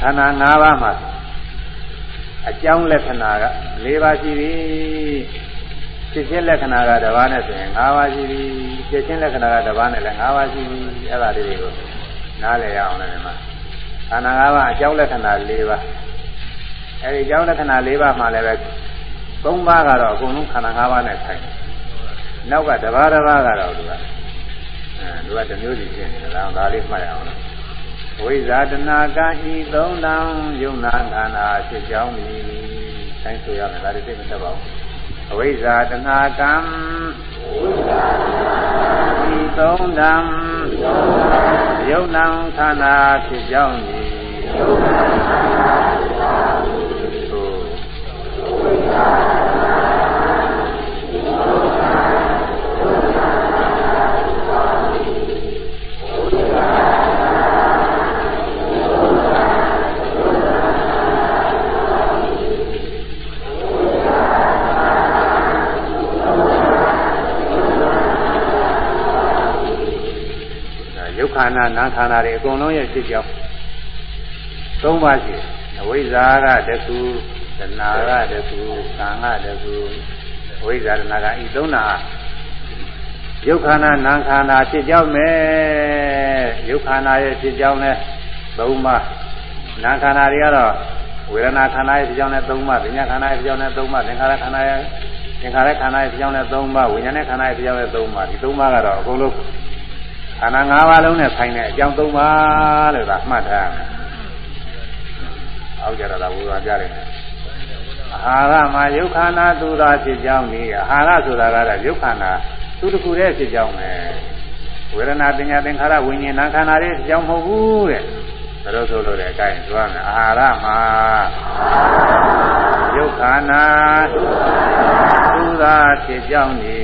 ခန္ဓာ၅ပါးမှာအကြောင်းလက္ခဏာက၄ပါးရှိပြီ ဖြစ်ခြင်းလက္ခဏာကတစ်ပါးနဲ့ဆိုရင်၅ပါးရှိပြီဖြစ်ခြင်းလက္ခဏာကတစ်ပါးနဲ့လည်း၅ပါးရှိပြီအဲ့ဒါလေးတွေကိုနားလည်ရအောင်လည်းမှာခန္ဓာ၅ပါးအကြောင်းလက္ခဏာ၄ပါးအဲ့ဒီအကြောင်းလက္ခဏာ၄ပါးမှလည်းပဲ၃ပါးကတော့အကုန်လုံးခန္ဓာ၅ပါးနဲ့ဆိုင်တယ်နောက်ကတစ်ပါးတစ်ပါးကတော့သူကအဲသူကတစ်မျိုးစီဖြစ်နေတယ်ဒါဒါလေးမှတ်ရအောင်ဝိဇာတနာကံဤသုံးတံယုံနာခန္ဓာဖြစ်ကြောင်းသည်ဆိုင်ဆိုရမယ်ဒါလေးသိမတတ်ပါဘူး အဝိဇ္ဇာတဏှာကံဒီသုံးတံယုံနံခန္ဓာဖြစ်ကြောင်းသည်ယုံနံခန္ဓာဖြစ်ကြောင်းသည်သို့ဝိဇ္ဇာ န္ဓာနာခန္ဓာတွေအကုန်လုံးရဲ့ဖြစ်ကြောင်းသုံးပါးရှိအဝိဇ္ဇာကတခုတဏှာကတခုသံဃကတခုအဝိဇ္ဇာတဏှာကဤသုံးနာယုတ်ခန္ဓာနာခန္ဓာဖြစ်ကြောင်းမယ်ယုတ်ခန္ဓာရဲ့ဖြစ်ကြောင်းလဲသုံးပါးနာခန္ဓာတွေကတော့ဝေဒနာခန္ဓာရဲ့ဖြစ်ကြောင်းနဲ့သုံးပါး၊ဉာဏ်ခန္ဓာရဲ့ဖြစ်ကြောင်းနဲ့သုံးပါး၊သင်္ခါရခန္ဓာရဲ့သင်္ခါရခန္ဓာရဲ့ဖြစ်ကြောင်းနဲ့သုံးပါး၊ဝိညာဉ်နဲ့ခန္ဓာရဲ့ဖြစ်ကြောင်းနဲ့သုံးပါးဒီသုံးပါးကတော့အကုန်လုံး ခန္ဓာ၅ပါးလုံးနဲ့ဆိုင်တဲ့အကြောင်း၃ပါးလို့သာမှတ်ထားရမယ်။အောက်ကြတော့ဝေဘာကြတယ်။အာဟာရမှာယုတ်ခန္ဓာသူသာဖြစ်ကြောင်းဤအာဟာရဆိုတာကတော့ယုတ်ခန္ဓာသူတစ်ခုတည်းဖြစ်ကြောင်းပဲ။ဝေဒနာပညာသင်္ခါရဝိညာဉ်နာခန္ဓာတွေကြောင်းမဟုတ်ဘူးတဲ့ဒါလို့ဆိုလို့တဲ့အကိုင်းသွားမယ်အာဟာရမှာယုတ်ခန္ဓာသုသာဖြစ်ကြောင်းနေ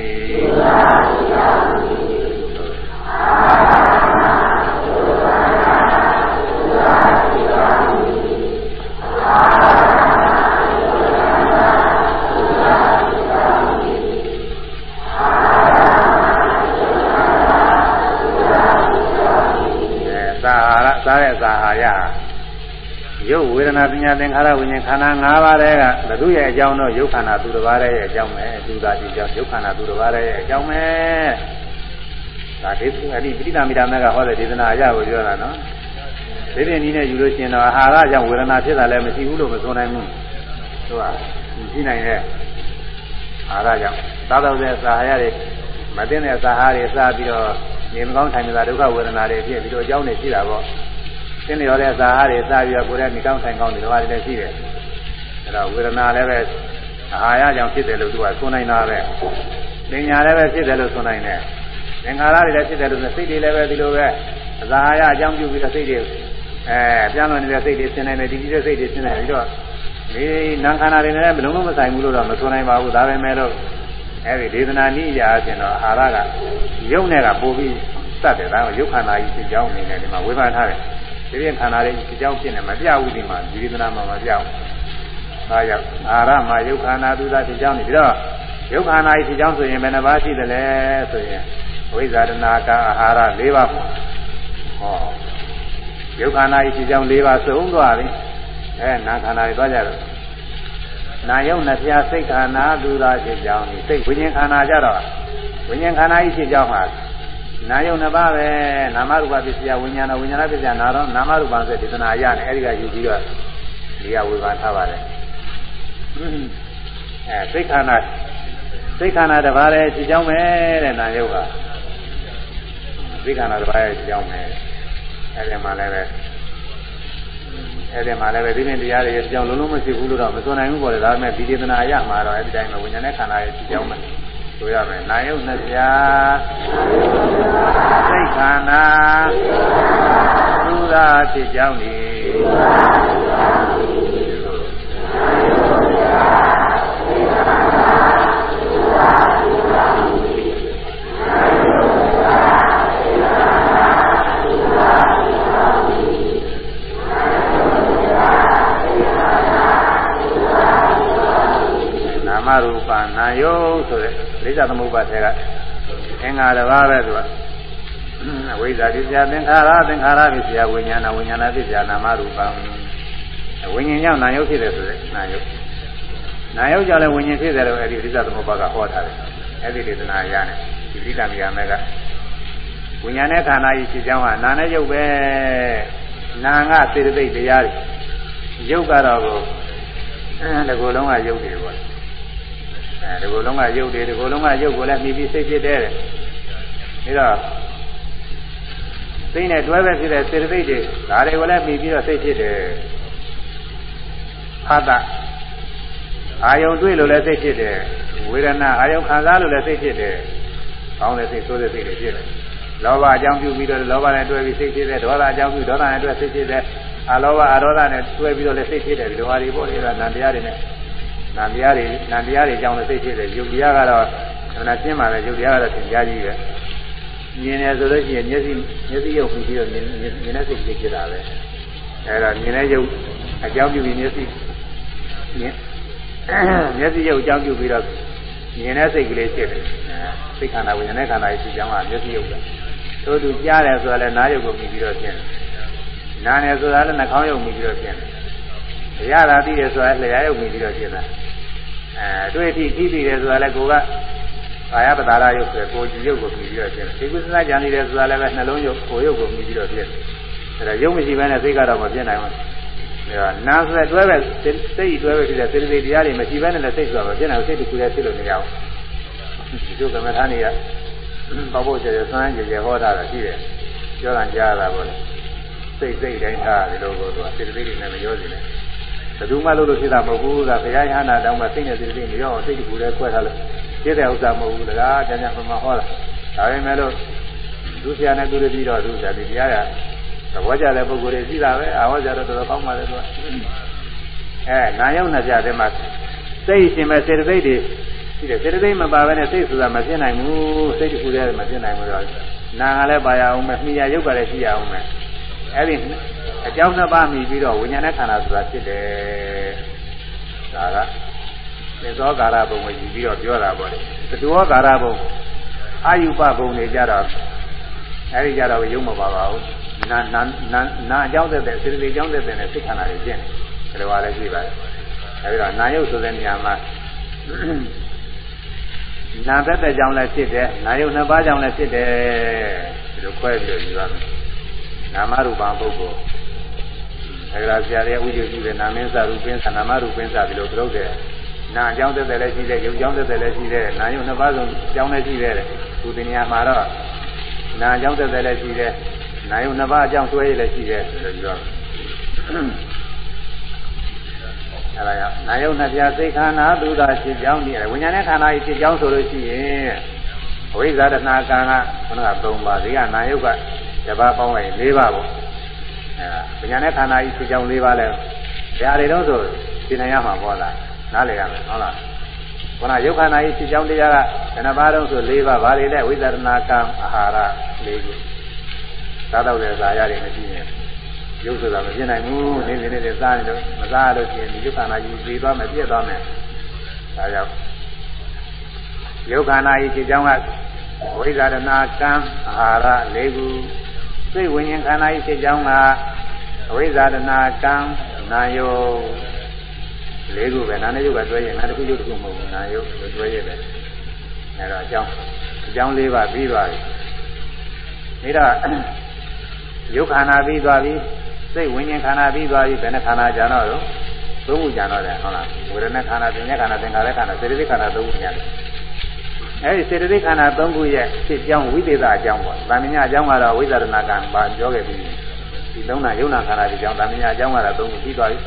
စားတဲ့သာဟာရရုပ်ဝေဒနာပညာသင်္ခါရဝိညာဉ်ခန္ဓာ၅ပါးတည်းကဘုသူရဲ့အကြောင်းတော့ရုပ်ခန္ဓာသူတစ်ပါးတည်းရဲ့အကြောင်းပဲသူသာဒီကြောင့်ရုပ်ခန္ဓာသူတစ်ပါးတည်းရဲ့အကြောင်းပဲ ဒါဒီအဒီပိဋကမိတာမကဟောတဲ့ဒေသနာအရာကိုပြောတာနော်ဒီပြင်ဒီနဲ့ယူလို့ရှိရင်တော့အာဟာရကြောင့်ဝေဒနာဖြစ်တာလည်းမရှိဘူးလို့မဆိုနိုင်ဘူးသူကမရှိနိုင်တဲ့အာဟာရကြောင့်သာတော်တဲ့သာဟာရတွေမသိတဲ့သာဟာရတွေစပြီးတော့နေမကောင်းထိုင်နေတာဒုက္ခဝေဒနာတွေဖြစ်ပြီးတော့အကြောင်းတွေရှိတာပေါ့သင်လျော်တဲ့ဇာဟာတွေစပြီးတော့ကိုယ်ရဲ့မိကောင်းဆိုင်ကောင်းတွေတော့လည်းရှိတယ်အဲတော့ဝေဒနာလည်းပဲအာဟာရကြောင့်ဖြစ်တယ်လို့သူကဆိုနိုင်တာပဲပညာလည်းပဲဖြစ်တယ်လို့ဆိုနိုင်တယ် သင်္ခါရတွေလည်းဖြစ်တယ်လို့စိတ်တွေလည်းပဲဒီလိုပဲဇာဟာရအကြောင်းပြုပြီးတော့စိတ်တွေအဲပြန်လို့နေတဲ့စိတ်တွေဆင်းနေတယ်ဒီဒီတဲ့စိတ်တွေဆင်းနေပြီးတော့ဒီနာခန္ဓာတွေနဲ့ဘယ်လုံးမဆိုင်ဘူးလို့တော့မဆိုနိုင်ပါဘူးဒါပဲမဲ့လို့အဲဒီဒေသနာနည်းအရာအချင်းတော့အာဟာရကရုပ်နဲ့ကပို့ပြီးစတယ်ဒါကရုပ်ခန္ဓာကြီးဖြစ်ကြောင်းအနေနဲ့ဒီမှာဝေဖန်ထားတယ်ဒီပြင်ခန္ဓာလေးဒီကြောင်းဖြစ်နေမပြဘူးဒီမှာဒီဝေဒနာမှာမပြဘူး။ဒါကြောင့်အာရမယုတ်ခန္ဓာသူသာဒီကြောင်းနေပြီးတော့ယုတ်ခန္ဓာဤဒီကြောင်းဆိုရင်ဘယ်နှပါးရှိသလဲဆိုရင် ဝိဇာရဏကအာဟာရ၄ပါးပေါ့။ဟောယုတ်ခန္ဓာဤဒီကြောင်း၄ပါးစုံသွားပြီ။အဲနာခန္ဓာတွေသွားကြတော့နာယုတ်နှပြစိတ်ခန္ဓာသူသာဖြစ်ကြောင်းဒီစိတ်ဝိညာဉ်ခန္ဓာကြတော့ဝိညာဉ်ခန္ဓာဤဖြစ်ကြောင်းမှာနာယုံနှစ်ပါးပဲနာမရူပပစ္စယဝိညာဏဝိညာဏပစ္စယနာတော့နာမရူပဆိုဒေသနာရနဲ့အဲဒီကယူပြီးတော့ဒီကဝေဘာထားပါတယ်အဲစိတ်ခန္ဓာစိတ်ခန္ဓာတစ်ပါးလည်းဒီကြောင်းပဲတဲ့နာယုတ်က စိတ်ခန္ဓာတစ်ပါးရဲ့ဒီကြောင်းပဲအဲဒီမှာလည်းပဲအဲဒီမှာလည်းပဲဒီနေ့တရားတွေရဲ့ဒီကြောင်းလုံးလုံးမရှိဘူးလို့တော့မစွန်နိုင်ဘူးပေါ့လေဒါပေမဲ့ဒီဒေသနာရမှာတော့အဲဒီတိုင်းပဲဝိညာဉ်နဲ့ခန္ဓာရဲ့ဒီကြောင်းပဲဆိုရမယ်နာယုတ်နှစ်ပြားစိတ်ခန္ဓာသုသာဖြစ်ကြောင်းဒီ ပနာယုဆိုတဲ့လိစ္ဆသမုပ္ပါထဲကအင်္ဂါတစ်ပါးပဲသူကအဝိဇ္ဇာပစ္စယသင်္ခါရသင်္ခါရပစ္စယဝိညာဏဝိညာဏပစ္စယနာမရူပံဝိညာဉ်ကြောင့်နာယုဖြစ်တယ်ဆိုတဲ့နာယုနာယုကြောင့်လည်းဝိညာဉ်ဖြစ်တယ်လို့အဲဒီလိစ္ဆသမုပ္ပါကဟောထားတယ်အဲဒီဒေသနာရနဲ့ဒီလိတ္တမယမဲကဝိညာဉ်နဲ့ခန္ဓာကြီးဖြစ်ကြောင်းကနာနဲ့ယုတ်ပဲနာငါစေတသိက်တရားတွေယုတ်ကတော့ကိုအဲဒီကိုယ်လုံးကယုတ်တယ်ပေါ့ အဲဒီကိုယ်လုံးကရုပ်တယ်ဒီကိုယ်လုံးကရုပ်ကိုလည်းမိပြီးစိတ်ဖြစ်တယ်တဲ့ဒါတော့စိတ်နဲ့တွဲပဲဖြစ်တဲ့စေတသိက်တွေဒါတွေကိုလည်းမိပြီးတော့စိတ်ဖြစ်တယ်ဖတ်တာအာယုံတွေ့လို့လည်းစိတ်ဖြစ်တယ်ဝေဒနာအာယုံခံစားလို့လည်းစိတ်ဖြစ်တယ်ကောင်းတဲ့စိတ်ဆိုးတဲ့စိတ်တွေဖြစ်တယ်လောဘအကြောင်းပြုပြီးတော့လောဘနဲ့တွဲပြီးစိတ်ဖြစ်တယ်ဒေါသအကြောင်းပြုဒေါသနဲ့တွဲစိတ်ဖြစ်တယ်အလောဘအဒေါသနဲ့တွဲပြီးတော့လည်းစိတ်ဖြစ်တယ်ဒီလိုဟာတွေပေါ့လေဒါနံတရားတွေနဲ့ နာတရားတွေနာတရားတွေအကြောင်းလည်းသိဖြစ်တယ်ယုတ်တရားကတော့ခဏရှင်းပါလေယုတ်တရားကတော့သင်ကြားကြီးပဲမြင်တယ်ဆိုလို့ရှိရင်မျက်စိမျက်စိရုပ်ပြီးပြီးတော့မြင်မြင်တဲ့စိတ်ဖြစ်တာပဲအဲဒါမြင်တဲ့ယုတ်အကြောင်းပြုပြီးမျက်စိမြင်မျက်စိရုပ်အကြောင်းပြုပြီးတော့မြင်တဲ့စိတ်ကလေးဖြစ်တယ်စိတ်ခန္ဓာဝိညာဉ်နဲ့ခန္ဓာရဲ့ဖြစ်ကြောင်းကမျက်စိရုပ်ပဲသို့သူကြားတယ်ဆိုတာလည်းနားရုပ်ကိုမြင်ပြီးတော့ဖြစ်တယ်နားတယ်ဆိုတာလည်းနှာခေါင်းရုပ်မြင်ပြီးတော့ဖြစ်တယ် ရတာသိတယ်ဆိုတာလျှာရုပ်မြင်ပြီးတော့ဖြစ်တာအဲတွေ့ထိထိပြီးတယ်ဆိုတာလည်းကိုကကာယပဒါရယုတ်ဆိုကိုကြည်ယုတ်ကိုပြီးပြီးတော့ဖြစ်တယ်ဒီကုသနာကြံနေတယ်ဆိုတာလည်းပဲနှလုံးယုတ်ကိုယုတ်ကိုပြီးပြီးတော့ဖြစ်တယ်အဲဒါယုတ်မရှိဘဲနဲ့စိတ်ကတော့မဖြစ်နိုင်ဘူးဒါနာဆိုတဲ့တွဲပဲစိတ်တွဲပဲဖြစ်တဲ့စေတသိက်တရားတွေမရှိဘဲနဲ့လည်းစိတ်ဆိုတာမဖြစ်နိုင်ဘူးစိတ်တစ်ခုတည်းဖြစ်လို့မရဘူးဒီလိုကမ္မထာနေကပေါ့ပေါ့ကျကျဆွမ်းကြကြဟောတာရှိတယ်ပြောတာကြားတာပေါ့လေစိတ်စိတ်တိုင်းထားတယ်လို့ကိုသူကစေတသိက်တွေနဲ့မရောစီနဲ့ ဘယ်သူမှလုပ်လို့ဖြစ်တာမဟုတ်ဘူးကဘုရားရဟနာတောင်းမှစိတ်နဲ့စိတ်စိတ်မရောစိတ်တကူလည်းခွဲထားလို့ဖြစ်တဲ့ဥစ္စာမဟုတ်ဘူးတကားကျန်ကျန်မှမဟောတာဒါပေမဲ့လို့သူဆရာနဲ့သူတတိတော့သူဆရာဒီတရားကသဘောကျတဲ့ပုဂ္ဂိုလ်တွေရှိတာပဲအာဟောကြတော့တော်တော်ကောင်းပါလေသူကအဲနာယုံနှစ်ပြတဲ့မှာစိတ်ရှင်မဲ့စေတသိက်တွေရှိတယ်စေတသိက်မပါဘဲနဲ့စိတ်ဆိုတာမဖြစ်နိုင်ဘူးစိတ်တစ်ခုတည်းမဖြစ်နိုင်ဘူးတော့နာကလည်းပါရအောင်မယ်မိယာယုတ်ကလည်းရှိရအောင်မယ် အဲ့ဒီအကြောင်းနှစ်ပါးမိပြီးတော့ဝိညာဉ်နဲ့ခန္ဓာဆိုတာဖြစ်တယ်ဒါကသေသောကာရဘုံကိုယူပြီးတော့ပြောတာပေါ့လေသတ္တဝါကာရဘုံအာယုပဘုံတွေကြတော့အဲ့ဒီကြတော့ရုံမပါပါဘူးနာနာနာနာအကြောင်းသက်သက်စေတသိက်အကြောင်းသက်သက်နဲ့စိတ်ခန္ဓာတွေကျင့်တယ်ဒါလိုပါလည်းရှိပါတယ်အဲဒီတော့နာယုတ်ဆိုတဲ့နေရာမှာနာသက်သက်ကြောင့်လည်းဖြစ်တယ်နာယုတ်နှစ်ပါးကြောင့်လည်းဖြစ်တယ်ဒီလိုခွဲပြီးတော့ယူရမယ် နာမရူပပုဂ္ဂိုလ်အဲဒါဆရာရဲ့ဥဒိပြုတဲ့နာမင်းစရူပင်းသနာမရူပင်းစပြီးလို့ပြုလုပ်တယ်နာအကြောင်းသက်သက်လည်းရှိတယ်ယုတ်ကြောင်းသက်သက်လည်းရှိတယ်နာယုတ်နှစ်ပါးဆုံးကြောင်းလည်းရှိတယ်ဒီတင်ညာမှာတော့နာအကြောင်းသက်သက်လည်းရှိတယ်နာယုတ်နှစ်ပါးအကြောင်းတွဲရလည်းရှိတယ်လို့ပြောအဲဒါကြောင့်နာယုတ်နှစ်ပြားစိတ်ခန္ဓာသူသာဖြစ်ကြောင်းဒီဝိညာဉ်နဲ့ခန္ဓာကြီးဖြစ်ကြောင်းဆိုလို့ရှိရင်အဝိဇ္ဇာတဏှာကံကခဏက3ပါးဒီကနာယုတ်က တပါးပေါင်းလိုက်4ပါးပေါ့အဲဝိညာဉ်နဲ့ခန္ဓာကြီးဖြစ်ကြောင်း4ပါးလဲဒါတွေတော့ဆိုသိနိုင်ရမှာပေါ့လားနားလည်ရမယ်ဟုတ်လားခန္ဓာယုတ်ခန္ဓာကြီးဖြစ်ကြောင်းတရားကဘယ်နှပါးတော့ဆို4ပါးဘာတွေလဲဝိဇ္ဇာတဏှာကံအာဟာရ၄ခုသာတော့တဲ့ဇာရတွေမရှိရင်ရုပ်ဆိုတာမဖြစ်နိုင်ဘူးနေနေနေစားနေလို့မစားလို့ရှိရင်ဒီယုတ်ခန္ဓာကြီးပြီးသွားမယ်ပြည့်သွားမယ်ဒါကြောင့်ယုတ်ခန္ဓာကြီးဖြစ်ကြောင်းကဝိဇာရဏကံအာဟာရ၄ခု စိတ်ဝိညာဉ်ခန္ဓာကြီးဖြစ်ကြောင်းကအဝိဇာရဏကံနာယော၄ခုပဲနာနဲ့ယုတ်ကတွဲရင်နာတစ်ခုယုတ်တစ်ခုမဟုတ်ဘူးနာယုတ်တွဲရပဲအဲတော့အကြောင်းအကြောင်း၄ပါးပြီးသွားပြီဒါတော့ယုတ်ခန္ဓာပြီးသွားပြီစိတ်ဝိညာဉ်ခန္ဓာပြီးသွားပြီဘယ်နှခန္ဓာကြတော့တော့သုံးခုကြတော့တယ်ဟုတ်လားဝေဒနာခန္ဓာပညာခန္ဓာသင်္ခါရခန္ဓာစေတသိက်ခန္ဓာသုံးခုကြတယ် အဲဒီစေတသိက်ခန္ဓာသုံးခုရဲ့ဖြစ်ကြောင်းဝိသေသအကြောင်းပေါ့ဗာမညအကြောင်းကတော့ဝိဇာရဏကံပါပြောခဲ့ပြီးဒီလုံးနာယုံနာခန္ဓာဒီကြောင်းဗာမညအကြောင်းကတော့သုံးခုပြီးသွားပြီ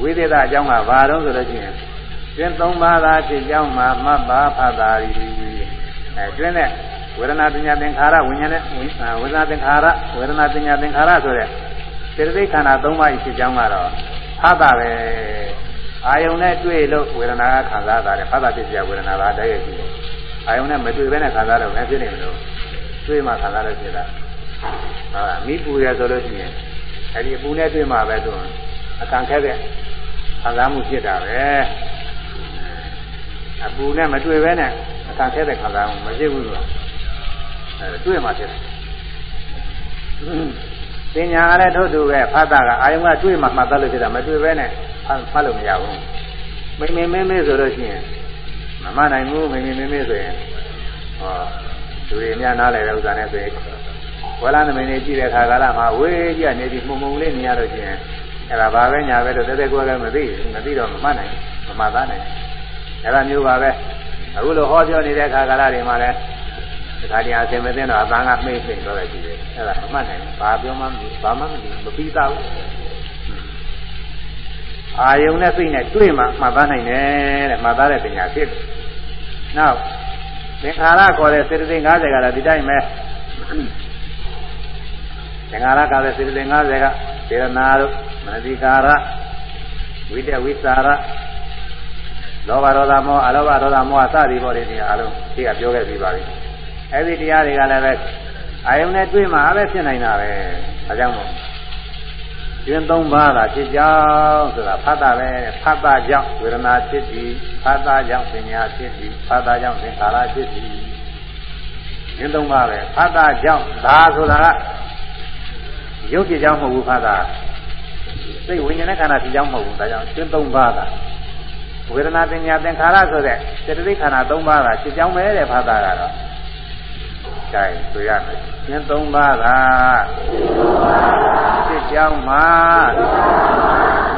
ဝိသေသအကြောင်းကဘာတော့ဆိုလို့ရှိရင်ကျင်းသုံးပါးသာဖြစ်ကြောင်းမှာမတ်ပါဖတ်တာရီအဲကျင်းတဲ့ဝေဒနာပညာသင်္ခါရဝိညာဉ်နဲ့ဝေဒနာသင်္ခါရဝေဒနာပညာသင်္ခါရဆိုတဲ့စေတသိက်ခန္ဓာ၃ပါးဖြစ်ကြောင်းကတော့ဖတ်တာပဲအာယုန်နဲ့တွေ့လို့ဝေဒနာကခံစားတာတယ်ဖတ်တာဖြစ်ကြဝေဒနာကတည်းရဲ့ရှိတယ် အာယုန်နဲ့မတွေ့ဘဲနဲ့ခံစားတော့မဖြစ်နိုင်ဘူးတွေ့မှခံစားလို့ဖြစ်တာဟာမိပူရဆိုလို့ရှိရင်အဲဒီအပူနဲ့တွေ့မှပဲသူအကံခက်တဲ့ခံစားမှုဖြစ်တာပဲအပူနဲ့မတွေ့ဘဲနဲ့အကံခက်တဲ့ခံစားမှုမဖြစ်ဘူးလို့အဲတွေ့မှဖြစ်တယ်ပညာကလည်းထို့တူပဲဖတ်တာကအာယုံကတွေ့မှမှတ်သလို့ဖြစ်တာမတွေ့ဘဲနဲ့ဖတ်လို့မရဘူးမိမင်းမင်းမေးဆိုလို့ရှိရင် မမနိုင်ဘူးမိမင်းမင်းမေးဆိုရင်ဟောသူတွေအများနားလည်တဲ့ဥစ္စာနဲ့ဆိုရင်ဝလာသမင်းလေးကြည့်တဲ့အခါကာလမှာဝေးကြနေပြီးမှုံမှုံလေးနေရလို့ရှိရင်အဲ့ဒါဘာပဲညာပဲလို့တဲတဲကွဲကွဲမသိဘူးမသိတော့မမှတ်နိုင်မမှတ်သားနိုင်အဲ့ဒါမျိုးပါပဲအခုလိုဟောပြောနေတဲ့အခါကာလတွေမှာလည်းဒါတရားအစင်မသိတော့အပန်းကမှိတ်မှိတ်တော့လည်းရှိတယ်အဲ့ဒါမမှတ်နိုင်ဘူးဘာပြောမှဘာမှမသိမပြီးသားဘူး အာယုံနဲ့စိတ်နဲ့တွေ့မှမှတ်သားနိုင်တယ်တဲ့မှတ်သားတဲ့ပညာဖြစ်တယ်နောက်သင်္ခါရခေါ်တဲ့စေတသိက်50ကလည်းဒီတိုင်းပဲသင်္ခါရခေါ်တဲ့စေတသိက်50ကစေရနာတို့မနတိကာရဝိတဝိသရာလောဘဒေါသမောအလောဘဒေါသမောအစသည်ပေါ်တဲ့နေရာအလုံးဒီကပြောခဲ့ပြီးပါပြီအဲ့ဒီတရားတွေကလည်းပဲအာယုန်နဲ့တွေ့မှပဲဖြစ်နိုင်တာပဲဒါကြောင့်မို့ ကျင်းသုံးပါးသာဖြစ်ကြောင်းဆိုတာဖတ်တာပဲဖတ်တာကြောင့်ဝေဒနာဖြစ်ပြီးဖတ်တာကြောင့်ပညာဖြစ်ပြီးဖတ်တာကြောင့်သင်္ခါရဖြစ်ပြီးကျင်းသုံးပါးပဲဖတ်တာကြောင့်ဒါဆိုတာကရုပ်ဖြစ်ကြောင်းမဟုတ်ဘူးဖတ်တာစိတ်ဝိညာဉ်နဲ့ခန္ဓာဖြစ်ကြောင်းမဟုတ်ဘူးဒါကြောင့်ကျင်းသုံးပါးသာဝေဒနာပညာသင်္ခါရဆိုတဲ့စေတသိက်ခန္ဓာ၃ပါးကဖြစ်ကြောင်းပဲတဲ့ဖတ်တာကတော့ ကြိုင်ဆိုရမယ်။ဉာဏ်၃ပါးကစစ်ကြောင်းမှာ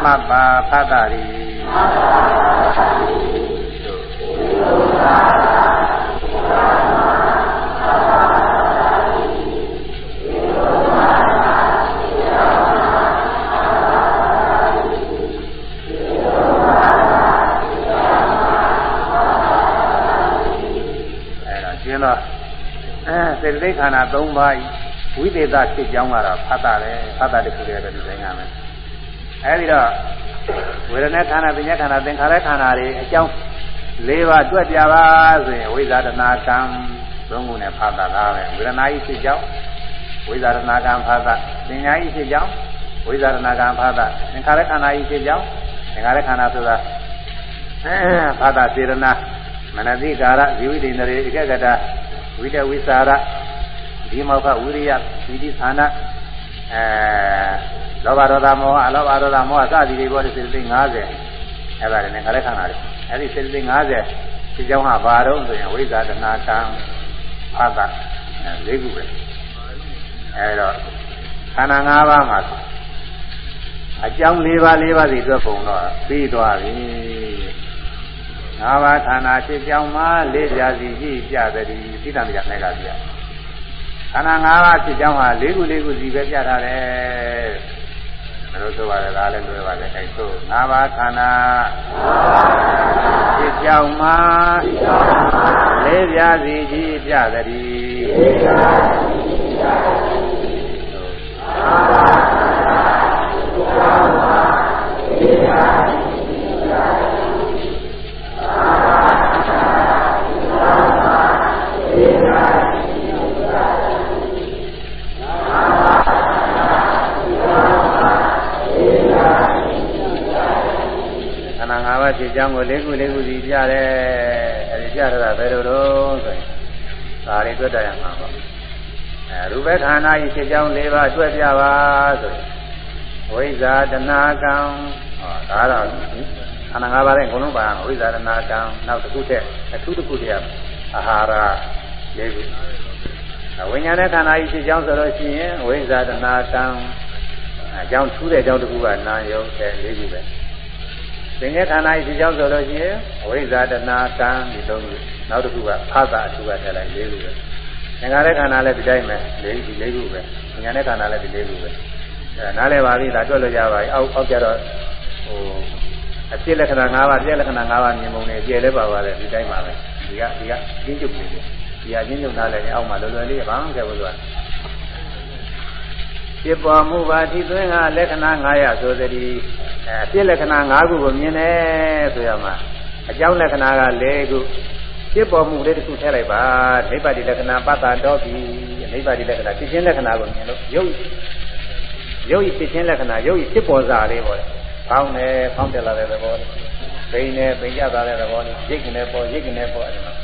မတ်ပါဖတ်တာရီအဲဒါ စေစေတသိက်ခန္ဓာ၃ပါးဝိသေသဖြစ်ကြောင်းကတော့ဖတ်တာပဲဖတ်တာတခုတည်းပဲဒီဆိုင်ကမယ်အဲဒီတော့ဝေဒနာခန္ဓာပညာခန္ဓာသင်္ခါရခန္ဓာတွေအကြောင်း၄ပါးတွက်ပြပါဆိုရင်ဝိဇာတနာကံသုံးခုနဲ့ဖတ်တာလားပဲဝေဒနာဤဖြစ်ကြောင်းဝိဇာတနာကံဖတ်တာပညာဤဖြစ်ကြောင်းဝိဇာတနာကံဖတ်တာသင်္ခါရခန္ဓာဤဖြစ်ကြောင်းသင်္ခါရခန္ဓာဆိုတာဖတ်တာစေရနာမနတိကာရဇီဝိတေန္ဒရေဧကဂတ ဝိတဝိสารဒီမောကဝိရိယဝိတိသနာအဲလောဘဒေါသမောဟအလောဘဒေါသမောဟစသည်တွေပေါ်တဲ့စေတသိက်50အဲ့ဒါလည်းငါလည်းခံတာလေအဲ့ဒီစေတသိက်50ဒီကြောင့်ဟာဘာတော့ဆိုရင်ဝိဇာတနာကံဖသလေးခုပဲအဲ့တော့ခန္ဓာ၅ပါးမှာအကြောင်း၄ပါး၄ပါးစီအတွက်ပုံတော့ပြီးသွားပြီ ငါးပါးခန္ဓာဖြစ်ကြောင်းမှာလေးပြာစီရှိကြသည်သိတံပြနဲ့ကပြခန္ဓာ၅ပါးဖြစ်ကြောင်းဟာ၄ခု၄ခုစီပဲပြထားတယ်ဘယ်လိုဆိုပါလဲဒါလည်းလွယ်ပါလေအဲဆို၅ပါးခန္ဓာဖြစ်ကြောင်းမှာလေးပြာစီရှိပြသည်လေးပြာစီရှိပြ ပါးဖြစ်ကြောင်းကိုလေးခုလေးခုစီပြတယ်အဲဒီပြတာဘယ်လိုတော့ဆိုရင်ဒါတွေတွေ့တတ်ရမှာပါအဲရူပခန္ဓာဤဖြစ်ကြောင်း၄ပါးတွေ့ပြပါဆိုရင်ဝိဇာတနာကံဟောဒါတော့ခန္ဓာ၅ပါးနဲ့အကုန်လုံးပါဝိဇာတနာကံနောက်တစ်ခုတည်းအထူးတစ်ခုတည်းအာဟာရ၄ခုဝိညာဉ်နဲ့ခန္ဓာဤဖြစ်ကြောင်းဆိုလို့ရှိရင်ဝိဇာတနာကံအကြောင်းထူးတဲ့အကြောင်းတစ်ခုကနာယုတ်တဲ့၄ခုပဲ သင်္ကေခန္ဓာရှိကြောင်းဆိုလို့ရှိရင်အဝိဇ္ဇာတဏှာကံဒီသုံးခုနောက်တစ်ခုကဖသအထူကထည့်လိုက်၄ခုပဲသင်္ခါရခန္ဓာလည်းဒီတိုင်းပဲ၄ဒီ၄ခုပဲဉာဏ်နဲ့ခန္ဓာလည်းဒီ၄ခုပဲအဲနားလည်ပါပြီဒါတွက်လို့ရပါပြီအောက်အောက်ကြတော့ဟိုအဖြစ်လက္ခဏာ၅ပါးပြည့်လက္ခဏာ၅ပါးမြင်ပုံနဲ့ပြည့်လဲပါပါတယ်ဒီတိုင်းပါပဲဒီကဒီကကျင်းကျုပ်နေတယ်ဒီဟာကျင်းကျုပ်နားလည်းအောက်မှာလောလောလေးဘာမှမကဲဘူးဆိုတာ ဖြစ်ပေါ်မှုပါဒီသွင်းကလက္ခဏာ900ဆိုသည်အဲအဖြစ်လက္ခဏာ9ခုကိုမြင်တယ်ဆိုရမှာအကြောင်းလက္ခဏာက4ခုဖြစ်ပေါ်မှုလေးတစ်ခုထည့်လိုက်ပါနိဗ္ဗာန်လက္ခဏာပတ္တတော်ပြီနိဗ္ဗာန်လက္ခဏာဖြစ်ခြင်းလက္ခဏာကိုမြင်လို့ရုပ်ရုပ်ဤဖြစ်ခြင်းလက္ခဏာရုပ်ဤဖြစ်ပေါ်စာလေးပေါ့။ဖောင်းတယ်ဖောင်းတယ်လာတဲ့သဘောလေး။ပိန်တယ်ပိန်ကြတာတဲ့သဘောလေး။ရိတ်ကနေပေါ်ရိတ်ကနေပေါ်အဲဒီမှာ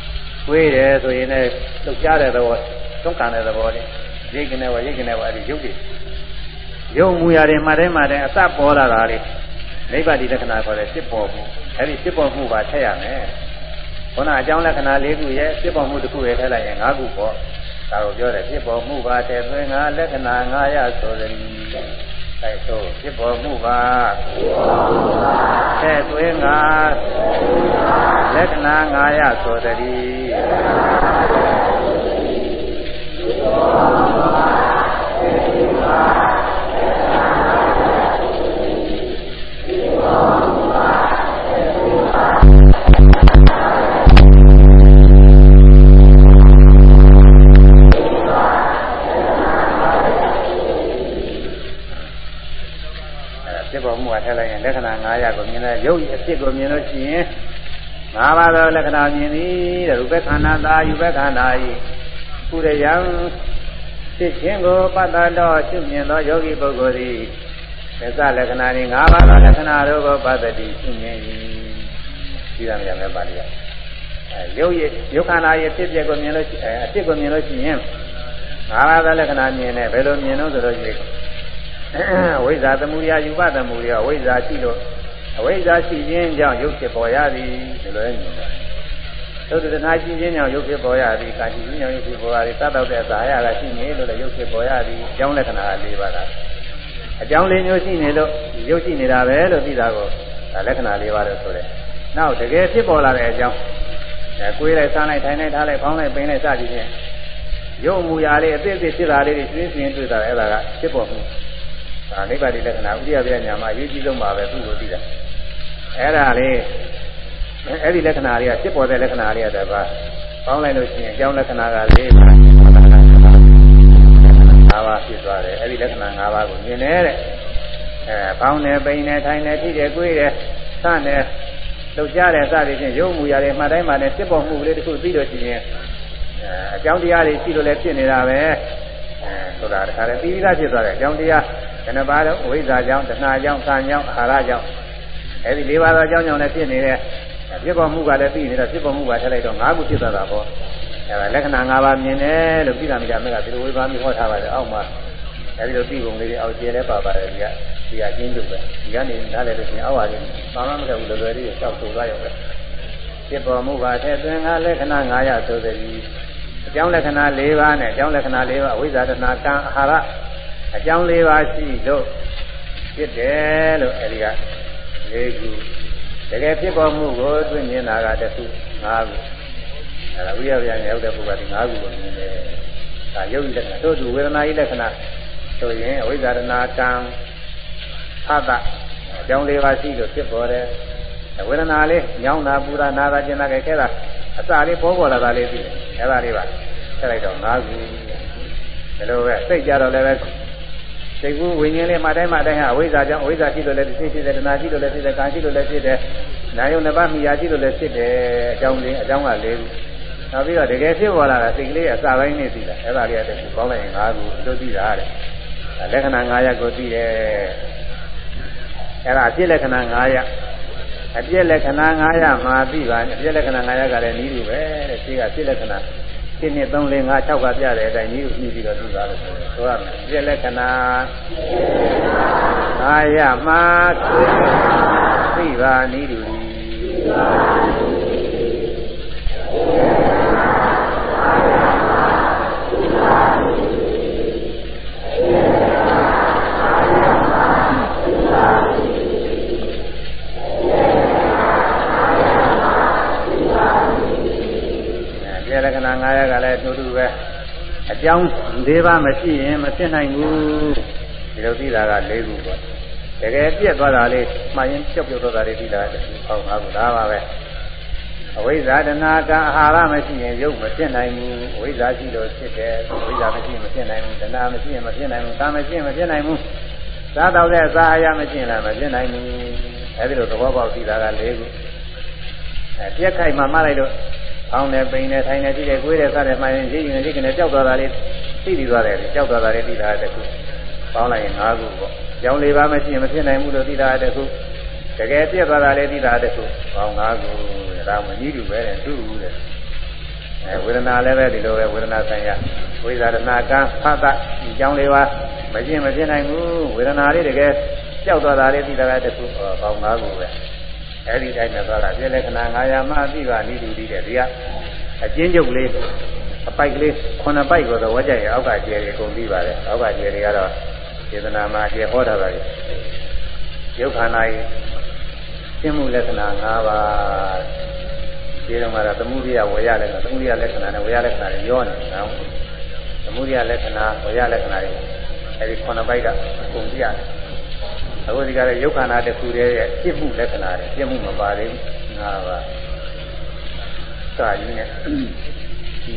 ။ကိုယ်တယ်ဆိုရင်လည်းလှုပ်ရှားတဲ့သဘောတွန်းကန်တဲ့သဘောလေး။ ရိတ်ကနေပေါ်ရိတ်ကနေပေါ်အဲဒီရုပ်တွေရုပ်မူရာတွေမှတဲ့မှတဲ့အစပေါ်လာတာလေနိဗ္ဗာန်ဒီလက္ခဏာခေါ်တဲ့ဖြစ်ပေါ်မှုအဲဒီဖြစ်ပေါ်မှုပါထည့်ရမယ်ခုနအကြောင်းလက္ခဏာ၄ခုရဲ့ဖြစ်ပေါ်မှုတစ်ခုရဲ့ထည့်လိုက်ရင်၅ခုပေါ့ဒါကိုပြောတယ်ဖြစ်ပေါ်မှုပါတဲ့သွင်းငါလက္ခဏာ၅ရဆိုတယ်အဲဆိုဖြစ်ပေါ်မှုပါတဲ့သွင်းငါလက္ခဏာ၅ရဆိုတယ်ထည့်လိုက် ရင်လက္ခဏာ900ကိုမြင်တဲ့ရုပ်အဖြစ်ကိုမြင်လို့ရှိရင်ငါးပါးသောလက္ခဏာမြင်သည်တဲ့ရူပခန္ဓာသာယူပခန္ဓာဤ ကုရယံဖြစ်ခြင်းကိုပတ္တတော်ရှုမြင်သောယောဂီပုဂ္ဂိုလ်သည်သစ္စာလက္ခဏာဤငါးပါးသောလက္ခဏာတို့ကိုပတ္တတိရှုမြင်၏ဒီရမယ်မယ်ပါဠိကအဲရုပ်ရယုခန္ဓာရဲ့ဖြစ်ပျက်ကိုမြင်လို့အဲအဖြစ်ကိုမြင်လို့ရှိရင်ငါးပါးသောလက္ခဏာမြင်တယ်ဘယ်လိုမြင်လို့ဆိုတော့ဝိဇ္ဇာသမုဒယယူပသမုဒယဝိဇ္ဇာရှိလို့အဝိဇ္ဇာရှိခြင်းကြောင့်ရုပ်ဖြစ်ပေါ်ရသည်ဒီလိုမြင်တာ သုတ္တနာရှိခြင်းကြောင့်ရုပ်ဖြစ်ပေါ်ရသည်ကာရှိခြင်းကြောင့်ရုပ်ဖြစ်ပေါ်ရသည်သတ်တော့တဲ့ဇာယကရှိနေလို့လည်းရုပ်ဖြစ်ပေါ်ရသည်အကြောင်းလက္ခဏာ၄ပါးလားအကြောင်းလေးမျိုးရှိနေလို့ရုပ်ရှိနေတာပဲလို့သိတာကိုလက္ခဏာ၄ပါးလို့ဆိုတယ်နောက်တကယ်ဖြစ်ပေါ်လာတဲ့အကြောင်းအဲကိုယ်လိုက်စားလိုက်ထိုင်လိုက်ထားလိုက်ဖောင်းလိုက်ပိန်လိုက်စသည်ဖြင့်ရုပ်မူရာလေးအသေးသေးဖြစ်တာလေးတွေရှင်းရှင်းတွေ့တာအဲ့ဒါကဖြစ်ပေါ်မှုဒါနိဗ္ဗာန်လက္ခဏာဥဒိယပြညာမှာအရေးကြီးဆုံးပါပဲသူ့ကိုသိတာအဲ့ဒါလေး အဲ့ဒီလက္ခဏာတွေကဖြစ်ပေါ်တဲ့လက္ခဏာတွေကတည်းကပေါင်းလိုက်လို့ရှိရင်အကြောင်းလက္ခဏာက၄ပါး၅ပါးဖြစ်သွားတယ်အဲ့ဒီလက္ခဏာ၅ပါးကိုမြင်နေတဲ့အဲပေါင်းနေပိန်နေထိုင်နေထိတယ်ကိုယ်တယ်စနေလှုပ်ရှားတဲ့စသည်ဖြင့်ရုပ်မူရတယ်မှတ်တိုင်းမှလည်းဖြစ်ပေါ်မှုကလေးတစ်ခုသိလို့ရှိရင်အဲအကြောင်းတရားတွေရှိလို့လည်းဖြစ်နေတာပဲအဲဆိုတာတခါလေပြီးပြီးသားဖြစ်သွားတယ်အကြောင်းတရားဘယ်နှပါတော့ဝိဇ္ဇာကြောင့်တဏှာကြောင့်ကံကြောင့်အာဟာရကြောင့်အဲဒီ၄ပါးသောအကြောင်းကြောင့်လည်းဖြစ်နေတဲ့ ဖြစ်ပေါ်မှုကလည်းပြီးနေတော့ဖြစ်ပေါ်မှုကထည့်လိုက်တော့၅ခုဖြစ်သွားတာပေါ့အဲဒါလက္ခဏာ၅ပါးမြင်တယ်လို့ပြည်သာမိတာမက်ကဒီလိုဝေဘာမိဟောထားပါတယ်အောက်မှာအဲဒီလိုပြီးပုံလေးတွေအောက်ကျဲလဲပါပါတယ်ဒီကဒီကအချင်းချုပ်ပဲဒီကနေနားလည်လို့ရှိရင်အောက်ဟာလေးဘာမှမလုပ်ဘူးလွယ်လွယ်လေးကြောက်ဆိုသွားရုံပဲဖြစ်ပေါ်မှုကထည့်သွင်းကလက္ခဏာ900ဆိုသည်အကြောင်းလက္ခဏာ၄ပါးနဲ့အကြောင်းလက္ခဏာ၄ပါးအဝိဇ္ဇာတဏကံအာဟာရအကြောင်း၄ပါးရှိလို့ဖြစ်တယ်လို့အဲဒီက၄ခု တကယ်ဖြစ်ပေါ်မှုကိုသိမြင်တာကတစ်ခု၅ခုအဲဒါဝိရဗျာရောက်တဲ့ပုဂ္ဂိုလ်ဒီ၅ခုကိုမြင်တယ်ဒါယုတ်လက္ခဏာတို့သူဝေဒနာဤလက္ခဏာဆိုရင်အဝိဇ္ဇာတဏကံသတ္တအကြောင်း၄ပါးရှိလို့ဖြစ်ပေါ်တယ်ဝေဒနာလေးညောင်းတာပူတာနာတာကျင်တာကြဲခဲတာအစာလေးပေါ်ပေါ်လာတာလေးသိတယ်အဲဒါလေးပါဆက်လိုက်တော့၅ခုဒါလိုပဲစိတ်ကြတော့လည်းပဲ စိတ်ကူးဝိညာဉ်လေးမှတိုင်းမှတိုင်းဟာအဝိဇ္ဇာကြောင့်အဝိဇ္ဇာရှိလို့လည်းဖြစ်ဖြစ်တယ်တဏှာရှိလို့လည်းဖြစ်တယ်ကာရှိလို့လည်းဖြစ်တယ်နာယုံနှစ်ပါးမိယာရှိလို့လည်းဖြစ်တယ်အကြောင်းလေးအကြောင်းက၄ခုနောက်ပြီးတော့တကယ်ဖြစ်ပေါ်လာတာစိတ်ကလေးအစာပိုင်းနဲ့သိတာအဲဒါလေးကတည်းကပေါင်းလိုက်ရင်၅ခုတို့သိတာတဲ့လက္ခဏာ၅ရပ်ကိုသိတယ်အဲဒါအဖြစ်လက္ခဏာ၅ရပ်အပြည့်လက္ခဏာ900မှာပြီးပါအပြည့်လက္ခဏာ900ကလည်းနီးလူပဲတဲ့ရှိကပြည့်လက္ခဏာ 7 2 3 4 5 6ကပြတဲ့အတိုင်းနီးလူပြီးပြီးတော့ပြီးပါလို့ဆိုရမယ်ပြည့်လက္ခဏာ900မှာပြီးပါနီးလူလက္ခဏာ 9ရပ်ကလည်းတူတူပဲအကြောင်း၄ပါးမရှိရင်မဖြစ်နိုင်ဘူးဒီလိုသိတာက၄ခုပေါ့တကယ်ပြက်သွားတာလေးမှားရင်ပြုတ်ပြုတ်သွားတာလေးသိတာကဟောငါကဒါပါပဲအဝိဇ္ဇာတဏှာကအာဟာရမရှိရင်ရုပ်မဖြစ်နိုင်ဘူးအဝိဇ္ဇာရှိလို့ဖြစ်တယ်အဝိဇ္ဇာမရှိရင်မဖြစ်နိုင်ဘူးတဏှာမရှိရင်မဖြစ်နိုင်ဘူးကာမရှိရင်မဖြစ်နိုင်ဘူးသာတော့တဲ့အစာအရာမရှိရင်လည်းမဖြစ်နိုင်ဘူးအဲဒီလိုသဘောပေါက်သိတာက၄ခုအဲပြက်ခိုက်မှမှားလိုက်လို့ အောင်းတယ်ပိန်တယ်ထိုင်တယ်ကြည့်တယ်ကိုယ်တယ်စားတယ်မှရင်ရိပ်ရင်ရိပ်ကနေကြောက်သွားတာလေးသိပြီးသွားတယ်ကြောက်သွားတာလေးသိတာတခုပေါင်းလိုက်ရင်၅ခုပေါ့ကြောင်းလေးပါမရှိရင်မဖြစ်နိုင်ဘူးလို့သိတာတခုတကယ်ပြက်သွားတာလေးသိတာတခုပေါင်း၅ခုဒါမှကြီးတူပဲတဲ့သူ့ဘူးတဲ့အဲဝေဒနာလည်းပဲဒီလိုပဲဝေဒနာဆိုင်ရာဝိဇာရဏကံဖတ်တာဒီကြောင်းလေးပါမဖြစ်မဖြစ်နိုင်ဘူးဝေဒနာလေးတကယ်ကြောက်သွားတာလေးသိတာတခုပေါင်း၅ခုပဲ အဲ့ဒီတိုင်းနဲ့သွားတာပြည့်လက္ခဏာ900မှအပြီးပါနိဒုတိတဲ့ဒီကအကျဉ်းချုပ်လေးအပိုက်ကလေးခုနှစ်ပိုက်ကိုတော့ဝါကြရဲ့အောက်ကကျယ်တွေအကုန်ပြီးပါတယ်အောက်ကကျယ်တွေကတော့စေတနာမှာကျယ်ဟောတာပါလေရုပ်ခန္ဓာရဲ့ရှင်းမှုလက္ခဏာ5ပါးဒီတော့မှာသမုဒိယဝေယလက္ခဏာသမုဒိယလက္ခဏာနဲ့ဝေယလက္ခဏာတွေရောနေတာသမုဒိယလက္ခဏာဝေယလက္ခဏာတွေအဲဒီခုနှစ်ပိုက်ကအကုန်ပြရတယ် အခုဒီကလည်းယုတ်ခန္ဓာတစ်ခုတည်းရဲ့ပြစ်မှုလက္ခဏာတွေပြစ်မှုမပါသေးဘူးငါပါစာရင်းနဲ့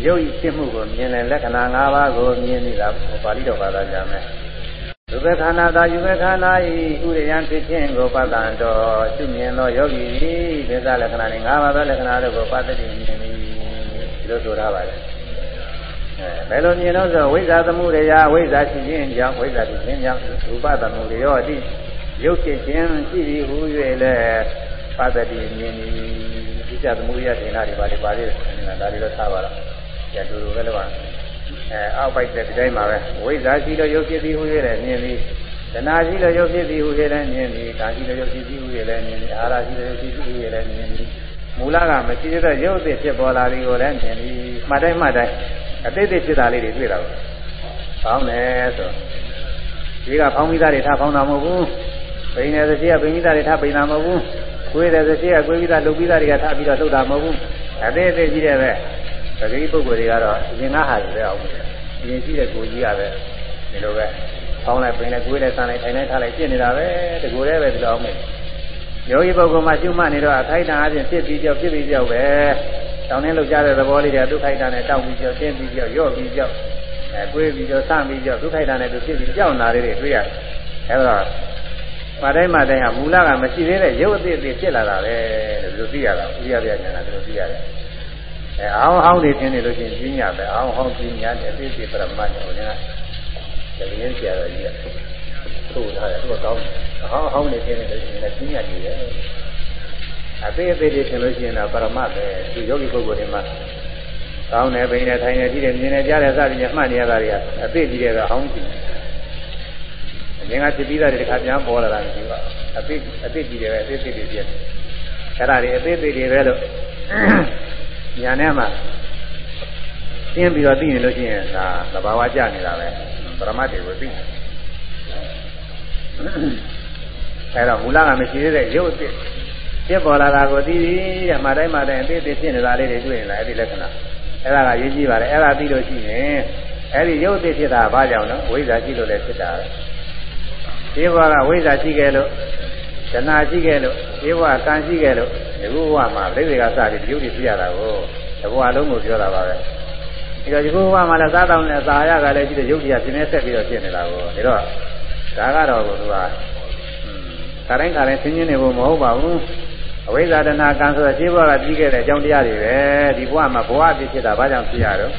ရုပ်ပြစ်မှုကိုမြင်တဲ့လက္ခဏာ၅ပါးကိုမြင်နေတာပါဠိတော်ဘာသာကြမယ်ဒုက္ခခန္ဓာသာယူခန္ဓာဤဥရိယံဖြစ်ခြင်းကိုပတ္တံတော်ရှုမြင်သောယောဂီသစ္စာလက္ခဏာနဲ့၅ပါးသောလက္ခဏာတို့ကိုပတ္တိမြင်သည်ဒီလိုဆိုထားပါတယ်အဲဘယ်လိုမြင်လို့ဆိုဝိဇ္ဇာသမှုရိယဝိဇ္ဇာရှိခြင်းကြောင့်ဝိဇ္ဇာဖြစ်ခြင်းကြောင့်ရူပသမှုရိယောတိ ရုပ်ဖြစ်ခြင်းရှိသည်ဟူ၍လည်းပတ္တိမြင်သည်ဒီကြသမှုရိယဒေနာတွေပါလေပါလေဒါတွေတော့ထားပါတော့ကျန်တူတူပဲလည်းပါအဲအောက်ပိုက်တဲ့ဒီတိုင်းမှာပဲဝိဇ္ဇာရှိလို့ရုပ်ဖြစ်သည်ဟူ၍လည်းမြင်သည်တဏှာရှိလို့ရုပ်ဖြစ်သည်ဟူ၍လည်းမြင်သည်ကာရှိလို့ရုပ်ဖြစ်သည်ဟူ၍လည်းမြင်သည်အာဟာရရှိလို့ရုပ်ဖြစ်သည်ဟူ၍လည်းမြင်သည်မူလကမရှိတဲ့ရုပ်အစ်ဖြစ်ပေါ်လာသည်ကိုလည်းမြင်သည်မှတ်တိုင်းမှတ်တိုင်းအသေးသေးဖြစ်တာလေးတွေတွေ့တာပေါ့။ဖောင်းတယ်ဆိုဒီကဖောင်းမိသားတွေထားဖောင်းတာမဟုတ်ဘူး။ ပိန်တယ်ဆိုရှိကပိန်မိသားတွေထားပိန်တာမဟုတ်ဘူး။ကိုယ်တယ်ဆိုရှိကကိုယ်မိသားလှုပ်ပြီးသားတွေကထားပြီးတော့လှုပ်တာမဟုတ်ဘူး။အသေးသေးကြီးတယ်ပဲ။တကယ်ပုဂ္ဂိုလ်တွေကတော့အရင်ကဟာတွေပဲအောင်။အရင်ရှိတဲ့ကိုကြီးကပဲဒီလိုပဲဖောင်းလိုက်ပိန်လိုက်ကိုယ်လိုက်ဆန်းလိုက်ထိုင်လိုက်ထားလိုက်ပြစ်နေတာပဲ။တကူတည်းပဲဒီလိုအောင်မယ်။ယောဂီပုဂ္ဂိုလ်မှာရှုမှတ်နေတော့အခိုက်တန်အချင်းဖြစ်ပြီးကြောက်ဖြစ်ပြီးကြောက်ပဲ။တောင်းနှင်းလောက်ကြတဲ့သဘောလေးတွေဒုက္ခိတနဲ့တောက်ပြီးကြောက်တင်းပြီးကြောက်ရော့ပြီးကြောက်အဲတွေးပြီးတော့စပြီးတော့ဒုက္ခိုက်တာနဲ့သူဖြစ်ပြီးကြောက်နာလေးတွေတွေ့ရတယ်အဲတော့ မတိုင်းမတိုင်းဟာမူလကမရှိသေးတဲ့ရုပ်အသစ်အသစ်ဖြစ်လာတာပဲလို့ဒီလိုသိရတာဥရပြညာကဒီလိုသိရတယ်အဲအောင်းဟောင်းနေခြင်းနေလို့ရှိရင်ပြညာပဲအောင်းဟောင်းပြညာတဲ့အသစ်ပြပရမတ်ကိုလည်းတကယ်ဆရာတော်ကြီးကသို့ထားတယ်သူကကောင်းတယ်အဟောင်းဟောင်းနေခြင်းနေလို့ရှိရင်လည်းပြညာကြီးတယ်အသေးအသေးတွေထင်လို့ရှိရင်တော့ပရမတ်ပဲသူယောဂီပုဂ္ဂိုလ်တွေမှာကောင်းတယ်ပိန်တယ်ထိုင်တယ်ကြည့်တယ်မြင်တယ်ကြားတယ်စသည်ဖြင့်မှတ်နေရတာတွေကအသေးကြီးတဲ့ကအဟောင်းကြီးအ ရင်ကဖြစ်ပြီးသားတွေတစ်ခါပြန်ပေါ်လာတာမရှိပါအသေးအသေးကြီးတယ်ပဲအသေးသေးတွေပြည့်အဲ့ဒါတွေအသေးသေးတွေပဲလို့ညာထဲမှာသင်ပြီးတော့သိနေလို့ရှိရင်ဒါသဘာဝကျနေတာပဲပရမတ်တွေကိုသိအဲ့တော့မူလကမရှိသေးတဲ့ရုပ်အစ်ဖြစ်ပေါ်လာတာကိုသိပြီးတဲ့မှတိုင်းမှတိုင်းအသေးသေးဖြစ်နေတာလေးတွေတွေ့ရင်လည်းအဲ့ဒီလက္ခဏာအဲ့ဒါကရေးကြည့်ပါလေအဲ့ဒါသိလို့ရှိရင်အဲ့ဒီရုပ်အစ်ဖြစ်တာဘာကြောင့်လဲဝိဇ္ဇာရှိလို့လည်းဖြစ်တာပဲ ဒီဘဝကဝိဇ္ဇာရှိခဲ့လို့ဇနာရှိခဲ့လို့ဒီဘဝကံရှိခဲ့လို့ဒီဘဝမှာပြိသေကစပြီးဒီရုပ်တွေဖြစ်ရတာကိုဒီဘဝလုံးကိုပြောတာပါပဲဒီတော့ဒီဘဝမှာလည်းစားတောင်းနဲ့သာရကလည်းရှိတဲ့ရုပ်တရားပြင်းနေဆက်ပြီးတော့ဖြစ်နေတာကိုဒါတော့ဒါကတော့ကသူကခါတိုင်းခါတိုင်းဆင်းရဲနေဖို့မဟုတ်ပါဘူးအဝိဇ္ဇာတဏကံဆိုတော့ရှင်းဘဝကပြီးခဲ့တဲ့အကြောင်းတရားတွေပဲဒီဘဝမှာဘဝအဖြစ်ဖြစ်တာဘာကြောင့်ဖြစ်ရတော့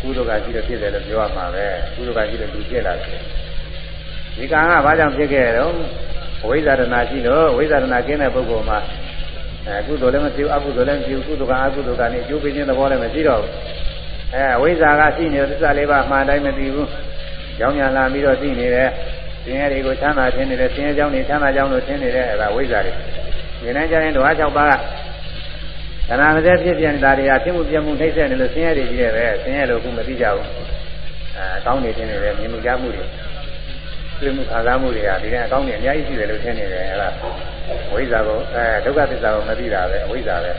ကုသိုလ်ကရှိလို့ဖြစ်တယ်လို့ပြောရမှာပဲကုသိုလ်ကရှိလို့လူဖြစ်လာတယ် ဒီကံကဘာကြောင့်ဖြစ်ခဲ့တော့အဝိဇ္ဇာတဏရှိလို့အဝိဇ္ဇာတဏကင်းတဲ့ပုဂ္ဂိုလ်မှာအဲကုသိုလ်လည်းမဖြစ်ဘူးအကုသိုလ်လည်းမဖြစ်ဘူးကုသိုလ်ကအကုသိုလ်ကနေအကျိုးပေးခြင်းသဘောလည်းမရှိတော့ဘူးအဲအဝိဇ္ဇာကရှိနေသစ္စာလေးပါးမှန်တိုင်းမသိဘူးကြောင်းညာလာပြီးတော့သိနေတယ်ဆင်းရဲတွေကိုချမ်းသာခြင်းနေတယ်ဆင်းရဲကြောင်းတွေချမ်းသာကြောင်းလို့ထင်နေတယ်အဲဒါဝိဇ္ဇာတွေဒီနေ့ကျရင်ဓဝါ6ပါးကခန္ဓာမစဲဖြစ်ပြနေတာတွေကဖြစ်မှုပြမှုနှိမ့်ဆက်နေလို့ဆင်းရဲတွေကြီးတယ်ပဲဆင်းရဲလို့ခုမသိကြဘူးအဲအကောင်းနေခြင်းတွေမြင်မှုကြားမှုတွေ တွေ့မှုခံစားမှုတွေကဒီနေ့အကောင်းနေအများကြီးရှိတယ်လို့ထင်နေတယ်အဲဒါဝိဇ္ဇာကိုအဲဒုက္ခသစ္စာကိုမသိတာပဲအဝိဇ္ဇာပဲ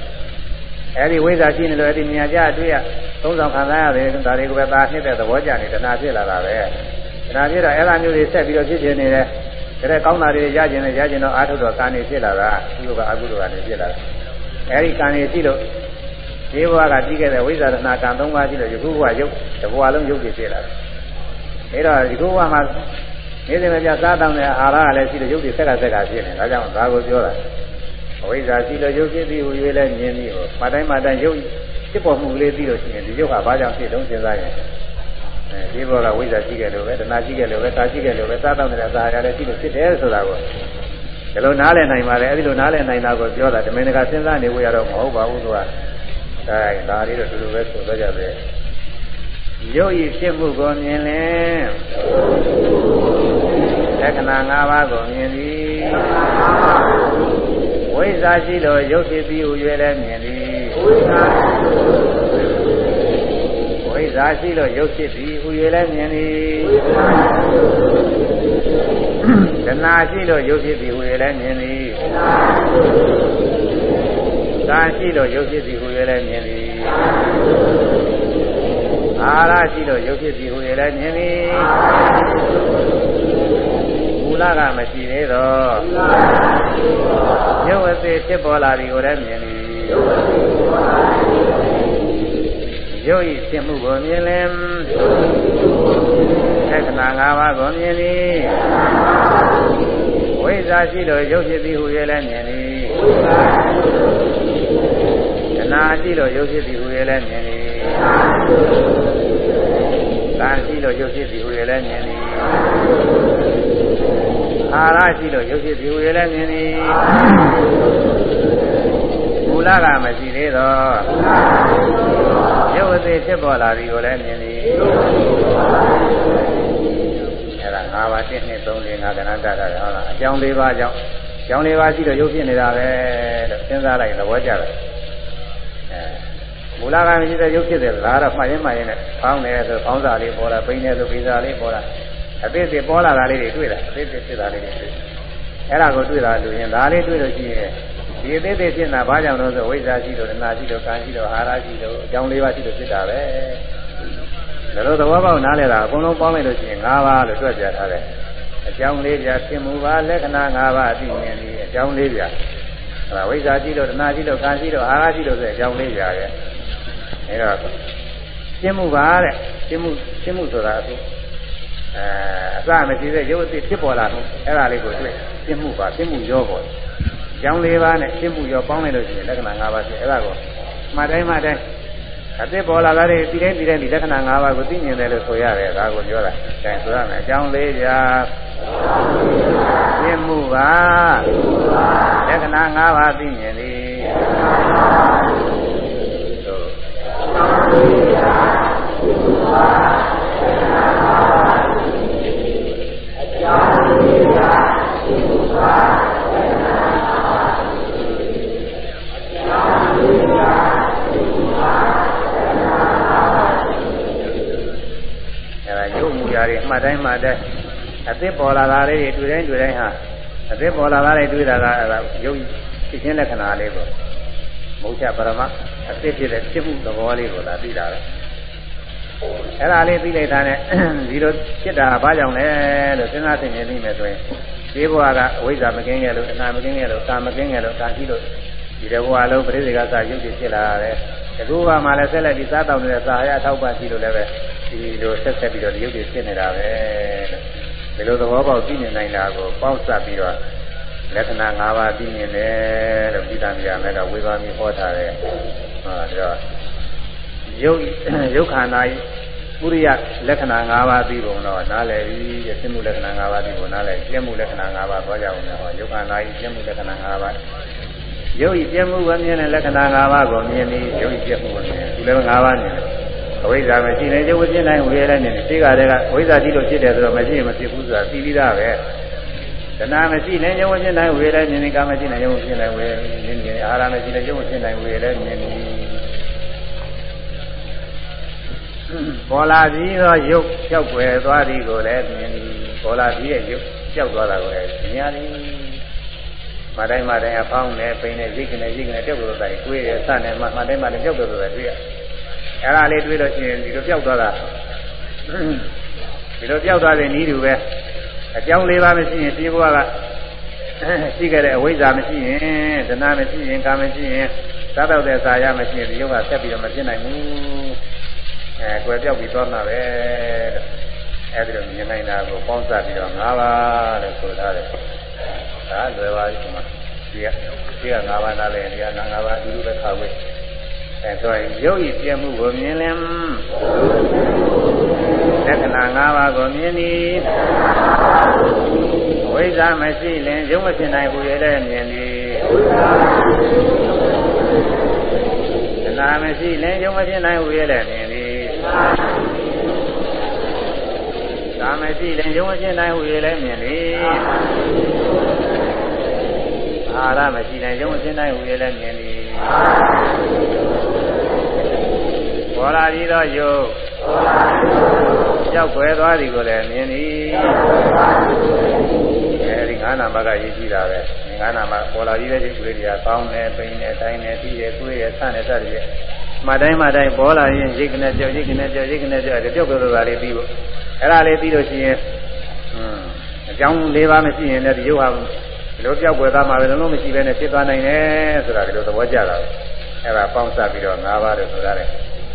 အဲဒီဝိဇ္ဇာရှိနေလို့အဲဒီမြင်ကြအတွေ့ရသုံးဆောင်ခံစားရတယ်ဒါတွေကိုပဲသာနှစ်တဲ့သဘောကြနေတဏှာဖြစ်လာတာပဲတဏှာဖြစ်တော့အဲ့ဒါမျိုးတွေဆက်ပြီးတော့ဖြစ်ဖြစ်နေတယ်ဒါကောင်းတာတွေရကျင်နဲ့ရကျင်တော့အာထုတော့ကံနေဖြစ်လာတာကုသိုလ်ကအကုသိုလ်ကနေဖြစ်လာတာအဲဒီကံနေရှိလို့ဒီဘဝကပြီးခဲ့တဲ့ဝိဇ္ဇာတနာကံ၃ပါးရှိလို့ယခုဘဝရုပ်တဘဝလုံးရုပ်ဖြစ်လာတယ်အဲတော့ဒီခုဘဝမှာ နေစဉ်မပြစားတောင်းတဲ့အာဟာရကလည်းရှိလို့ရုပ်တွေဆက်ကဆက်ကဖြစ်နေဒါကြောင့်ဒါကိုပြောတာအဝိဇ္ဇာရှိလို့ရုပ်ဖြစ်ပြီးဟူ၍လည်းမြင်ပြီးဟောမတိုင်းမတိုင်းရုပ်ဖြစ်ပေါ်မှုကလေးသိလို့ရှိရင်ဒီရုပ်ကဘာကြောင့်ဖြစ်တုံးစဉ်းစားရင်အဲဒီဘောကဝိဇ္ဇာရှိခဲ့လို့ပဲတဏှာရှိခဲ့လို့ပဲတာရှိခဲ့လို့ပဲစားတော့တဲ့သာရလည်းရှိလို့ဖြစ်တယ်ဆိုတာကိုဒီလိုနားလည်နိုင်ပါလေအဲဒီလိုနားလည်နိုင်တာကိုပြောတာဓမင်းတကစဉ်းစားနေဝရတော့မဟုတ်ပါဘူးသူကအဲဒါလေးတော့ဒီလိုပဲဆိုတော့ကြပဲ ရုပ်ရည်ဖြစ်မှုကိုမြင်လင်လက္ခဏာ၅ပါးကိုမြင်သည်ဝိဇ္ဇာရှိလို့ရုပ်ဖြစ်ပြီးဟူ၍လည်းမြင်သည်ဝိဇ္ဇာဝိဇ္ဇာရှိလို့ရုပ်ဖြစ်ပြီးဟူ၍လည်းမြင်သည်တဏှာရှိလို့ရုပ်ဖြစ်ပြီးဟူ၍လည်းမြင်သည်ကာရှိလို့ရုပ်ဖြစ်ပြီးဟူ၍လည်းမြင်သည် အာရရှိလို့ရုပ်ဖြစ်ပြီးဟူ၍လည်းမြင်သည်မူလကမရှိသေးတော့ရုပ်အသေးဖြစ်ပေါ်လာသည်ကိုလည်းမြင်သည်ရုပ်ဤဖြစ်မှုကိုမြင်လင်သက္ကနာ၅ပါးကိုမြင်သည်ဝိဇ္ဇာရှိလို့ရုပ်ဖြစ်သည်ဟူ၍လည်းမြင်သည်တဏှာရှိလို့ရုပ်ဖြစ်သည်ဟူ၍လည်းမြင်သည် ကံရှိလို့ရုပ်ဖြစ်သည်ဟူ၍လည်းမြင်သည်အာရရှိလို့ရုပ်ဖြစ်သည်ဟူ၍လည်းမြင်သည်မူလကမရှိသေးတော့ရုပ်အသေးဖြစ်ပေါ်လာသည်ကိုလည်းမြင်သည်အဲ့ဒါ၅ပါး1 2 3 4 5ကဏ္ဍတတ်တာဟုတ်လားအကြောင်း၄ပါးကြောင့်အကြောင်း၄ပါးရှိတော့ရုပ်ဖြစ်နေတာပဲလို့စဉ်းစားလိုက်သဘောကျတယ်အဲ မူလကမရှိတဲ့ရုပ်ဖြစ်တယ်ဒါကတော့မှတ်ရင်မှတ်ရင်နဲ့ဖောင်းတယ်ဆိုဖောင်းစာလေးပေါ်လာပိန်းတယ်ဆိုပိန်းစာလေးပေါ်လာအသေးသေးပေါ်လာတာလေးတွေတွေ့တာအသေးသေးဖြစ်တာလေးတွေတွေ့အဲ့ဒါကိုတွေ့တာလူရင်ဒါလေးတွေ့လို့ရှိရင်ဒီအသေးသေးဖြစ်တာဘာကြောင့်လို့ဆိုဝိဇ္ဇာရှိလို့တဏှာရှိလို့ကံရှိလို့အာဟာရရှိလို့အကြောင်းလေးပါးရှိလို့ဖြစ်တာပဲဒါလို့သဘောပေါက်နားလဲတာအကုန်လုံးပေါင်းလိုက်လို့ရှိရင်၅ပါးလို့တွက်ပြထားတယ်အကြောင်းလေးပြဖြစ်မှုပါလက္ခဏာ၅ပါးအသိဉာဏ်ဒီအကြောင်းလေးပြအဲဒါဝိဇ္ဇာရှိလို့တဏှာရှိလို့ကံရှိလို့အာဟာရရှိလို့ဆိုအကြောင်းလေးပြရဲ့ အဲတော့ရှင်းမှုပါတဲ့ရှင်းမှုရှင်းမှုဆိုတာအခုအဲအစမရှိတဲ့ရုပ်အစ်ဖြစ်ပေါ်လာမှုအဲ့ဒါလေးကိုတွေ့ရှင်းမှုပါရှင်းမှုရောပေါ်ကြောင်း၄ပါးနဲ့ရှင်းမှုရောပေါင်းလိုက်လို့ရှိရင်လက္ခဏာ၅ပါးဖြစ်အဲ့ဒါကိုမှတ်တိုင်းမှတ်တိုင်းအသစ်ပေါ်လာတာတွေဒီတိုင်းဒီတိုင်းဒီလက္ခဏာ၅ပါးကိုသိမြင်တယ်လို့ဆိုရတယ်ဒါကိုပြောတာ။အဲဆိုရမယ်အကြောင်းလေးပြရှင်းမှုပါလက္ခဏာ၅ပါးသိမြင်သည်တွေအ မှတ်တိုင်းမှတ်တိုင်းအသစ်ပေါ်လာတာလေးတွေတွေ့တိုင်းတွေ့တိုင်းဟာအသစ်ပေါ်လာတာလေးတွေ့တာကအဲဒါရုပ်ဖြစ်ခြင်းလက္ခဏာလေးကို မုတ်ချပရမအသစ်ဖြစ်တဲ့ဖြစ်မှုသဘောလေးကိုသာသိတာပဲအဲ့ဒါလေးသိလိုက်တာနဲ့ဒီလိုဖြစ်တာဘာကြောင့်လဲလို့စဉ်းစားသိနေပြီမယ်ဆိုရင်ဒီဘဝကအဝိဇ္ဇာမကင်းခဲ့လို့အနာမကင်းခဲ့လို့ကာမကင်းခဲ့လို့ကာရှိလို့ဒီတဘဝလုံးပရိသေကစာရုပ်ဖြစ်ဖြစ်လာတယ်အခုကမှလည်းဆက်လက်ပြီးစားတောင်းနေတဲ့စာရအထောက်ပံ့ရှိလို့လည်းပဲဒီလိုဆက်ဆက်ပြီးတော့ရုပ်တွေဖြစ်နေတာပဲဒီလိုသဘောပေါက်သိမြင်နိုင်တာကိုပေါက်စပ်ပြီးတော့ လက္ခဏာ၅ပါးသိမြင်တယ်လို့ပြီးသားမြာမဲ့ကဝေဘာမီဟောထားတယ်ဟောဒါတော့ရုပ်ရုပ်ခန္ဓာပုရိယလက္ခဏာ၅ပါးသိပုံတော့နားလည်ပြီးပြမှုလက္ခဏာ၅ပါးသိပုံနားလည်ပြမှုလက္ခဏာ၅ပါးသွားကြအောင်လေဟောရုပ်ခန္ဓာဤပြမှုလက္ခဏာ၅ပါးရုပ်ဤပြမှုကိုမြင်တဲ့လက္ခဏာ၅ပါးကိုမြင်ပြီးရုပ်ဤပြမှုကိုမြင်ဒီလည်း၅ပါးမြင်တယ်အဝိဇ္ဇာမရှိနေကျဝဖြစ်နိုင်ဝေရတဲ့နေသိကြတဲ့ကအဝိဇ္ဇာကြည့်လို့ဖြစ်တယ်ဆိုတော့မရှိရင်မဖြစ်ဘူးဆိုတာသိပြီးသားပဲ တဏှာမရှိနေကျဝဖြစ်နိုင်ဝေရတဲ့နေကာမရှိနိုင်ကျဝဖြစ်နိုင်ဝေနေနေအာရမရှိနေကျဝဖြစ်နိုင်ဝေရတဲ့နေနေပေါ်လာပြီးတော့ရုပ်ကြောက်ွယ်သွားသည်ကိုလည်းမြင်ပြီးပေါ်လာပြီးရဲ့ရုပ်ကြောက်သွားတာကိုလည်းမြင်ရသည်မတိုင်းမတိုင်းအဖောင်းနဲ့ပိန်နဲ့ရိတ်ကနေရိတ်ကနေတောက်လို့တိုင်းကိုယ်ရဲ့စနဲ့မမတိုင်းမတိုင်းကြောက်လို့တိုင်းတွေ့ရအဲ့ဒါလေးတွေးလို့ရှိရင်ဒီလိုပြောက်သွားတာဒီလိုပြောက်သွားတဲ့ဤသူပဲ အကြောင်းလေးပါမရှိရင်ဒီဘဝကရှိခဲ့တဲ့အဝိဇ္ဇာမရှိရင်ဒနာမရှိရင်ကာမရှိရင်သာတော့တဲ့စာရမရှိရင်ဒီယောဂဆက်ပြီးတော့မဖြစ်နိုင်ဘူးအဲကွယ်ပြောက်ပြီးသွားမှာပဲအဲဒီလိုမြင်နိုင်တာကိုပေါင်းစပ်ပြီးတော့၅ပါးလို့ဆိုထားတယ်ဒါလွယ်ပါပြီဒီမှာဒီကဒီက၅ပါးနားလဲဒီက၅ပါးအတူတူပဲခါဝေးအဲဆိုရင်ရုပ်ဤပြမှုကိုမြင်လင် လက္ခဏာ၅ပါးကိုမြင်သည်ဝိဇ္ဇာမရှိလင်ရုပ်မဖြစ်နိုင်ဘူးရတဲ့မြင်သည်သနာမရှိလင်ရုပ်မဖြစ်နိုင်ဘူးရတဲ့မြင်သည်သာမရှိလင်ရုပ်မဖြစ်နိုင်ဘူးရတဲ့မြင်သည်အာရမရှိလင်ရုပ်မဖြစ်နိုင်ဘူးရတဲ့မြင်သည်ပေါ်လာပြီးတော့ယုတ် ကြောက်ွယ်သွားသည်ကိုလည်းမြင်သည်အဲဒီငါးနာမကရေးကြည့်တာပဲငါးနာမပေါ်လာပြီးတဲ့ယုတ်ကလေးတွေကကောင်းတယ်ပိန်တယ်တိုင်းတယ်ပြီးတယ်ကိုယ်ရဲ့ဆန့်တယ်စသည်ဖြင့်မတိုင်းမတိုင်းပေါ်လာရင်ရိတ်ကနေကြောက်ရိတ်ကနေကြောက်ရိတ်ကနေကြောက်ကြောက်ကြတော့လေးပြီးဖို့အဲ့ဒါလေးပြီးလို့ရှိရင်အကြောင်း၄ပါးမရှိရင်လည်းဒီယုတ်ဟာဒီလိုကြောက်ွယ်သားမှာပဲလုံးမရှိဘဲနဲ့ဖြစ်သွားနိုင်တယ်ဆိုတာဒီလိုသဘောကျတာအဲ့ဒါပေါင်းစပ်ပြီးတော့၅ပါးလို့ဆိုရတယ်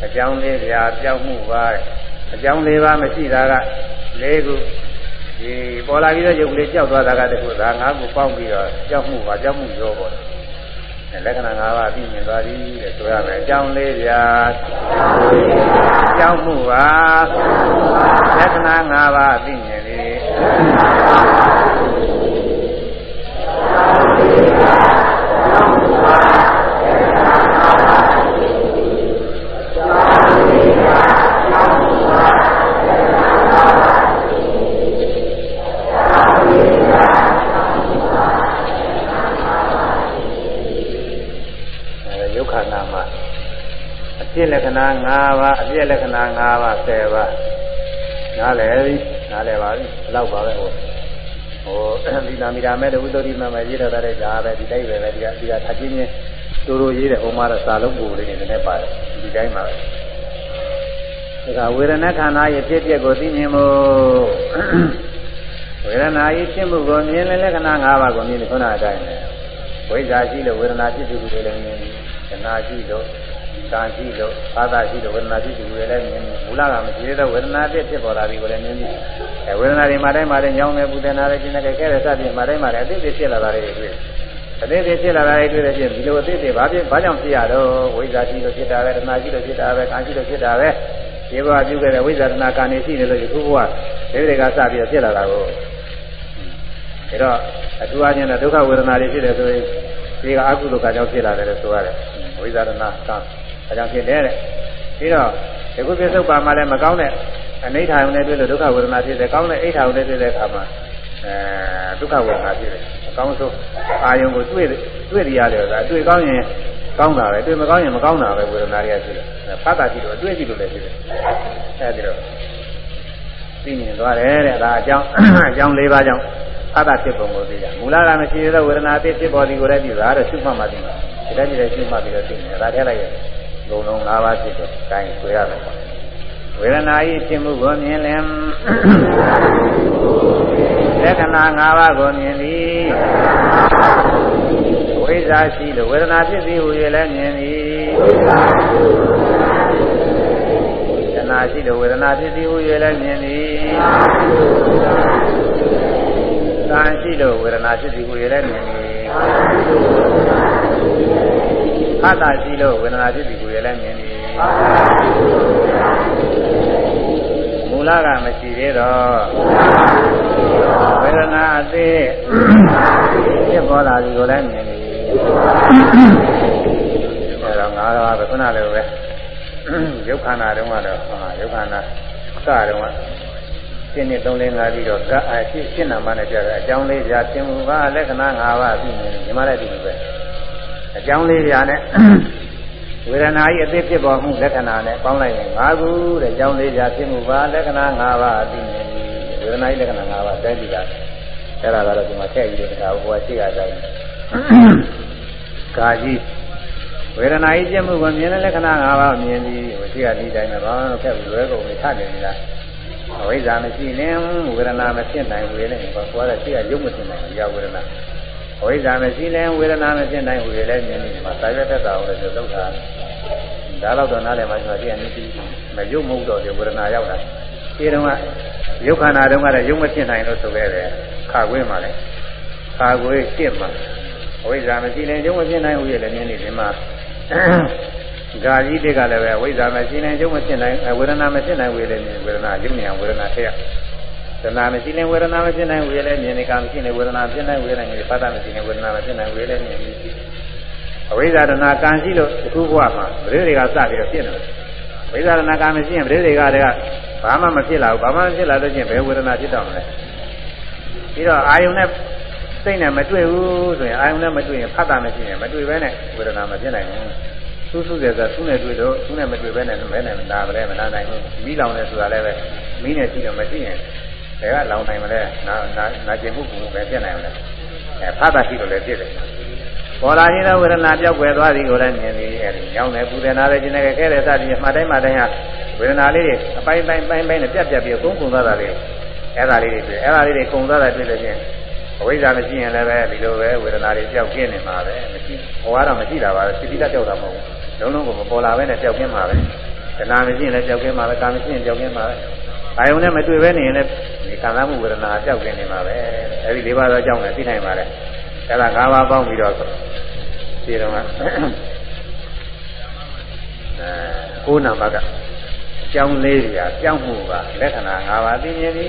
အကြောင်းလေးပြာပြောက်မှုပါအကြောင်းလေးပါမရှိတာက၄ခုဒီပေါ်လာပြီးတော့ရုပ်လေးကြောက်သွားတာကတခုဒါ၅ခုပေါင်းပြီးတော့ကြောက်မှုပါကြောက်မှုရောပေါ်တယ်လက္ခဏာ၅ပါးပြီးမြင်သွားပြီတဲ့ဆိုရမယ်အကြောင်းလေးပြာကြောက်မှုပါလက္ခဏာ၅ပါးပြီးမြင်သ ဖြစ်လက္ခဏာ5ပါးအပြည့်လက္ခဏာ5ပါး10ပါးနားလည်ပြီနားလည်ပါပြီဘယ်တော့ပါပဲဟိုဟိုဒီနာမီရာမဲတဝိသုဒ္ဓိမမရေးတော့တဲ့ဒါပဲဒီတိုင်းပဲဒီကဒီကထချင်းချင်းတူတူရေးတဲ့ဟိုမှာတော့စာလုံးပူလေးနေနေပါတယ်ဒီတိုင်းပါပဲဒါကဝေဒနာခန္ဓာရဲ့ဖြစ်ပျက်ကိုသိမြင်မှုဝေဒနာရဲ့ဖြစ်မှုကိုမြင်တဲ့လက္ခဏာ၅ပါးကိုမြင်တဲ့ခုနအတိုင်းပဲဝိဇ္ဇာရှိလို့ဝေဒနာဖြစ်သူတွေလည်းမြင်တယ်။တဏှာရှိလို့ ကံရှိလို့အာသာရှိလို့ဝေဒနာရှိသူတွေလည်းမြင်မူလကမရှိသေးတဲ့ဝေဒနာတစ်ဖြစ်ပေါ်လာပြီကိုလည်းမြင်ပြီအဲဝေဒနာတွေမှတိုင်းမှတိုင်းညောင်းနေပူတယ်နာတယ်ကျင်နေခဲ့တဲ့စသည်မှတိုင်းမှတိုင်းအသိတွေဖြစ်လာတာတွေတွေ့အသေးသေးဖြစ်လာတာတွေတွေ့တဲ့ဖြင့်ဒီလိုအသေးသေးဘာဖြစ်ဘာကြောင့်ဖြစ်ရတော့ဝိဇ္ဇာရှိလို့ဖြစ်တာပဲတဏှာရှိလို့ဖြစ်တာပဲကံရှိလို့ဖြစ်တာပဲဒီဘဝပြုခဲ့တဲ့ဝိဇ္ဇာတဏှာကံနေရှိနေလို့ဒီခုဘဝဒီတွေကစပြီးဖြစ်လာတာကိုဒါတော့အထူးအချင်းနဲ့ဒုက္ခဝေဒနာတွေဖြစ်တယ်ဆိုရင်ဒီကအကုသိုလ်ကကြောင့်ဖြစ်လာတယ်လို့ဆိုရတယ်ဝိဇာရဏကံ အကြောင်းဖြစ်တယ်တဲ့ပြီးတော့ဒီခုပြစ္ဆုတ်ပါမှလည်းမကောင်းတဲ့အနိဋ္ဌာယုံနဲ့တွေ့လို့ဒုက္ခဝေဒနာဖြစ်တယ်ကောင်းတဲ့အိဋ္ဌာယုံနဲ့တွေ့တဲ့အခါမှာအဲဒုက္ခဝေဒနာဖြစ်တယ်အကောင်းဆုံးအာယုံကိုတွေ့တွေ့ရတယ်ဆိုတာတွေ့ကောင်းရင်ကောင်းတာပဲတွေ့မကောင်းရင်မကောင်းတာပဲဝေဒနာတွေကဖြစ်တယ်ဖတ်တာရှိလို့အတွေ့ရှိလို့လည်းဖြစ်တယ်အဲဒီတော့သိမြင်သွားတယ်တဲ့ဒါအကြောင်းအကြောင်း၄ပါးကြောင့်ဖတ်တာဖြစ်ပုံကိုသိတာမူလကမရှိတဲ့ဝေဒနာအဖြစ်ဖြစ်ပေါ်ဒီကိုလည်းဒီဒါတော့ရှုမှတ်မှသိမှာဒီတိုင်းဒီတိုင်းရှုမှတ်ပြီးတော့သိနေတာဒါထည့်လိုက်ရင် ဘုံလုံး၅ပါးဖြစ်တော့တိုင်းဆွေရတယ်ဝေဒနာဤဖြစ်မှုကိုမြင်လင်လက္ခဏာ၅ပါးကိုမြင်သည်ဝိဇ္ဇာရှိလို့ဝေဒနာဖြစ်သည်ဟူ၍လည်းမြင်သည်တဏှာရှိလို့ဝေဒနာဖြစ်သည်ဟူ၍လည်းမြင်သည်ကံရှိလို့ဝေဒနာဖြစ်သည်ဟူ၍လည်းမြင်သည် အတ္တရှိလို့ဝေဒနာဖြစ်ပြီးကိုယ်လည်းမြင်နေမူလကမရှိသေးတော့ဝေဒနာအသေးဖြစ်ပေါ်လာပြီကိုလည်းမြင်နေအဲတော့ငါတော့ဘယ်ခုနလည်းပဲရုပ်ခန္ဓာတုန်းကတော့ဟာရုပ်ခန္ဓာစတုန်းကရှင်းနေ3လ5ပြီးတော့ကအရှိရှင်းနာမနဲ့ကြတယ်အကြောင်းလေးပြသင်မှုကလက္ခဏာ5ပါးပြီးနေတယ်ညီမလည်းဒီလိုပဲ အကြောင်းလေးပြနဲ့ဝေဒနာကြီးအသိဖြစ်ပေါ်မှုလက္ခဏာနဲ့ပေါင်းလိုက်ရင်၅ခုတဲ့အကြောင်းလေးပြဖြစ်မှုပါလက္ခဏာ၅ပါးအသိနေပြီဝေဒနာကြီးလက္ခဏာ၅ပါးတိုင်းပြီးတာအဲ့ဒါကတော့ဒီမှာထည့်ပြီးတော့ဟိုကရှိရတိုင်းကာကြီးဝေဒနာကြီးကျမှုကိုမြင်တဲ့လက္ခဏာ၅ပါးမြင်ပြီးဟိုရှိရဒီတိုင်းမှာဘာမှမခက်ဘူးလွဲကုန်ပြီထနေနေတာအဝိဇ္ဇာမရှိရင်ဝေဒနာမဖြစ်နိုင်ဘူးလေဘာကွာတဲ့ရှိရရုပ်မဖြစ်နိုင်ဘူးဒီဝေဒနာ ဝိဇ္ဇာမရှိရင်ဝေဒနာမဖြစ်နိုင်ဘူးလေလည်းမြင်နေဒီမှာသာရွက်သက်တာကိုလည်းသုတ်တာဒါတော့တော့နားလည်မှဆိုတော့ဒီအနည်းကြီးမရုပ်မဟုတ်တော့ဒီဝေဒနာရောက်တာဒီတုန်းကရုပ်ခန္ဓာတုန်းကလည်းရုပ်မဖြစ်နိုင်လို့ဆိုခဲ့တယ်ခါခွေးမှလည်းခါခွေးရှင်းမှဝိဇ္ဇာမရှိရင်ရုပ်မဖြစ်နိုင်ဘူးလေလည်းမြင်နေဒီမှာဂါကြီးတွေကလည်းပဲဝိဇ္ဇာမရှိရင်ရုပ်မဖြစ်နိုင်ဝေဒနာမဖြစ်နိုင်ဘူးလေမြင်ဝေဒနာရုပ်ဉာဏ်ဝေဒနာထည့် ရသနာမရှိရင်ဝေဒနာမဖြစ်နိုင်ဘူးလေမြင်နေကမရှိရင်ဝေဒနာဖြစ်နိုင်ဘူးလေမြင်ဖတ်တာမရှိရင်ဝေဒနာမဖြစ်နိုင်ဘူးလေမြင်ပြီးအဝိဇ္ဇာတနာကံရှိလို့အခုဘဝမှာပရိသေတွေကစပြီးတော့ဖြစ်နေတယ်ဝိဇ္ဇာတနာကံမရှိရင်ပရိသေကတည်းကဘာမှမဖြစ်လာဘူးဘာမှမဖြစ်လာလို့ချင်းဘယ်ဝေဒနာဖြစ်တော့မလဲပြီးတော့အာယုန်နဲ့စိတ်နဲ့မတွေ့ဘူးဆိုရင်အာယုန်နဲ့မတွေ့ရင်ဖတ်တာမရှိရင်မတွေ့ဘဲနဲ့ဝေဒနာမဖြစ်နိုင်ဘူးသူ့စုတယ်ဆိုသူ့နဲ့တွေ့တော့သူ့နဲ့မတွေ့ဘဲနဲ့မဲနဲ့မနာပဲမနာနိုင်ဘူးမိလောင်တယ်ဆိုတာလည်းပဲမိနဲ့ရှိတော့မရှိရင် ဘယ်ကလောင်နိုင်မလဲနာနာနာကျင်မှုကူပဲဖြစ်နိုင်မလဲအဲဖတ်တာရှိတော့လည်းဖြစ်တယ်ပေါ်လာခြင်းသောဝေဒနာပြောက်ွယ်သွားသည်ကိုလည်းမြင်ပြီးအဲဒီညောင်းတယ်ပူတယ်နားတယ်ကျင်တယ်ခဲတယ်စသည်မှတိုင်းမှတိုင်းဟာဝေဒနာလေးတွေအပိုင်းပိုင်းပိုင်းပိုင်းနဲ့ပြတ်ပြတ်ပြီးကုန်းကုန်းသွားတာလေးအဲ့ဒါလေးတွေတွေ့အဲ့ဒါလေးတွေကုန်းသွားတာတွေ့လို့ချင်းအဝိဇ္ဇာမရှိရင်လည်းပဲဒီလိုပဲဝေဒနာတွေပြောက်ကင်းနေမှာပဲမရှိဘဝတော့မရှိတာပါပဲစိတ္တိတပြောက်တာမဟုတ်ဘူးလုံးလုံးကိုမပေါ်လာပဲနဲ့ပြောက်ကင်းမှာပဲဒနာမရှိရင်လည်းပြောက်ကင်းမှာပဲကာမရှိရင်ပြောက်ကင်းမှာပဲ အာယုံနဲ့မတွေ့ပဲနေရင်လည်းဒီခံစားမှုဝေဒနာပြောက်ကင်းနေမှာပဲအဲဒီလေးပါးသောအကြောင်းနဲ့သိနိုင်ပါလေအဲ့ဒါ၅ပါးပေါင်းပြီးတော့ဒီတော့ကအဲကိုးနံပါတ်ကအကြောင်းလေးတွေအကြောင်းမှုကလက္ခဏာ၅ပါးသိမြင်ပြီ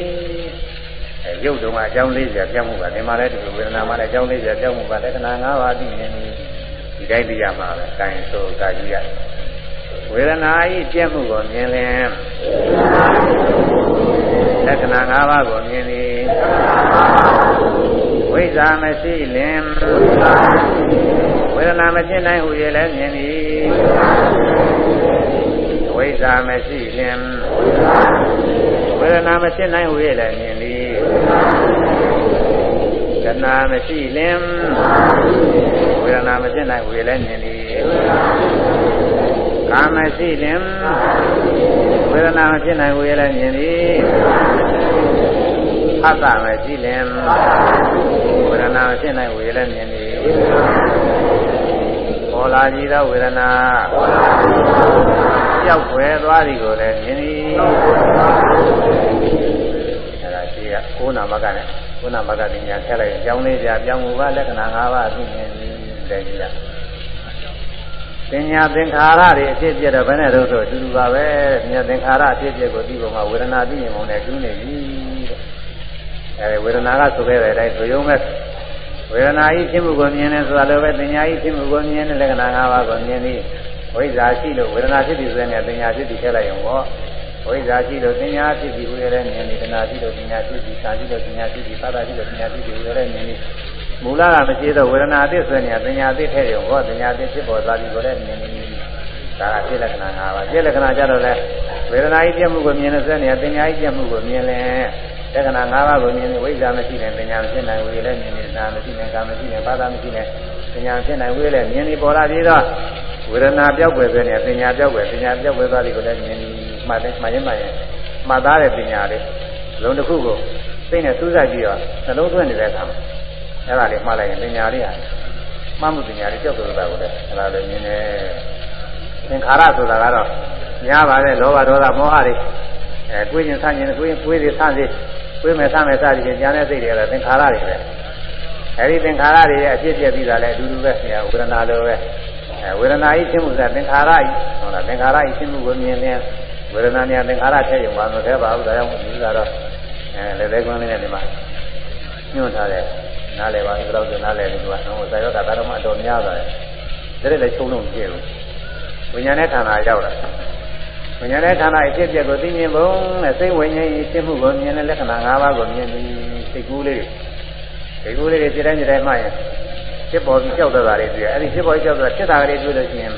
အဲရုပ်တုံးကအကြောင်းလေးတွေအကြောင်းမှုကဒီမှာလည်းဒီဝေဒနာမှာလည်းအကြောင်းလေးတွေအကြောင်းမှုကလက္ခဏာ၅ပါးသိမြင်ပြီဒီတိုင်းသိရမှာပဲအဲဒါဆိုကာကြီးရဝေဒနာဤပြည့်မှုကိုမြင်လင် လက္ခဏာ၅ပါးကိုမြင်သည်ဝိဇ္ဇာမရှိလင်ဝေဒနာမဖြစ်နိုင်ဟု၍လည်းမြင်သည်ဝိဇ္ဇာမရှိလင်ဝေဒနာမဖြစ်နိုင်ဟု၍လည်းမြင်သည်တဏှာမရှိလင်ဝေဒနာမဖြစ်နိုင်ဟု၍လည်းမြင်သည် ကာမရှိလင်ဝေဒနာမဖြစ်နိုင်ဟု၍လည်းမြင်သည်အတ္တမရှိလင်ဝေဒနာဖြစ်နိုင်ဝေလည်းမြင်နေပေါ်လာလာကြည်သောဝေဒနာကြောက်ွယ်သွားသည်ကိုလည်းမြင်သည်အဲဒါရှိကကိုးနာမကနဲ့ကိုးနာမကပညာထည့်လိုက်ကြောင်းလေးပြပြောင်းမှုပါလက္ခဏာ၅ပါးအသိဉာဏ်ကြီးတဲ့ကြီးလား ပညာသင်္ခါရတွေအဖြစ်ပြတော့ဘယ်နဲ့တော့ဆိုအတူတူပါပဲပညာသင်္ခါရအဖြစ်ပြကိုပြီးပုံမှာဝေဒနာသိရင်ပုံနဲ့ကျူးနေပြီတဲ့အဲဝေဒနာကဆိုခဲ့တဲ့အတိုင်းဆိုရုံပဲဝေဒနာဤဖြစ်မှုကိုမြင်တယ်ဆိုတာလည်းပဲပညာဤဖြစ်မှုကိုမြင်တဲ့လက္ခဏာ၅ပါးကိုမြင်ပြီးဝိဇ္ဇာရှိလို့ဝေဒနာဖြစ်ပြီးဆိုရင်ပညာဖြစ်ပြီးထည့်လိုက်ရုံပေါ့ဝိဇ္ဇာရှိလို့ပညာဖြစ်ပြီးဝေဒနာမြင်ပြီးတဏှာရှိလို့ပညာဖြစ်ပြီးသာရှိလို့ပညာဖြစ်ပြီးသာသာရှိလို့ပညာဖြစ်ပြီးဝေဒနာမြင်ပြီး မူလကမရှိတော့ဝေဒနာအသစ်ဆိုရင်ပညာအသစ်ထည့်ရုံပေါ့ပညာအသစ်ဖြစ်ပေါ်သွားပြီးကိုလည်းမြင်ပြီးဒါကဖြစ်လက္ခဏာ၅ပါးဖြစ်လက္ခဏာကြတော့လေဝေဒနာဤပြမှုကိုမြင်တဲ့ဆိုရင်ပညာဤပြမှုကိုမြင်လဲလက္ခဏာ၅ပါးကိုမြင်ပြီးဝိဇ္ဇာမရှိတဲ့ပညာဖြစ်နိုင်ဝေလည်းမြင်နေတာမရှိနဲ့ကာမရှိနဲ့ဘာသာမရှိနဲ့ပညာဖြစ်နိုင်ဝေလည်းမြင်ပြီးပေါ်လာပြီးတော့ဝေဒနာပြောက်ွယ်ဆိုရင်ပညာပြောက်ွယ်ပညာပြောက်ွယ်သွားသည်ကိုလည်းမြင်ပြီးမှတ်တယ်မှတ်ရင်မှတ်ရင်မှတ်သားတဲ့ပညာလေးလုံးတစ်ခုကိုသိနေစူးစိုက်ပြီးတော့နှလုံးသွင်းနေတဲ့အခါမှာ အဲ့ဒါလေးမှတ်လိုက်ရင်ပညာလေးဟာမှတ်မှုပညာလေးကြောက်ကြတာကိုလည်းအဲ့ဒါလည်းမြင်တယ်သင်္ခါရဆိုတာကတော့များပါတယ်လောဘဒေါသမောဟတွေအဲကိုယ်ကျင်ဆန့်ကျင်ကိုယ်ကိုယ်တွေဆန့်စေကိုယ်မဲ့ဆန့်မဲ့စသည်ဖြင့်ဉာဏ်နဲ့စိတ်တွေကသင်္ခါရတွေပဲအဲဒီသင်္ခါရတွေရဲ့အဖြစ်ပြက်ပြီးတာလည်းအတူတူပဲဆရာဝေဒနာလိုပဲအဲဝေဒနာဤဖြစ်မှုဆိုတာသင်္ခါရဤဟုတ်လားသင်္ခါရဤဖြစ်မှုကိုမြင်နေဝေဒနာများသင်္ခါရထည့်ရုံပါမခဲပါဘူးဒါကြောင့်ဒီကတော့အဲလက်သေးကွန်းလေးနဲ့ဒီမှာညွှန်ထားတယ် နားလည်ပါပြီဘယ်တော့ဆိုနားလည်တယ်သူကဟိုဇာယောကသာတော်မှအတော်များပါတယ်ဒါလည်းချုံလုံးပြည့်ဘူးဝိညာဉ်နဲ့ခန္ဓာရောက်တာဝိညာဉ်နဲ့ခန္ဓာအဖြစ်အပျက်ကိုသိမြင်ပုံနဲ့စိတ်ဝိညာဉ်ဤဖြစ်မှုကိုမြင်တဲ့လက္ခဏာ၅ပါးကိုမြင်ပြီးစိတ်ကူးလေးစိတ်ကူးလေးတွေပြတိုင်းပြတိုင်းမှရင်ဖြစ်ပေါ်ပြီးကြောက်သွားတာတွေတွေ့ရအဲ့ဒီဖြစ်ပေါ်ကြောက်သွားဖြစ်တာတွေတွေ့လို့ရှိရင်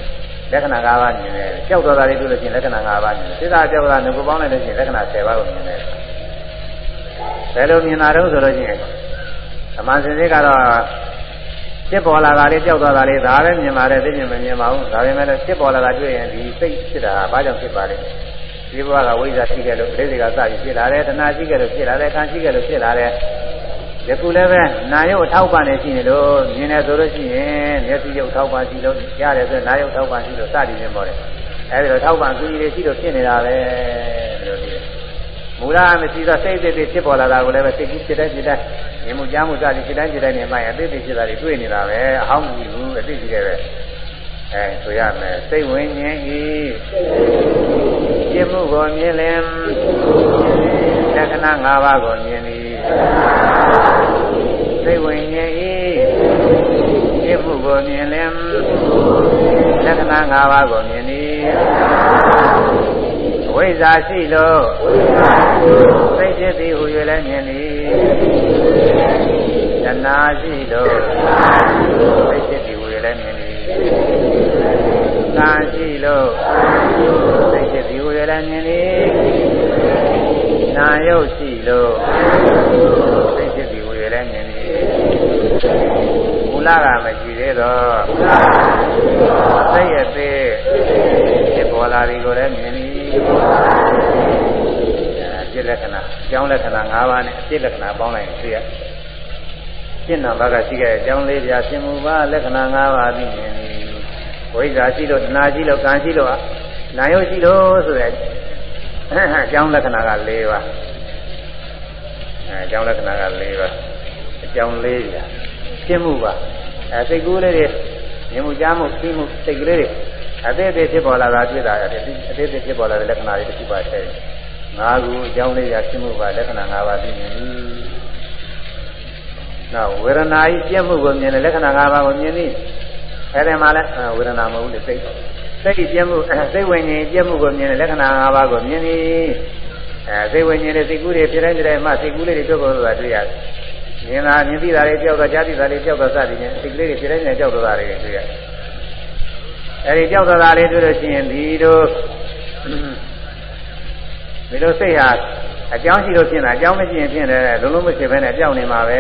လက္ခဏာ၅ပါးမြင်တယ်ကြောက်သွားတာတွေတွေ့လို့ရှိရင်လက္ခဏာ၅ပါးမြင်တယ်ဖြစ်တာကြောက်တာငုံပေါင်းလိုက်လို့ရှိရင်လက္ခဏာ10ပါးကိုမြင်တယ်ဘယ်လိုမြင်တာတော့ဆိုလို့ရှိရင်အ မှန်စင်စစ်ကတော့ဖြစ်ပေါ်လာတာလေးကြောက်သွားတာလေးဒါပဲမြင်ပါတယ်သိမြင်မမြင်ပါဘူးဒါပေမဲ့လည်းဖြစ်ပေါ်လာတာတွေ့ရင်ဒီစိတ်ဖြစ်တာဘာကြောင့်ဖြစ်ပါလဲဒီဘဝကဝိဇ္ဇာရှိခဲ့လို့ဒိဋ္ဌိကစပြီးဖြစ်လာတယ်တဏှာရှိခဲ့လို့ဖြစ်လာတယ်ခံရှိခဲ့လို့ဖြစ်လာတယ်ဒီခုလည်းပဲနာယုတ်အထောက်ပံ့နေရှိနေလို့မြင်တယ်ဆိုလို့ရှိရင်မျက်စိရုပ်ထောက်ပံ့ရှိလို့ရတယ်ဆိုနာယုတ်ထောက်ပံ့ရှိလို့စသည်ပြင်ပေါ်တယ်အဲဒီတော့ထောက်ပံ့ကူကြီးတွေရှိလို့ဖြစ်နေတာပဲလို့ဒီ မူလမရှိတော့စိတ်စိတ်ဖြစ်ပေါ်လာတာကိုလည်းပဲစိတ်ကြီးဖြစ်တဲ့ဖြစ်တဲ့မြင်မှုကြားမှုစသည်ဖြစ်တိုင်းဖြစ်တိုင်းနေမှအသိသိဖြစ်တာတွေတွေ့နေတာပဲအဟောင်းမကြည့်ဘူးအသိကြီးတယ်ပဲအဲဆိုရမယ်စိတ်ဝိညာဉ်ဤပြမှုကိုမြင်လင်လက္ခဏာ၅ပါးကိုမြင်သည်စိတ်ဝိညာဉ်ဤပြမှုကိုမြင်လင်လက္ခဏာ၅ပါးကိုမြင်သည် ဝိဇ္ဇာရှိလို့စိတ်ဖြစ်သည်ဟူ၍လည်းမြင်သည်တဏှာရှိလို့စိတ်ဖြစ်သည်ဟူ၍လည်းမြင်သည်ကံရှိလို့စိတ်ဖြစ်သည်ဟူ၍လည်းမြင်သည်နာယုတ်ရှိလို့စိတ်ဖြစ်သည်ဟူ၍လည်းမြင်သည်မူလကမရှိသေးတော့စိတ်ရဲ့သေးဖြစ်ပေါ်လာသည်ကိုလည်းမြင်သည် အဖြစ်လက္ခဏာအကြောင်းလက္ခဏာ၅ပါးနဲ့အဖြစ်လက္ခဏာပေါင်းလိုက်ရင်သိရရှင်းနာဘကရှိခဲ့အကြောင်းလေးပြရှင်းမှုပါလက္ခဏာ၅ပါးသိမြင်သည်ဝိဇ္ဇာရှိလို့တဏှာရှိလို့ကံရှိလို့နာယုတ်ရှိလို့ဆိုတဲ့အကြောင်းလက္ခဏာက၄ပါးအဲအကြောင်းလက္ခဏာက၄ပါးအကြောင်းလေးပြရှင်းမှုပါအဲစိတ်ကူးလေးတွေမြင်မှုကြားမှုသိမှုစိတ်ကလေးတွေ အသေးသေးဖြစ်ပေါ်လာတာတွေ့တာရတယ်အသေးသေးဖြစ်ပေါ်လာတဲ့လက္ခဏာတွေတစ်ခုပါတဲ့ငါးခုအကြောင်းလေးရဖြစ်မှုပါလက္ခဏာ၅ပါးသိမြင်ပြီနောက်ဝေဒနာကြီးပြည့်မှုကိုမြင်တဲ့လက္ခဏာ၅ပါးကိုမြင်ပြီအဲဒီမှာလဲဝေဒနာမဟုတ်လေစိတ်စိတ်ပြည့်မှုစိတ်ဝိညာဉ်ပြည့်မှုကိုမြင်တဲ့လက္ခဏာ၅ပါးကိုမြင်ပြီအဲစိတ်ဝိညာဉ်နဲ့စိတ်ကူးတွေဖြစ်တိုင်းဖြစ်တိုင်းမှစိတ်ကူးလေးတွေပြုတ်ပေါ်လာတွေ့ရတယ်မြင်တာမြင်သိတာတွေကြောက်တော့ကြားသိတာတွေကြောက်တော့စသည်ဖြင့်စိတ်ကလေးတွေဖြစ်တိုင်းနဲ့ကြောက်တော့တာတွေတွေ့ရတယ် အဲဒီကြောက်သွားတာလေးတွေ့လို့ရှိရင်ဒီလိုဒီလိုစိတ်ဟာအကြောင်းရှိလို့ဖြစ်တာအကြောင်းမရှိရင်ဖြစ်တယ်လုံးလုံးမရှိဘဲနဲ့ကြောက်နေမှာပဲ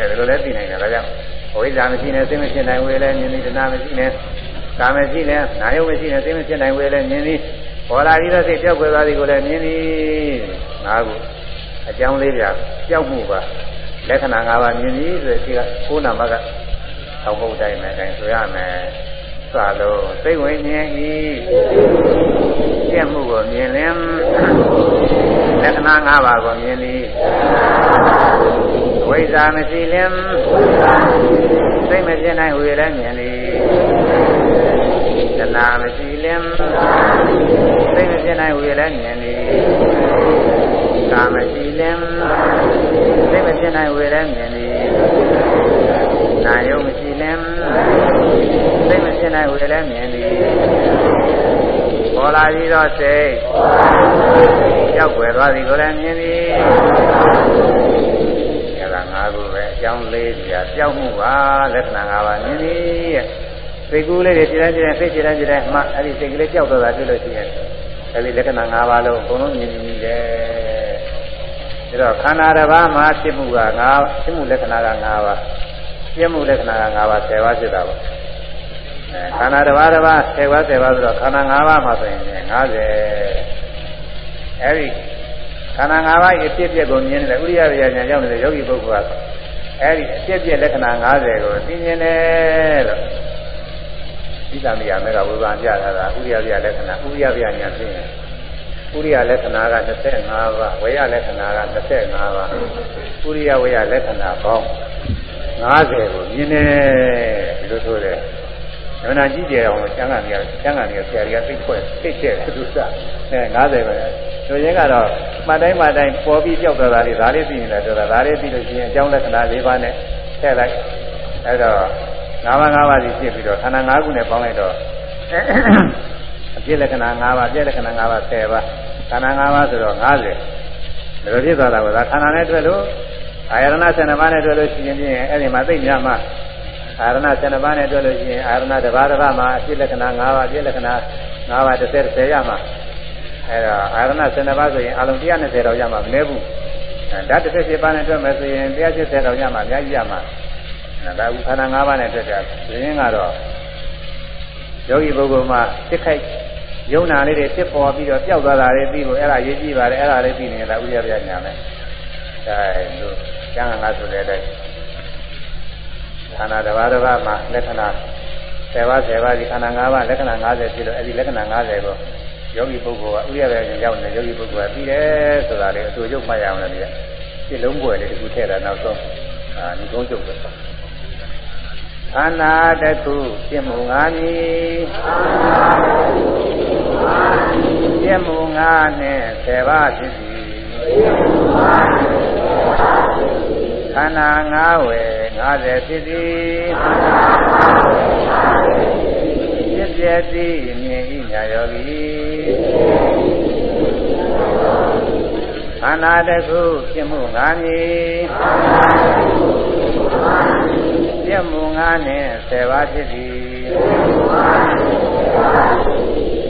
တဲ့ဒီလိုလည်းသိနိုင်တယ်ဒါကြောင့်ဝိဇ္ဇာမရှိနဲ့စိတ်မရှိနိုင်ဝေလည်းမြင်ပြီးတဏှာမရှိနဲ့ကာမရှိနဲ့နာယုမရှိနဲ့စိတ်မရှိနိုင်ဝေလည်းမြင်ပြီးပေါ်လာပြီးတော့စိတ်ကြောက်ွယ်သွားသည်ကိုလည်းမြင်ပြီးငါကအကြောင်းလေးပြကြောက်မှုပါလက္ခဏာ၅ပါးမြင်ပြီးဆိုတဲ့ရှိကကိုးနာမကသောက်ဖို့တိုင်းမယ်အဲဆိုရမယ် လုံးသိဝိညာဉ်ဤပြည့်မှုကိုမြင်လင်လက္ခဏာ၅ပါးကိုမြင်သည်ဝိဇ္ဇာမရှိလင်သိမပြနိုင်ဝေလည်းမြင်သည်တဏှာမရှိလင်သိမပြနိုင်ဝေလည်းမြင်သည်ကာမရှိလင်သိမပြနိုင်ဝေလည်းမြင်သည်နာယုံမရှိလင် သိမပြနိုင်ဝေလည်းမြင်သည်ပေါ်လာပြီးတော့စိတ်ရောက်ွယ်သွားသည်ကိုလည်းမြင်သည်အဲ့ဒါငါတို့ပဲအကြောင်းလေးပြပြောက်မှုပါလက္ခဏာ၅ပါးမြင်သည်ရဲ့စိတ်ကူးလေးတွေခြေတိုင်းခြေတိုင်းစိတ်ခြေတိုင်းခြေတိုင်းမှအဲ့ဒီစိတ်ကလေးကြောက်တော့တာတွေ့လို့ရှိရင်အဲ့ဒီလက္ခဏာ၅ပါးလုံးအကုန်လုံးမြင်မြင်တယ်ဒါတော့ခန္ဓာတစ်ပါးမှာဖြစ်မှုက၅ဖြစ်မှုလက္ခဏာက၅ပါးပြမှုလက္ခဏာက၅ပါး10ပါးဖြစ်တာပေါ့ ခန္ဓာတစ်ပါးတစ်ပါး10ပါး10ပါးဆိုတော့ခန္ဓာ၅ပါးမှာဆိုရင်50အဲဒီခန္ဓာ၅ပါးရဲ့အဖြစ်အပျက်ကိုမြင်တယ်ဥရိယဗျာဉာဏ်ရောက်နေတဲ့ယောဂီပုဂ္ဂိုလ်ကအဲဒီအဖြစ်အပျက်လက္ခဏာ50ကိုသိမြင်တယ်လို့ဒီသံဃာမေကဝေဘာပြထားတာဥရိယဗျာလက္ခဏာဥရိယဗျာဉာဏ်သိရင်ဥရိယလက္ခဏာက25ပါးဝေယလက္ခဏာက25ပါးဥရိယဝေယလက္ခဏာပေါင်း90ကိုမြင်တယ်ဒီလိုဆိုတယ်။ ဉာဏ်ကြီးကျယ်အောင်ကျမ်းဂန်ကြီးကျမ်းဂန်ကြီးဆရာကြီးကသိဖွဲ့သိတဲ့သူစအဲ90ပဲ။ဆိုရင်ကတော့မှတ်တိုင်းမှတ်တိုင်းပေါ်ပြီးကြောက်သွားတာလေးဒါလေးသိနေတယ်ဆိုတာဒါလေးသိလို့ရှိရင်အကြောင်းလက္ခဏာ၄ပါးနဲ့ထည့်လိုက်အဲတော့၅ပါး၅ပါးစီဖြစ်ပြီးတော့ခန္ဓာ၅ခုနဲ့ပေါင်းလိုက်တော့အပြည့်လက္ခဏာ၅ပါးအပြည့်လက္ခဏာ၅ပါး10ပါးခန္ဓာ၅ပါးဆိုတော့90ဒါလိုဖြစ်သွားတာကခန္ဓာနဲ့တွေ့လို့အာရဏ12ပါးနဲ့တွေ့လို့ရှိရင်ပြင်အဲ့ဒီမှာသိများမှ အာရဏ12ပါးနဲ့တွေ့လို့ရှိရင်အာရဏတစ်ပါးတစ်ပါးမှာအဖြစ်လက္ခဏာ5ပါးအဖြစ်လက္ခဏာ5ပါး30 30ရမှာအဲ့တော့အာရဏ12ပါးဆိုရင်အလုံး120တော့ရမှာမနည်းဘူးဓာတ်တစ်7ပါးနဲ့တွေ့မယ်ဆိုရင်180တော့ရမှာအများကြီးရမှာဒါဥခန္ဓာ5ပါးနဲ့တွေ့ကြတယ်ရင်းကတော့ယောဂီပုဂ္ဂိုလ်မှာစိတ်ခိုက်ယုံနာလေးတွေဖြစ်ပေါ်ပြီးတော့ပျောက်သွားတာတွေပြီးလို့အဲ့ဒါရေးကြည့်ပါလေအဲ့ဒါလေးပြီးနေတာဥရပြညာမယ်ဒါလို့ကျမ်းဂန်ကဆိုတဲ့အတိုင်း ခန္ဓာတစ်ပါးတစ်ပါးမှာလက္ခဏာ10ပါး10ပါးဒီခန္ဓာ5ပါးလက္ခဏာ50ဖြစ်လို့အဲ့ဒီလက္ခဏာ50ကိုယောဂီပုဂ္ဂိုလ်ကဥရပြညာရောက်နေယောဂီပုဂ္ဂိုလ်ကပြီးတယ်ဆိုတာလေအတူရုပ်မှတ်ရအောင်လေဒီကစိတ်လုံးပွဲလေးတစ်ခုထည့်တာနောက်ဆုံးအာဒီကုန်းကျုပ်ပဲခန္ဓာတစ်ခုပြမှုငါမည်ပြမှုငါနဲ့10ပါးဖြစ်သည် ခန္ဓာ၅ဝယ်50ဖြစ်သည်ဖြစ်ပြသည်မြင်ဤညာယောဂီခန္ဓာတစ်ခုဖြစ်မှု၅မည်ပြမှု၅နဲ့10ပါးဖြစ်သည်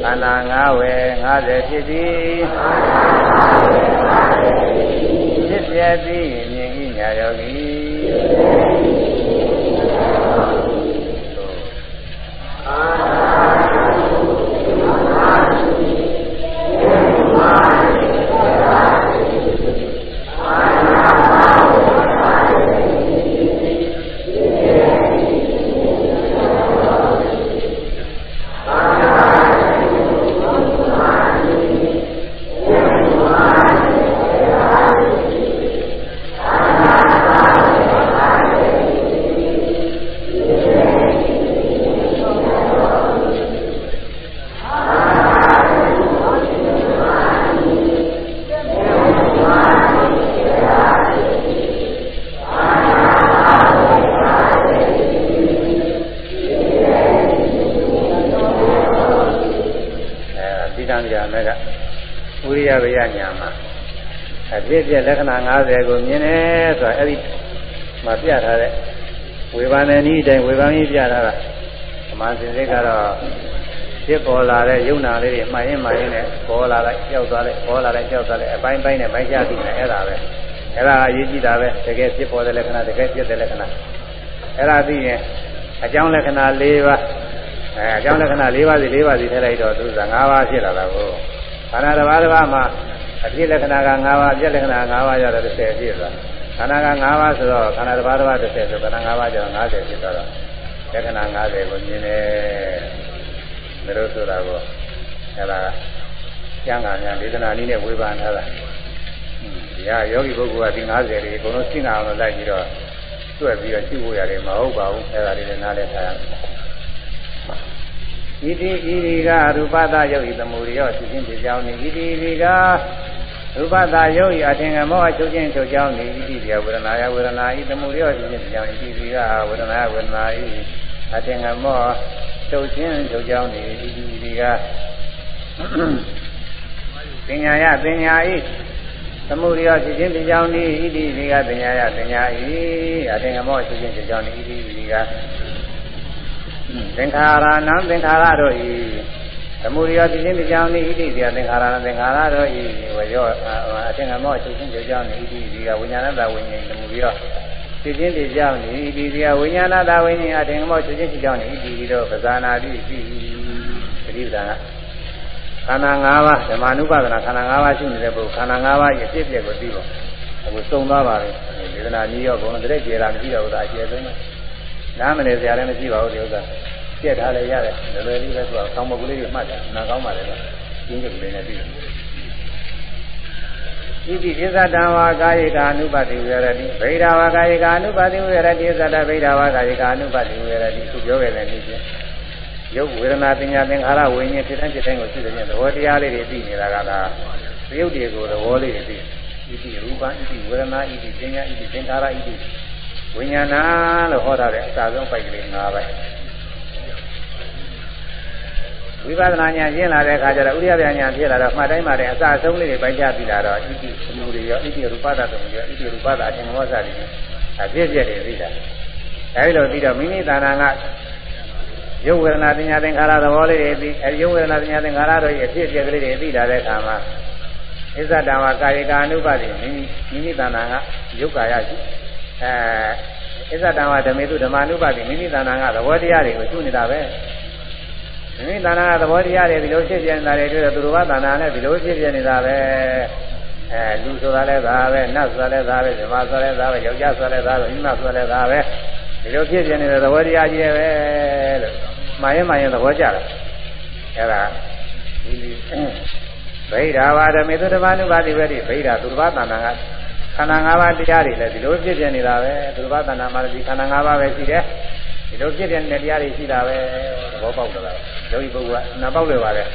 ခန္ဓာ၅ဝယ်50ဖြစ်သည်ဖြစ်ပြသည် ညာယောဂီ ဖြစ်ဖြစ်လက္ခဏာ90ကိုမြင်တယ်ဆိုတာအဲ့ဒီမှာပြထားတဲ့ဝေဘာနဲ့ဤတိုင်းဝေဘာကြီးပြထားတာဓမ္မစင်စစ်ကတော့ဖြစ်ပေါ်လာတဲ့ယုံနာလေးတွေမှန်ရင်မှန်ရင်နဲ့ပေါ်လာလိုက်ကြောက်သွားလိုက်ပေါ်လာလိုက်ကြောက်သွားလိုက်အပိုင်းပိုင်းနဲ့ပိုင်းခြားပြီးနေအဲ့ဒါပဲအဲ့ဒါအရေးကြီးတာပဲတကယ်ဖြစ်ပေါ်တဲ့လက္ခဏာတကယ်ဖြစ်တဲ့လက္ခဏာအဲ့ဒါသိရင်အကြောင်းလက္ခဏာ၄ပါးအဲအကြောင်းလက္ခဏာ၄ပါးစီ၄ပါးစီထည့်လိုက်တော့သူက၅ပါးဖြစ်လာတာကိုခန္ဓာတစ်ပါးတစ်ပါးမှာ အပြည့်လက္ခဏာက၅ပါးအပြည့်လက္ခဏာ၅ပါးရတော့30ပြည့်သွားခန္ဓာက၅ပါးဆိုတော့ခန္ဓာတစ်ပါးတစ်ပါး30ဆိုခန္ဓာ၅ပါးကျတော့50ဖြစ်သွားတော့လက္ခဏာ50ကိုမြင်တယ်ဒါလို့ဆိုတာကိုအဲ့ဒါကျမ်းဂန်များဒေသနာနည်းနဲ့ဝေဖန်ထားတာဒီဟာယောဂီပုဂ္ဂိုလ်ကဒီ90တွေအကုန်လုံးရှင်းအောင်လိုက်ပြီးတော့တွေ့ပြီးတော့ရှင်းဖို့ရတယ်မဟုတ်ပါဘူးအဲ့ဒါတွေလည်းနားလည်ထားရမယ်ဣတိဣရိကရူပသယုတ်ဤသမုရိယောသိချင်းဖြစ်ကြောင်းဤဣတိဣရိက ရူပသယုတ်ဤအထင်ကမောအချုပ်ချင်းချုပ်ကြောင်းဤဣတိပြဝေဒနာယဝေဒနာဤသမုရိယောသိချင်းဖြစ်ကြောင်းဣတိဣရိကဝေဒနာယဝေဒနာဤအထင်ကမောချုပ်ချင်းချုပ်ကြောင်းဤဣတိဣရိကပညာယပညာဤသမုဒိယဖြစ်ခြင်းဖြစ်ကြောင်းဤဣတိဒီကပညာယပညာဤအတင်္ဂမောဖြစ်ခြင်းဖြစ်ကြောင်းဤဣတိဒီကသင်္ခါရနံသင်္ခါရတို့ဤ သမုဒိယဖြစ်ခြင်းဖြစ်ကြောင်းဤဣတိဒီကသင်္ခါရနံသင်္ခါရတို့ဤဝရောအတင်္ဂမောဖြစ်ခြင်းဖြစ်ကြောင်းဤဣတိဒီကဝိညာဏတဝိညာဉ်သမုဒိယဖြစ်ခြင်းဖြစ်ကြောင်းဤဣတိဒီကဝိညာဏတဝိညာဉ်အတင်္ဂမောဖြစ်ခြင်းဖြစ်ကြောင်းဤဣတိဒီတို့ပဇာနာတိရှိပရိဒါကခန္ဓာ၅ပါးဓမ္မ ानु ပါဒနာခန္ဓာ၅ပါးရှိနေတဲ့ပုဂ္ဂိုလ်ခန္ဓာ၅ပါးရဲ့အဖြစ်အပျက်ကိုသိဖို့အခုစုံသွားပါပြီဒေသနာကြီးရောဘုံတရက်ကျေတာမရှိတော့ဘူးဒါအကျယ်ဆုံးနားမလဲစရာလည်းမရှိပါဘူးဒီဥစ္စာ ပြက်ထားလည်းရတယ်လွယ်လွယ်လေးပဲဆိုတော့ကောင်းမကလေးတွေမှတ်တာနားကောင်းပါလေတော့ကျင်းကျကလေးနဲ့ပြီးတယ်ဣတိဣဇတံဝါကာယကာနုပတိဝေရတိဗိဓာဝါကာယကာနုပတိဝေရတိသတ္တဗိဓာဝါကာယကာနုပတိဝေရတိသူပြောခဲ့တဲ့နည်းချင်းရုပ်ဝေဒနာပညာသင်္ခါရဝိညာဉ်ဖြစ်တဲ့ဖြစ်တဲ့ကိုရှိတဲ့သဘောတရားလေးတွေသိနေတာကလားရုပ်တွေကိုသဘောလေးတွေသိဣတိရူပဣတိဝေဒနာဣတိပညာဣတိသင်္ခါရဣတိဝိညာဏလို့ဟောထားတဲ့အစာဆုံးပိုက်ကလေး၅ပိုက် ဝိပဿနာဉာဏ်ရှင်းလာတဲ့အခါကျတော့ဥရိယပြဉာဏ်ဖြစ်လာတော့မှတ်တိုင်းမှတဲ့အစာဆုံးလေးတွေပိုက်ကြပြီလာတော့ဣတိသမုဒိယဣတိရူပဒသမုဒိယဣတိရူပဒအရှင်မောဇာတိအဖြစ်ပြည့်တယ်သိတာအဲဒီလိုပြီးတော့မိမိတဏ္ဍာကရုပ်ဝေဒနာပညာသင်္ခါရသဘောလေးတွေသိအဲဒီရုပ်ဝေဒနာပညာသင်္ခါရတို့ရဲ့အဖြစ်အပျက်ကလေးတွေသိတာတဲ့အခါမှာဣဇဒံဝကာယကာနုပတိမိမိမိမိတဏ္ဍာကရုပ်ကာယရှိအဲဣဇဒံဝဓမေတုဓမ္မနုပတိမိမိတဏ္ဍာကသဘောတရားတွေကိုရှုနေတာပဲ မိမိတဏ္ဍာကသဘောတရားတွေဒီလိုဖြစ်ပြနေတာတွေတွေ့တော့သူတို့ကတဏ္ဍာနဲ့ဒီလိုဖြစ်ပြနေတာပဲအဲလူဆိုတာလည်းဒါပဲနတ်ဆိုတာလည်းဒါပဲဇမဆိုတာလည်းဒါပဲယောက်ျားဆိုတာလည်းဒါပဲမိမဆိုတာလည်းဒါပဲဒီလိုဖြစ်ပြနေတဲ့သဘောတရားကြီးပဲလို့မှားရင်မှားရင်သဘောကျတာအဲ့ဒါဒီဗိဓာဝါဒမေသုတမနုပါတိဝေတိဗိဓာသူတစ်ပါးတဏ္ဍာကခန္ဓာ၅ပါးတရားတွေလည်းဒီလိုဖြစ်ပြနေတာပဲသူတစ်ပါးတဏ္ဍာမှာဒီခန္ဓာ၅ပါးပဲရှိတယ် ဒီလိုဖြစ်ပြနေတဲ့တရားတွေရှိတာပဲသဘောပေါက်တယ်လားယောဂီပုဂ္ဂိုလ်ကနားပေါက်လွယ်ပါတယ်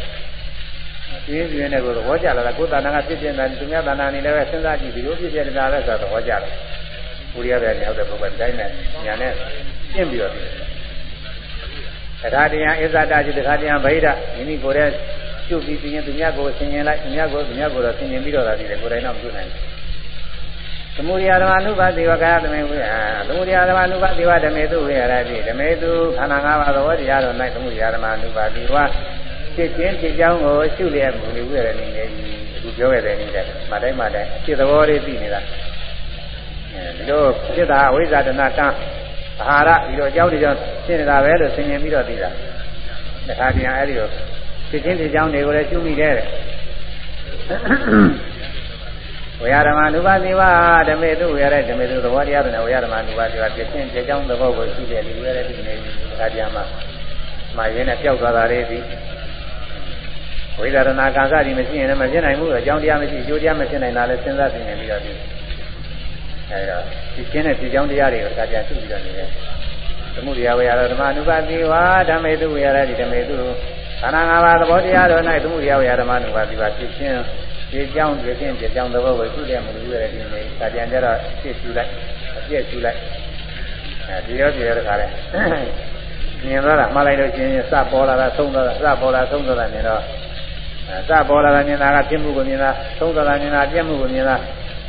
ပြင်းပြင်းနဲ့ကိုသဘောကျလာတာကိုယ်တဏ္ဍာကဖြစ်ပြနေတာသူများတဏ္ဍာနေလည်းပဲစဉ်းစားကြည့်ဒီလိုဖြစ်ပြနေတာပဲဆိုတော့သဘောကျတယ်ဘုရားဗျာညောက်တဲ့ပုဂ္ဂိုလ်တိုင်းနဲ့ညာနဲ့ရှင်းပြီးတော့တရားတရားအစ္ဆဒจิตတရားတရားဗိဓမိမိကိုယ်ရဲ့ကျုပ်ပြီးပြင်းသူများကိုဆင်ញင်လိုက်သူများကိုသူများကိုတော့ဆင်ញင်ပြီးတော့တာဒီလေကိုယ်တိုင်တော့မပြုနိုင်ဘူး သမုဒိယဓမ္မနုပါတိဝကာယသမေဝိဟာသမုဒိယဓမ္မနုပါတိဝဓမေတုဝိဟာရတိဓမေတုခန္ဓာ၅ပါးသဘောတရားတော်၌သမုဒိယဓမ္မနုပါတိဝဖြစ်ခြင်းဖြစ်ကြောင်းကိုရှုလျက်မူလိဝိရဏိနေအခုပြောခဲ့တဲ့နည်းနဲ့မတိုင်းမတိုင်းဖြစ်သဘောလေးသိနေတာအဲဒီလိုဖြစ်တာအဝိဇ္ဇာတဏကံအာဟာရဒီလိုအကြောင်းတွေကြောင့်ရှင်းနေတာပဲလို့ဆင်ញင်ပြီးတော့သိတာတခါတည်းအဲ့ဒီလိုဖြစ်ချင်းဒီကြောင်းတွေကိုလည်းရှုမိတယ် ဝေယဓမ္မနုပါတိဝဓမေတုဝေရဓမေတုသဘောတရားတွေဝေယဓမ္မနုပါတိဝဖြစ်ချင်းဒီကြောင်းသဘောကိုရှိတယ်ဒီဝေရဒီနေတခါတည်းမှာမှာရင်းနဲ့ပျောက်သွားတာလေးဒီဝိဒရဏကာသတိမရှိရင်လည်းမဖြစ်နိုင်ဘူးအကြောင်းတရားမရှိအကျိုးတရားမဖြစ်နိုင်တာလည်းစဉ်းစားသိနေပြီးတော့ဒီအဲဒါဒီကျင်းတဲ့ဒီကြောင်းတရားတွေကိုသာပြန်ရှုပြီးတော့နေတယ်သမုဒိယဝေယဓမ္မအနုပါတိဝါဓမ္မေတုဝေယရတိဓမ္မေတုခန္ဓာ၅ပါးသဘောတရားတော်၌သမုဒိယဝေယဓမ္မအနုပါတိဝါဖြစ်ခြင်း ဒီကြောင်းဒီခြင်းဒီကြောင်းသဘောကိုရှုတယ်မလို့ရတဲ့ဒီနေ့သာပြန်ကြတော့ဖြစ်ရှုလိုက်အပြည့်ရှုလိုက်အဲဒီရောဒီရောတခါလဲမြင်သွားတာမှားလိုက်လို့ချင်းစပေါ်လာတာသုံးသွားတာစပေါ်လာသုံးသွားတာမြင်တော့စပေါ်လာတာမြင်တာကပြင်းမှုကိုမြင်တာသုံးသွားတာမြင်တာပြင်းမှုကိုမြင်တာ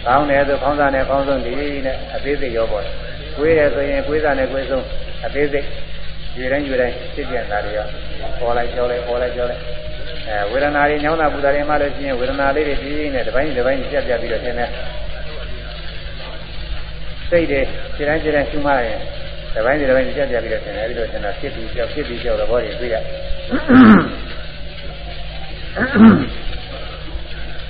ကောင်းတယ်ဆိုခေါင်းစားနဲ့ခေါင်းဆုံးဒီနဲ့အသေးစိတ်ရောပေါ်တယ်။ကိုယ်တယ်ဆိုရင်ကိုယ်စားနဲ့ကိုယ်ဆုံးအသေးစိတ်ယူတိုင်းယူတိုင်းဖြစ်ပြန်တာတွေရောပေါ်လိုက်ကြောလိုက်ပေါ်လိုက်ကြောလိုက် အဲဝေဒနာတွေညောင်းတာပူတာတွေမှလည်းချင်းဝေဒနာလေးတွေပြီးပြီးနဲ့တစ်ပိုင်းတစ်ပိုင်းပြတ်ပြတ်ပြီးတော့ရှင်းတယ်။စိတ်တွေခြေတိုင်းခြေတိုင်းရှုမှရင်တစ်ပိုင်းတစ်ပိုင်းပြတ်ပြတ်ပြီးတော့ရှင်းတယ်အဲဒီလိုရှင်းတာဖြစ်ပြီးကြောက်ဖြစ်ပြီးကြောက်သဘောတွေတွေ့ရ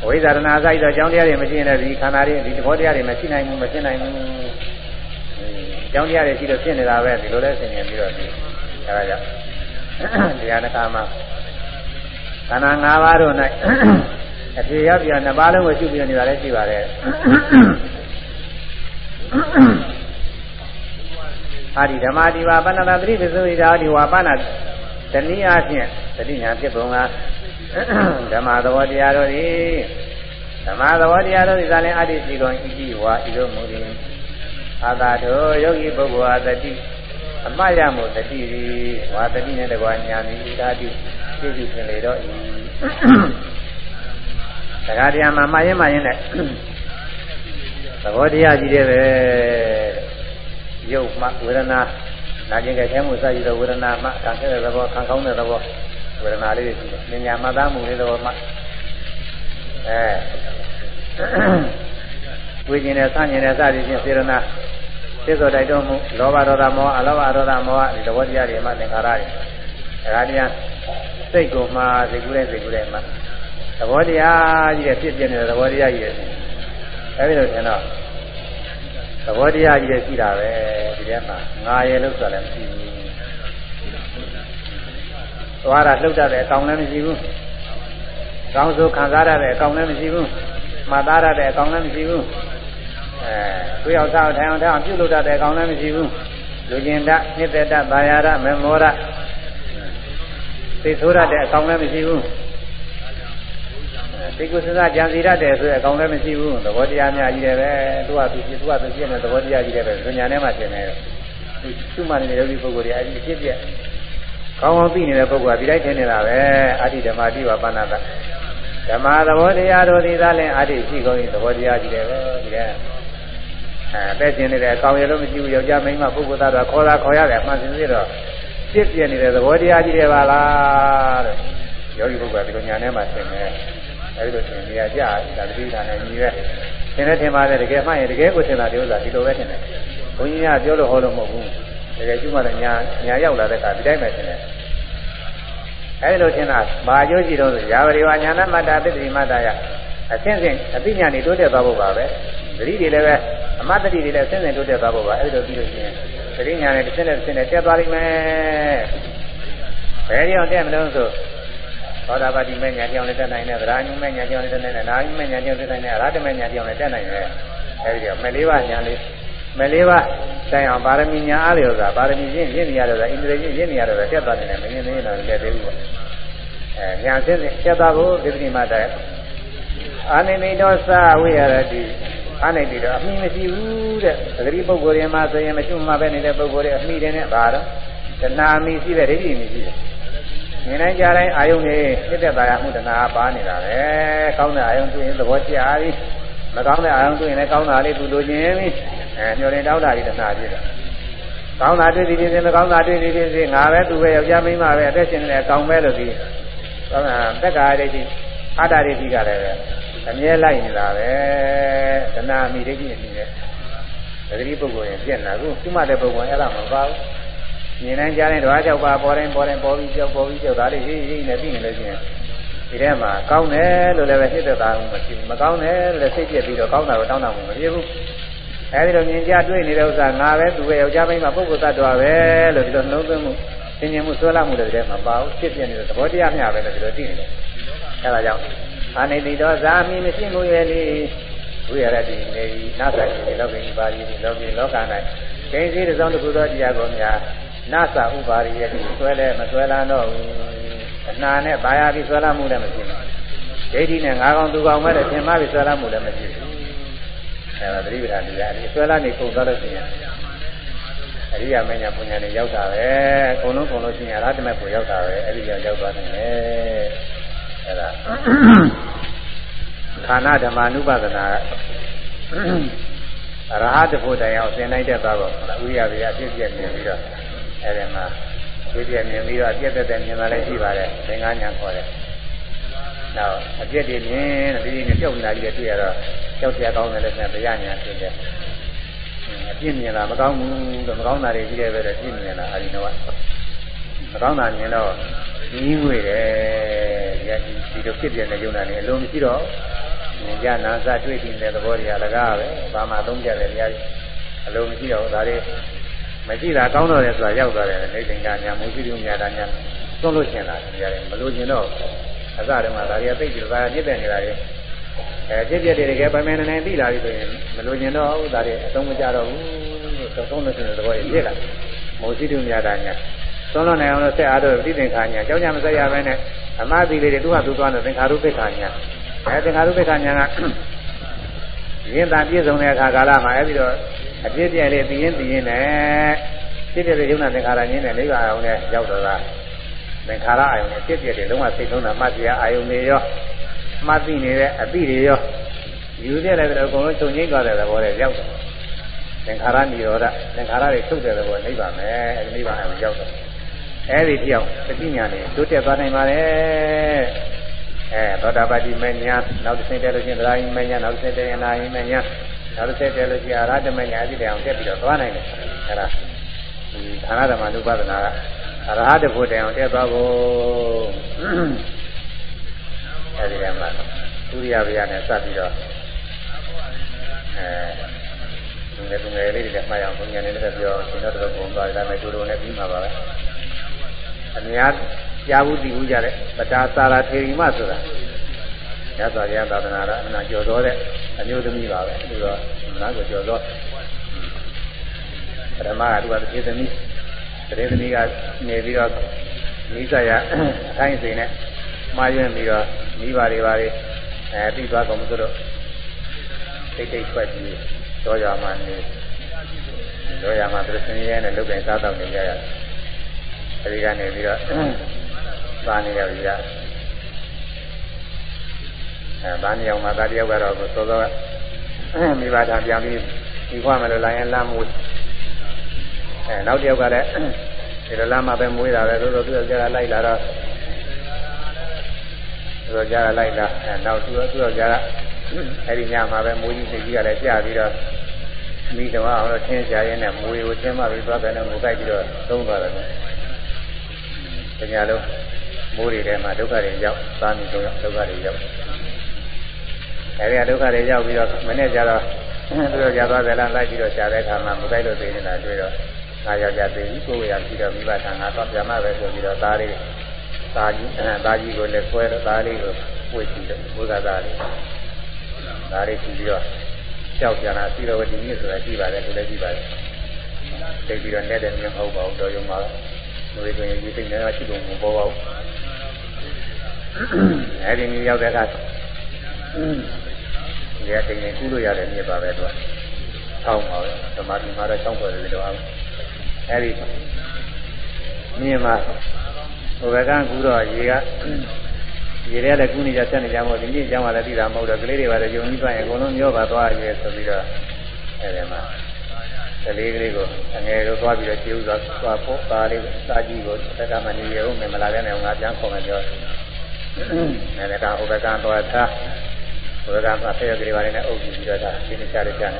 ဝိဇာရဏအစိုက်တော့အကြောင်းတရားတွေမရှိရင်လည်းဒီခန္ဓာတွေဒီသဘောတရားတွေမရှိနိုင်ဘူးမဖြစ်နိုင်ဘူးအကြောင်းတရားတွေရှိလို့ဖြစ်နေတာပဲဒီလိုလဲဆင်ញင်ပြီးတော့ဒီအဲဒါကြောင့်တရားတစ်ခါမှ ခန္ဓာ၅ပါးတို့၌အပြေရောက်ပြနှစ်ပါးလုံးကိုရှုပြီးနေတာလည်းရှိပါတယ်အာဒီဓမ္မဒီဝပဏ္ဏတတိပစုဣဒါဒီဝပဏ္ဏတနည်းအားဖြင့်တတိညာဖြစ်ပုံကဓမ္မသဘောတရားတို့သည်ဓမ္မသဘောတရားတို့သည်သာလင်အတ္တိစီကုန်ဣတိဝါဤတို့မူသည်အာသာတောယောဂီပုဂ္ဂိုလ်အားတတိ အမှတ်ရမှုတတိသည်ဝါတတိနဲ့တကွာညာမီဣဒါတိသိသိဖြစ်လေတော့ဤတရားတရားမှာမှားရင်မှားရင်နဲ့သဘောတရားကြီးတဲ့ပဲရုပ်မှဝေဒနာနာကျင်ကြဲမှုစသည်သောဝေဒနာမှခံခဲ့တဲ့သဘောခံကောင်းတဲ့သဘောဝေဒနာလေးတွေရှိတယ်ဉာဏ်မှသားမှုလေးသဘောမှအဲဝိညာဉ်နဲ့ဆန့်ကျင်တဲ့စသည်ဖြင့်စေရနာ သစ္စာတိုက်တော်မူလောဘဒေါသမောဟအလောဘဒေါသမောဟဒီသဘောတရားတွေမှသင်္ခါရတွေဒါတရားစိတ်ကိုမှစိတ်ကူးတဲ့စိတ်ကူးတဲ့မှသဘောတရားကြီးရဲ့ဖြစ်ပြနေတဲ့သဘောတရားကြီးရဲ့အဲဒီလိုထင်တော့သဘောတရားကြီးရဲ့ရှိတာပဲဒီထဲမှာငါရဲ့လို့ဆိုလည်းမရှိဘူးသွားတာလှုပ်တတ်တဲ့အကောင်လည်းမရှိဘူးကောင်းဆိုခံစားရတဲ့အကောင်လည်းမရှိဘူးမှတ်သားရတဲ့အကောင်လည်းမရှိဘူး အဲကိုယ်ရောက်သားထိုင်အောင်ထိုင်အောင်ပြုလုပ်တတ်တဲ့အကောင်လည်းမရှိဘူးလူကျင်တနှစ်သက်တသာယာရမေမောရသိဆိုးရတဲ့အကောင်လည်းမရှိဘူးသိကုသစကြံစီရတဲ့ဆိုတဲ့အကောင်လည်းမရှိဘူးသဘောတရားများကြီးတယ်ပဲသူကသူဖြစ်သူကသူဖြစ်နေသဘောတရားကြီးတယ်ပဲဉာဏ်ထဲမှာသင်တယ်သူ့မှနေတဲ့ယောဂီပုဂ္ဂိုလ်တွေအဲ့ဒီဖြစ်ပြကောင်းကောင်းသိနေတဲ့ပုဂ္ဂိုလ်ကဒီတိုင်းထင်နေတာပဲအာတိဓမ္မတိဝပါဏတာဓမ္မသဘောတရားတို့ဒီသားလင်အာတိရှိကုန်ရင်သဘောတရားကြီးတယ်ပဲဒီကဲ အဲအသက်ရှင်နေတဲ့အကောင်ရလို့မရှိဘူးယောက်ျားမိန်းမပုဂ္ဂိုလ်သားတော့ခေါ်တာခေါ်ရတယ်အမှန်စင်စစ်တော့ဖြစ်ပြနေတဲ့သဘောတရားကြီးတယ်ပါလားတဲ့ယောဂီပုဂ္ဂိုလ်ကဒီလိုညာထဲမှာသင်တယ်အဲဒီလိုသင်နေရကြဒါတိဋ္ဌာနဲ့ညီပဲသင်တဲ့ထင်ပါတယ်တကယ်မှန်ရင်တကယ်ကိုသင်တာဒီဥစ္စာဒီလိုပဲထင်တယ်ဘုန်းကြီးကပြောလို့ဟောလို့မဟုတ်ဘူးတကယ်ကျွမှလည်းညာညာရောက်လာတဲ့အခါဒီတိုင်းပဲထင်တယ်အဲဒီလိုထင်တာဘာအကျိုးရှိတော့ဆိုရာဝရိဝညာနာမတ္တပစ္စည်းမတ္တယ အစဉ်စဉ်အသိဉာဏ်တွေတိုးတက်သွားဖို့ပါပဲသတိတွေလည်းပဲအမတ္တတိတွေလည်းအစဉ်စဉ်တိုးတက်သွားဖို့ပါအဲဒီလိုပြီးလို့ရှိရင်သတိဉာဏ်နဲ့တစ်ဆင့်နဲ့တစ်ဆင့်နဲ့တက်သွားလိမ့်မယ်ဘယ်ကြောင့်တက်မလို့ဆိုသောတာပတိမေညာကြောင့်လည်းတက်နိုင်တယ်သရဏုမေညာကြောင့်လည်းတက်နိုင်တယ်နာယုမေညာကြောင့်တက်နိုင်တယ်အရဟတမေညာကြောင့်လည်းတက်နိုင်တယ်အဲဒီတော့မလေးပါညာလေးမလေးပါတိုင်အောင်ပါရမီညာအားလျော်စွာပါရမီရင့်ရင့်နေရတော့ဣန္ဒြေရင့်ရင့်နေရတော့တက်သွားနေတယ်မရင်းသေးတော့တက်သေးဘူးပေါ့အဲညာစင်းတက်သွားဖို့ဒီပတိမတိုင် အာနိမိတောသဝိရတိအာနိတိတော့အမိမရှိဘူးတဲ့သတိပုဂ္ဂိုလ်တွေမှာဆိုရင်မရှိမှပဲနေတဲ့ပုဂ္ဂိုလ်တွေအမိတယ်နဲ့ပါတော့တဏှာမိရှိတဲ့ဒိဋ္ဌိမိရှိတယ်မြင်နိုင်ကြတိုင်းအာယုန်တွေဖြစ်တဲ့ပါရမှုတဏှာပါနေတာပဲကောင်းတဲ့အာယုန်တွေ့ရင်သဘောကျပြီမကောင်းတဲ့အာယုန်တွေ့ရင်လည်းကောင်းတာလေးသူလိုချင်ပြီအဲညှော်ရင်တောင်းတာလေးတဏှာပြည့်တယ်ကောင်းတာတွေ့သည်ဖြစ်စေမကောင်းတာတွေ့သည်ဖြစ်စေငါပဲသူပဲယောက်ျားမိန်းမပဲအသက်ရှင်နေတယ်ကောင်းပဲလို့ဒီကောင်းတာတက်ကားလေးကြီးအာတာလေးကြီးကလည်းပဲ အမြဲလိုက်နေတာပဲတဏှာမိဒိဋ္ဌိအမိနဲ့သတိပုဂ္ဂိုလ်ရင်ပြက်လာခုသူ့မှတဲ့ပုဂ္ဂိုလ်အဲ့ဒါမပါဘူးမြင်နိုင်ကြတဲ့ဓဝါကြောက်ပါပေါ်တိုင်းပေါ်တိုင်းပေါ်ပြီးကြောက်ပေါ်ပြီးကြောက်ဒါလေးရေးရေးနဲ့ပြီးနေလို့ရှိရင်ဒီထဲမှာကောင်းတယ်လို့လည်းပဲဖြစ်သက်တာမှမရှိဘူးမကောင်းတယ်လို့စိတ်ပြက်ပြီးတော့ကောင်းတာကိုတောင်းတာမှမဖြစ်ဘူးအဲဒီလိုမြင်ကြတွေ့နေတဲ့ဥစ္စာငါပဲသူပဲယောက်ျားမိန်းမပုဂ္ဂိုလ်သတ္တဝါပဲလို့ဒီလိုနှလုံးသွင်းမှုသင်ញင်မှုဆွဲလာမှုတွေထဲမှာပါဘူးဖြစ်ပြနေတဲ့သဘောတရားမျှပဲလို့ဒီလိုသိနေတယ်အဲဒါကြောင့် အာနိတိတော်ဇာမိမရှိမှုရဲ့လေဝိရတိနေဤနာသတိလောကိပါဠိလောကိလောက၌ဂိဉ္စီတစ်စုံတစ်ခုသောတရားကိုများနာသဥပါရိယတိဆွဲလဲမဆွဲလာတော့ဘူးအနာနဲ့ဘာယာပြီးဆွဲလာမှုလည်းမရှိဘူးဒိဋ္ဌိနဲ့ငါးကောင်သူကောင်ပဲနဲ့သင်မပြီးဆွဲလာမှုလည်းမရှိဘူးအဲဒါသတိပဋ္ဌာန်တရားဒီဆွဲလာနေပုံသွားလို့ရှိရင်အရိယာမညာပုညာနဲ့ရောက်တာပဲအကုန်လုံးကုန်လို့ရှိရင်အရဟတမေကိုရောက်တာပဲအဲ့ဒီရောက်ရောက်သွားတယ် အဲ့ဒါဌာနဓမ္မ ानु ပါဒနာကရဟတဖို့တိုင်အောင်သင်လိုက်တဲ့သားပေါ့ဥရပြရအပြည့်ပြည့်မြင်ပြီးတော့အဲ့ဒီမှာပြည့်ပြည့်မြင်ပြီးတော့အပြည့်တက်တဲ့မြင်လာလည်းရှိပါတယ်သင်္ကန်းညာခေါ်တယ်နောက်အပြည့်တွေမြင်တဲ့ဒီနေ့ပြုတ်နေတာကြီးတွေ့ရတော့ကြောက်ရကောင်းတယ်လည်းဆန်ဗျာညာဖြစ်တယ်အပြည့်မြင်တာမကောင်းဘူးတော့မကောင်းတာတွေကြီးတယ်ပဲအပြည့်မြင်တာအာရီနောက မကောင်းတာမြင်တော့ကြီးငွေတယ်ဒီဒီလိုဖြစ်ပြတဲ့ယုံနာနေအလုံးမရှိတော့မြင်ကြနာစတွေ့ပြီးတဲ့သဘောတွေကလကားပဲဘာမှသုံးကြတယ်တရားအလုံးမရှိတော့ဒါတွေမရှိတာကောင်းတော့တယ်ဆိုတာရောက်သွားတယ်နေသင်္ကညာမူရှိသူများတာညာသွန်းလို့ရှင်လာတယ်တရားတွေမလို့ရှင်တော့အစတုန်းကဒါတွေကသိပြီးတော့ဒါညစ်တဲ့နေတာတွေအဲဖြစ်ဖြစ်တွေတကယ်ပိုင်ပိုင်နိုင်နိုင်သိလာပြီဆိုရင်မလိုချင်တော့ဘူးဒါတွေအသုံးမကျတော့ဘူးလို့သုံးလို့ဆိုတဲ့သဘောကြီးဖြစ်လာမောရှိတုမြတာညာ သွန်လွန်နိုင်အောင်လို့ဆက်အားတော့သိသင်္ခါညာကြောင်းကြမဆက်ရဘဲနဲ့အမှားသိလေးတွေသူ့ဟာသူ့သွားတဲ့သင်္ခါရုပ္ပခါညာအဲသင်္ခါရုပ္ပခါညာကရင်းတာပြည့်စုံတဲ့အခါကာလမှာအဲဒီတော့အပြည့်ပြည့်လေးသိရင်သိရင်နဲ့ဖြစ်ဖြစ်တဲ့ယုံနာသင်္ခါရညင်းတဲ့နိဗ္ဗာန်အောင်နဲ့ရောက်တော့တာသင်္ခါရအာယုံနဲ့ဖြစ်ဖြစ်တဲ့လုံးဝစိတ်ဆုံးတာမှတ်ပြအာယုံတွေရောမှတ်သိနေတဲ့အပိတွေရောယူပြတဲ့တော့အကုန်လုံးချုပ်ငိမ့်သွားတဲ့သဘောနဲ့ရောက်တယ်သင်္ခါရនិရောဓသင်္ခါရတွေထုတ်တဲ့သဘောနိဗ္ဗာန်ပဲအဲဒီနိဗ္ဗာန်အောင်ရောက်တယ် အဲဒီပြောင်းသတိညာနဲ့တိုးတက်သွားနိုင်ပါတယ်အဲသောတာပတိမညာနောက်တစ်ဆင့်တက်လို့ချင်းသရာယိမညာနောက်တစ်ဆင့်တက်ရင်နာယိမညာနောက်တစ်ဆင့်တက်လို့ချင်းအရဟတမညာအတိတအောင်တက်ပြီးတော့သွားနိုင်တယ်အဲဒါဒီဌာနဓမ္မနုပဒနာကအရဟတဖို့တိုင်အောင်တက်သွားဖို့အဲဒီကမှသူရိယဗျာနဲ့စပ်ပြီးတော့အဲငယ်ငယ်လေးတွေမှတ်အောင်ဘုညာနဲ့လည်းပြောရှင်တော်တော်ပုံသွားတယ်ဒါပေမဲ့ကျိုးတော်နဲ့ပြီးမှာပါပဲ အများကြားဘူးတည်ဘူးကြတဲ့ပတာစာရာထေရီမဆိုတာညသောရသာသနာတော်အနာကျော်တော်တဲ့အမျိုးသမီးပါပဲသူတော့နားကိုကျော်တော်ပထမကသူကသေသမီးသေသမီးကနေပြီးတော့မိစ္ဆရာအတိုင်းစိန်နဲ့မှားယွင်းပြီးတော့မိဘတွေပါလေအဲပြီးသွားကုန်သူတို့တိတ်တိတ်ထွက်ပြီးတော့ရမှနေတော့ရမှသူစနေရဲနဲ့လုတ်ကင်စားတော့နေကြရတယ် အဲဒီကနေပြီးတော့သာနေရပြီရအဲဗာနေအောင်မှာဒါတယောက်ကတော့စောစောမိဘသားပြန်ပြီးဒီခွမလို့လာရင်လမ်းမွေးအဲနောက်တယောက်ကလည်းဒီလိုလမ်းမှာပဲမွေးတာပဲသို့သောသူကကြားလိုက်လာတော့သူကကြားလိုက်လာအဲနောက်သူကသူကကြားအဲဒီညမှာပဲမွေးကြီးစိတ်ကြီးကလည်းကြာပြီးတော့မိတော်အောင်လို့သင်ကြရင်နဲ့မွေကိုသင်မှပြီးသွားတယ်နဲ့ငိုကြိုက်ပြီးတော့သုံးသွားတယ်။ တညာလုံးမိုးတွေထဲမှာဒုက္ခတွေရောက်သာမိတော့ဒုက္ခတွေရောက်အဲဒီကဒုက္ခတွေရောက်ပြီးတော့မနေ့ကျတော့သူတို့ကြာသွားတယ်လားလိုက်ပြီးတော့ရှားတဲ့အခါမှာမကြိုက်လို့သိနေတာတွေ့တော့ငါယောက်ျားသိပြီကိုယ်ရပြီးတော့မိဘထံကတော့ပြမပဲဆိုပြီးတော့သားလေးသားကြီးသားကြီးကိုလည်းဆွဲတော့သားလေးကိုဝှေ့ကြည့်တယ်ဘုရားသားလေးသားလေးကြည့်ပြီးတော့ကြောက်ကြတာသီရဝတိမြစ်ဆိုတာကြည့်ပါတယ်သူလည်းကြည့်ပါတယ်သိပြီးတော့နေတဲ့မြင်မဟုတ်ပါဘူးတော်ရုံပါလူတွေ ဆိုရင်ဒီသိနေတာရှိလို့မပေါ်ပါဘူးအဲဒီမျိုးရောက်တဲ့အခါဒီအတင်းရင်ကူးလို့ရတယ်မြင်ပါပဲသူကဆောင်းပါပဲဓမ္မဒီမှာတော့ဆောင်းပေါ်တယ်လို့အောင်အဲဒီမြင်မှာဟိုဘက်ကကူးတော့ရေကရေထဲလည်းကူးနေကြဆက်နေကြမို့ဒီနေ့ကျောင်းကလည်းသိတာမဟုတ်တော့ကလေးတွေပါလည်းယုံကြည်သွားရင်အကုန်လုံးမျောပါသွားရဲဆိုပြီးတော့အဲဒီမှာ ကလေးကလေးကိုအငယ်တို့သွားပြီးတော့ကျေဥစွာသွားဖို့ပါလေးစာကြည့်ကိုသက်ကမနေရဘူးမလာတဲ့နေငါပြန်ခေါ်မယ်ပြောတယ်ဒါကဟိုဘက်ကတော့ထားဟိုဘက်ကမှဆက်ရကလေးပါလေးနဲ့အုပ်ကြည့်ပြီးတော့ဒါရှင်းနေကြတယ်ကြတယ်